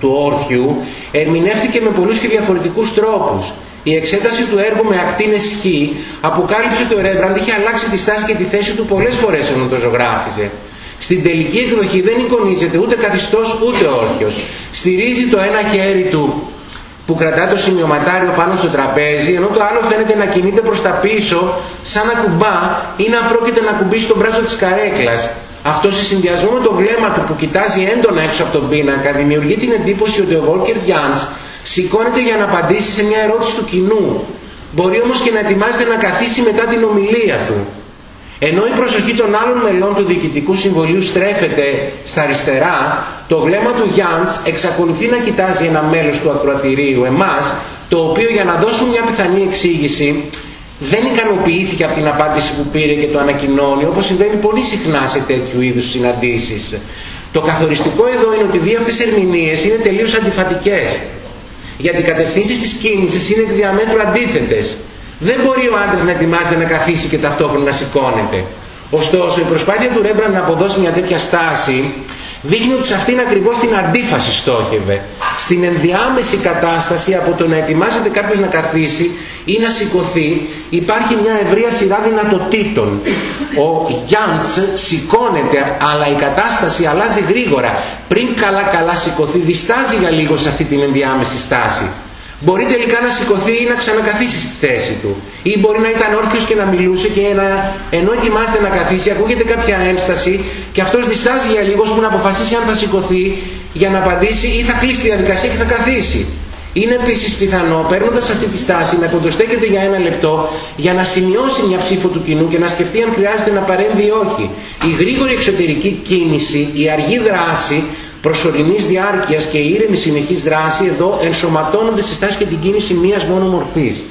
του όρθιου, ερμηνεύτηκε με πολλούς και διαφορετικούς τρόπους. Η εξέταση του έργου με ακτίνες χ αποκάλυψε ότι ο Ρέμπραντ είχε αλλάξει τη στάση και τη θέση του πολλές φορές ενώ το ζωγράφιζε. Στην τελική εκδοχή δεν εικονίζεται ούτε καθιστός ούτε όρθιος. Στηρίζει το ένα χέρι του που κρατά το σημειωματάριο πάνω στο τραπέζι, ενώ το άλλο φαίνεται να κινείται προς τα πίσω, σαν να κουμπά ή να πρόκειται να κουμπίσει τον μπράζο της καρέκλας. Αυτό σε συνδυασμό με το βλέμμα του που κοιτάζει έντονα έξω από τον πίνακα δημιουργεί την εντύπωση ότι ο Βόλκερ Γιάνς σηκώνεται για να απαντήσει σε μια ερώτηση του κοινού. Μπορεί όμως και να ετοιμάζεται να καθίσει μετά την ομιλία του. Ενώ η προσοχή των άλλων μελών του Διοικητικού Συμβολίου στρέφεται στα αριστερά, το βλέμμα του Γιάντς εξακολουθεί να κοιτάζει ένα μέλος του ακροατηρίου, εμάς, το οποίο για να δώσουμε μια πιθανή εξήγηση δεν ικανοποιήθηκε από την απάντηση που πήρε και το ανακοινώνει, όπως συμβαίνει πολύ συχνά σε τέτοιου είδους συναντήσεις. Το καθοριστικό εδώ είναι ότι οι δύο αυτές ερμηνείες είναι τελείως αντιφατικές. Γιατί οι κατευθύνσεις της κίνησης είναι εκ διαμέτρου αντίθετες. Δεν μπορεί ο άντρας να ετοιμάζεται να καθίσει και ταυτόχρονα να σηκώνεται. Ωστόσο, η προσπάθεια του Ρέμπραντ να αποδώσει μια τέτοια στάση δείχνει ότι σε αυτήν ακριβώς την αντίφαση στόχευε. Στην ενδιάμεση κατάσταση από το να ετοιμάζεται κάποιος να καθίσει ή να σηκωθεί υπάρχει μια ευρεία σειρά δυνατοτήτων. Ο Γιάντς σηκώνεται αλλά η κατάσταση αλλάζει γρήγορα. Πριν καλά καλά σηκωθεί διστάζει για λίγο σε αυτή την ενδιάμεση στάση. Μπορεί τελικά να σηκωθεί ή να ξανακαθίσει στη θέση του. Ή μπορεί να ήταν όρθιος και να μιλούσε και να, ενώ ετοιμάζεται να καθίσει ακούγεται κάποια ένσταση και αυτός διστάζει για λίγο που να αποφασίσει αν θα σηκωθεί για να απαντήσει ή θα κλείσει τη διαδικασία και θα καθίσει. Είναι επίσης πιθανό παίρνοντας αυτή τη στάση να κοντοστέκεται για ένα λεπτό για να σημειώσει μια ψήφο του κοινού και να σκεφτεί αν χρειάζεται να παρέμβει ή όχι. Η γρήγορη εξωτερική κίνηση, η αργή δράση προσωρινής διάρκειας και η ήρεμη συνεχής δράση εδώ ενσωματώνονται στη στάση και την κίνηση μίας μόνο μορφής.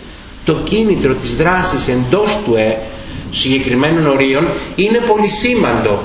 Το κίνητρο της δράσης εντός του ε, συγκεκριμένων ορίων είναι πολυσήμαντο.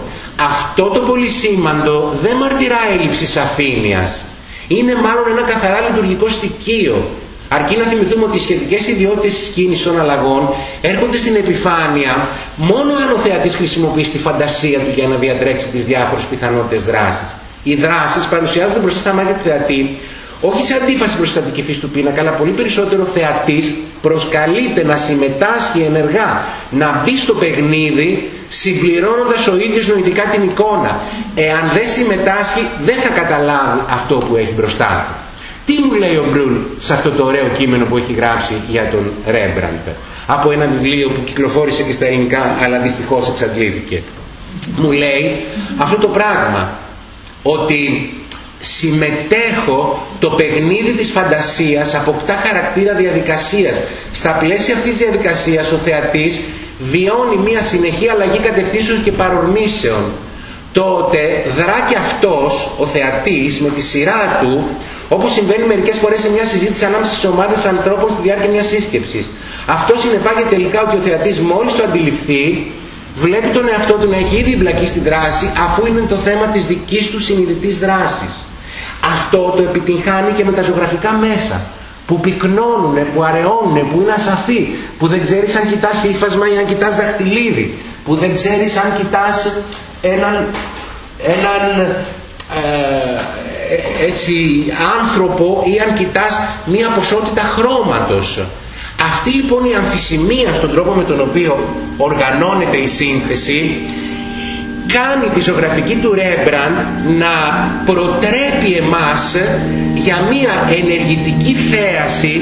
Αυτό το πολυσήμαντο δεν μαρτυρά έλλειψη αφήνειας. Είναι μάλλον ένα καθαρά λειτουργικό στοιχείο. Αρκεί να θυμηθούμε ότι οι σχετικές ιδιότητες της κίνησης των αλλαγών έρχονται στην επιφάνεια μόνο αν ο θεατής χρησιμοποιεί τη φαντασία του για να διατρέξει τις διάφορες πιθανότητες δράσης. Οι δράσεις παρουσιάζονται μπροστά στα μάτια του θεατή όχι σε αντίφαση προς την φύση του πίνακα, αλλά πολύ περισσότερο θεατής προσκαλείται να συμμετάσχει ενεργά, να μπει στο παιχνίδι, συμπληρώνοντας ο ίδιος νοητικά την εικόνα. Εάν δεν συμμετάσχει, δεν θα καταλάβει αυτό που έχει μπροστά του. Τι μου λέει ο Μπρούλ σε αυτό το ωραίο κείμενο που έχει γράψει για τον Ρέμπραντ; Από ένα βιβλίο που κυκλοφόρησε και στα ελληνικά αλλά δυστυχώς εξαντλήθηκε. Μου λέει αυτό το πράγμα ότι συμμετέχω το παιχνίδι της φαντασίας αποκτά χαρακτήρα διαδικασίας. Στα πλαίσια αυτής της διαδικασίας ο θεατής βιώνει μια συνεχή αλλαγή κατευθύνσεων και παρορμήσεων. Τότε δρά και αυτός, ο θεατής, με τη σειρά του, όπως συμβαίνει μερικές φορές σε μια συζήτηση ανάμεσα σε ομάδες ανθρώπων στη διάρκεια μιας σύσκεψης. Αυτό συνεπάγεται τελικά ότι ο θεατής μόλις το αντιληφθεί, βλέπει τον εαυτό του να έχει ήδη εμπλακεί στη δράση αφού είναι το θέμα της δικής του συνειδητής δράσης. Αυτό το επιτυγχάνει και με τα ζωγραφικά μέσα που πυκνώνουν, που αραιώνουν, που είναι ασαφή, που δεν ξέρεις αν κοιτάς ύφασμα ή αν κοιτάς δαχτυλίδι, που δεν ξέρεις αν κοιτάς έναν, έναν ε, έτσι, άνθρωπο ή αν κοιτάς μία ποσότητα χρώματος. Αυτή λοιπόν η αμφισημία στον τρόπο με τον οποίο οργανώνεται η σύνθεση κάνει τη ζωγραφική του Ρέμπραντ να προτρέπει εμάς για μία ενεργητική θέαση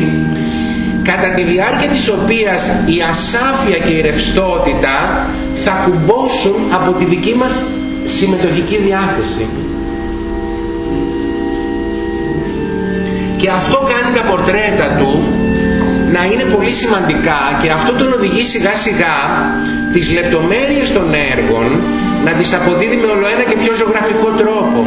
κατά τη διάρκεια της οποίας η ασάφεια και η ρευστότητα θα κουμπώσουν από τη δική μας συμμετοχική διάθεση. Και αυτό κάνει τα πορτρέτα του να είναι πολύ σημαντικά και αυτό τον οδηγεί σιγά σιγά τις λεπτομέρειες των έργων να τις αποδίδει με ολοένα και πιο ζωγραφικό τρόπο.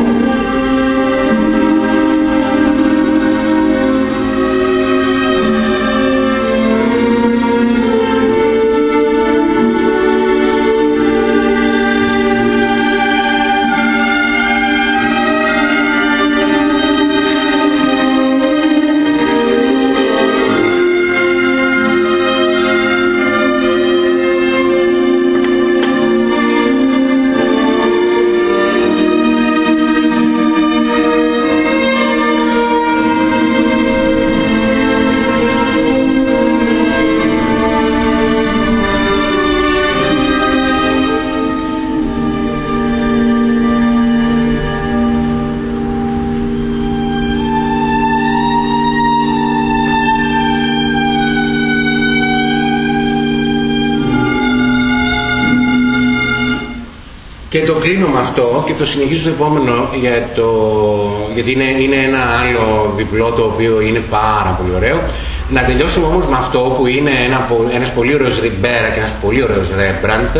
Αυτό και το συνεχίζω στο επόμενο για το, γιατί είναι, είναι ένα άλλο διπλό το οποίο είναι πάρα πολύ ωραίο. Να τελειώσουμε όμως με αυτό που είναι ένα, ένας πολύ ωραίος Ριμπέρα και ένας πολύ ωραίος Ρέμπραντ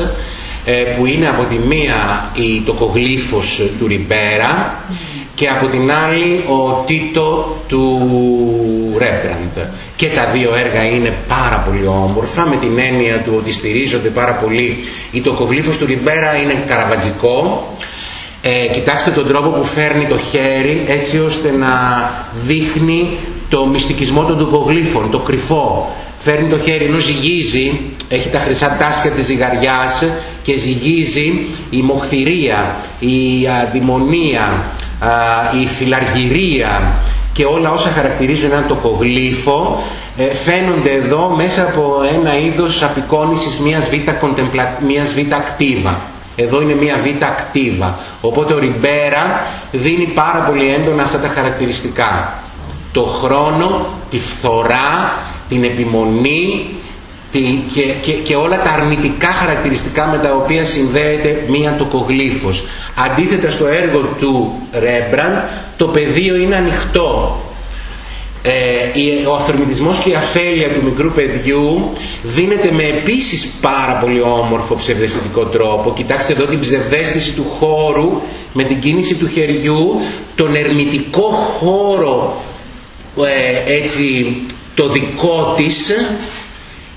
ε, που είναι από τη μία η τοκογλύφος του Ριμπέρα και από την άλλη ο Τίτο του Ρέμπραντ. Και τα δύο έργα είναι πάρα πολύ όμορφα με την έννοια του ότι στηρίζονται πάρα πολύ. Η τοκογλύφος του Ριμπέρα είναι καραβατζικό. Ε, κοιτάξτε τον τρόπο που φέρνει το χέρι έτσι ώστε να δείχνει το μυστικισμό των τοκογλύφων, το κρυφό. Φέρνει το χέρι ενώ ζυγίζει, έχει τα χρυσά τάσια της ζυγαριάς και ζυγίζει η μοχθηρία, η αδημονία, η φιλαργυρία και όλα όσα χαρακτηρίζουν έναν τοπογλύφο ε, φαίνονται εδώ μέσα από ένα είδος απεικόνησης μιας β, μιας β ακτίβα. Εδώ είναι μια β ακτίβα. Οπότε ο Ριμπέρα δίνει πάρα πολύ έντονα αυτά τα χαρακτηριστικά. Το χρόνο, τη φθορά, την επιμονή, και, και, όλα τα αρνητικά χαρακτηριστικά με τα οποία συνδέεται μία τοκογλύφος. Αντίθετα στο έργο του Ρέμπραντ το πεδίο είναι ανοιχτό. Ε, ο αυθορμητισμός και η αφέλεια του μικρού παιδιού δίνεται με επίσης πάρα πολύ όμορφο ψευδεστητικό τρόπο. Κοιτάξτε εδώ την ψευδέστηση του χώρου με την κίνηση του χεριού, τον ερμητικό χώρο ε, έτσι το δικό της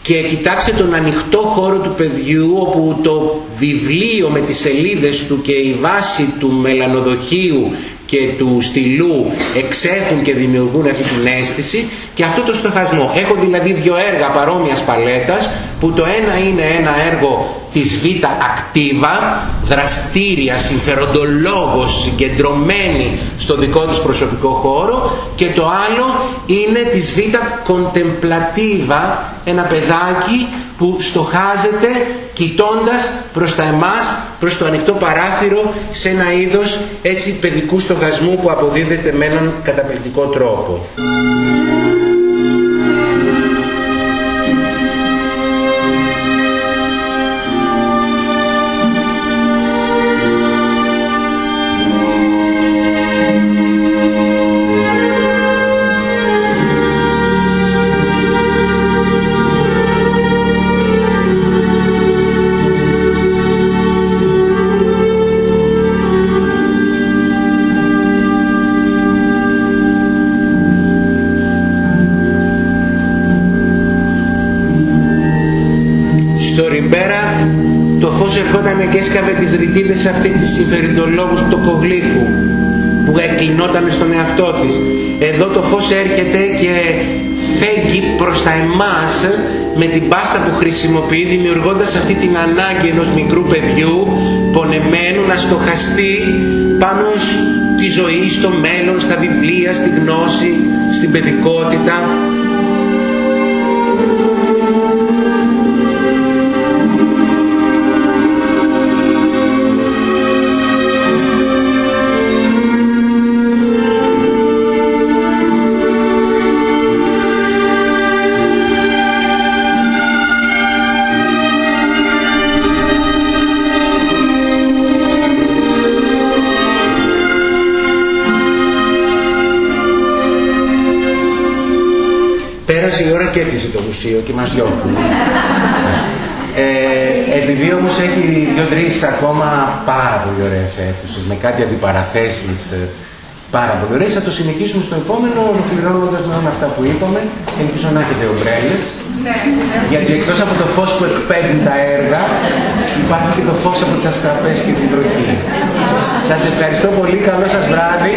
και κοιτάξτε τον ανοιχτό χώρο του παιδιού όπου το βιβλίο με τις σελίδες του και η βάση του μελανοδοχείου και του στυλού εξέχουν και δημιουργούν αυτή την αίσθηση και αυτό το στοχασμό. Έχω δηλαδή δύο έργα παρόμοιας παλέτας που το ένα είναι ένα έργο της Β ακτίβα, δραστήρια, συμφεροντολόγος, συγκεντρωμένη στο δικό της προσωπικό χώρο και το άλλο είναι της Β κοντεμπλατίβα, ένα παιδάκι που στοχάζεται κοιτώντας προς τα εμάς, προς το ανοιχτό παράθυρο σε ένα είδος έτσι παιδικού στοχασμού που αποδίδεται με έναν καταπληκτικό τρόπο. Και έσκαβε τις ρητίδες αυτής της συμφερειντολόγου του κογλίφου που εκλεινόταν στον εαυτό της. Εδώ το φως έρχεται και φέγγει προς τα εμάς με την πάστα που χρησιμοποιεί δημιουργώντας αυτή την ανάγκη ενός μικρού παιδιού πονεμένου να στοχαστεί πάνω στη ζωή, στο μέλλον, στα βιβλία, στη γνώση, στην παιδικότητα και έκλεισε το μουσείο και μας διώχνουν. Ε, επειδή όμως έχει δύο-τρεις ακόμα πάρα πολύ ωραίες αίθουσες, με κάτι αντιπαραθέσεις ε, πάρα πολύ ωραίες, θα το συνεχίσουμε στο επόμενο, ολοκληρώνοντας με όλα αυτά που είπαμε. Ελπίζω να έχετε ομπρέλες. Ναι. Γιατί εκτός από το φως που εκπέμπουν τα έργα, υπάρχει και το φως από τις αστραπές και την τροχή. Σας ευχαριστώ πολύ, καλό σας βράδυ.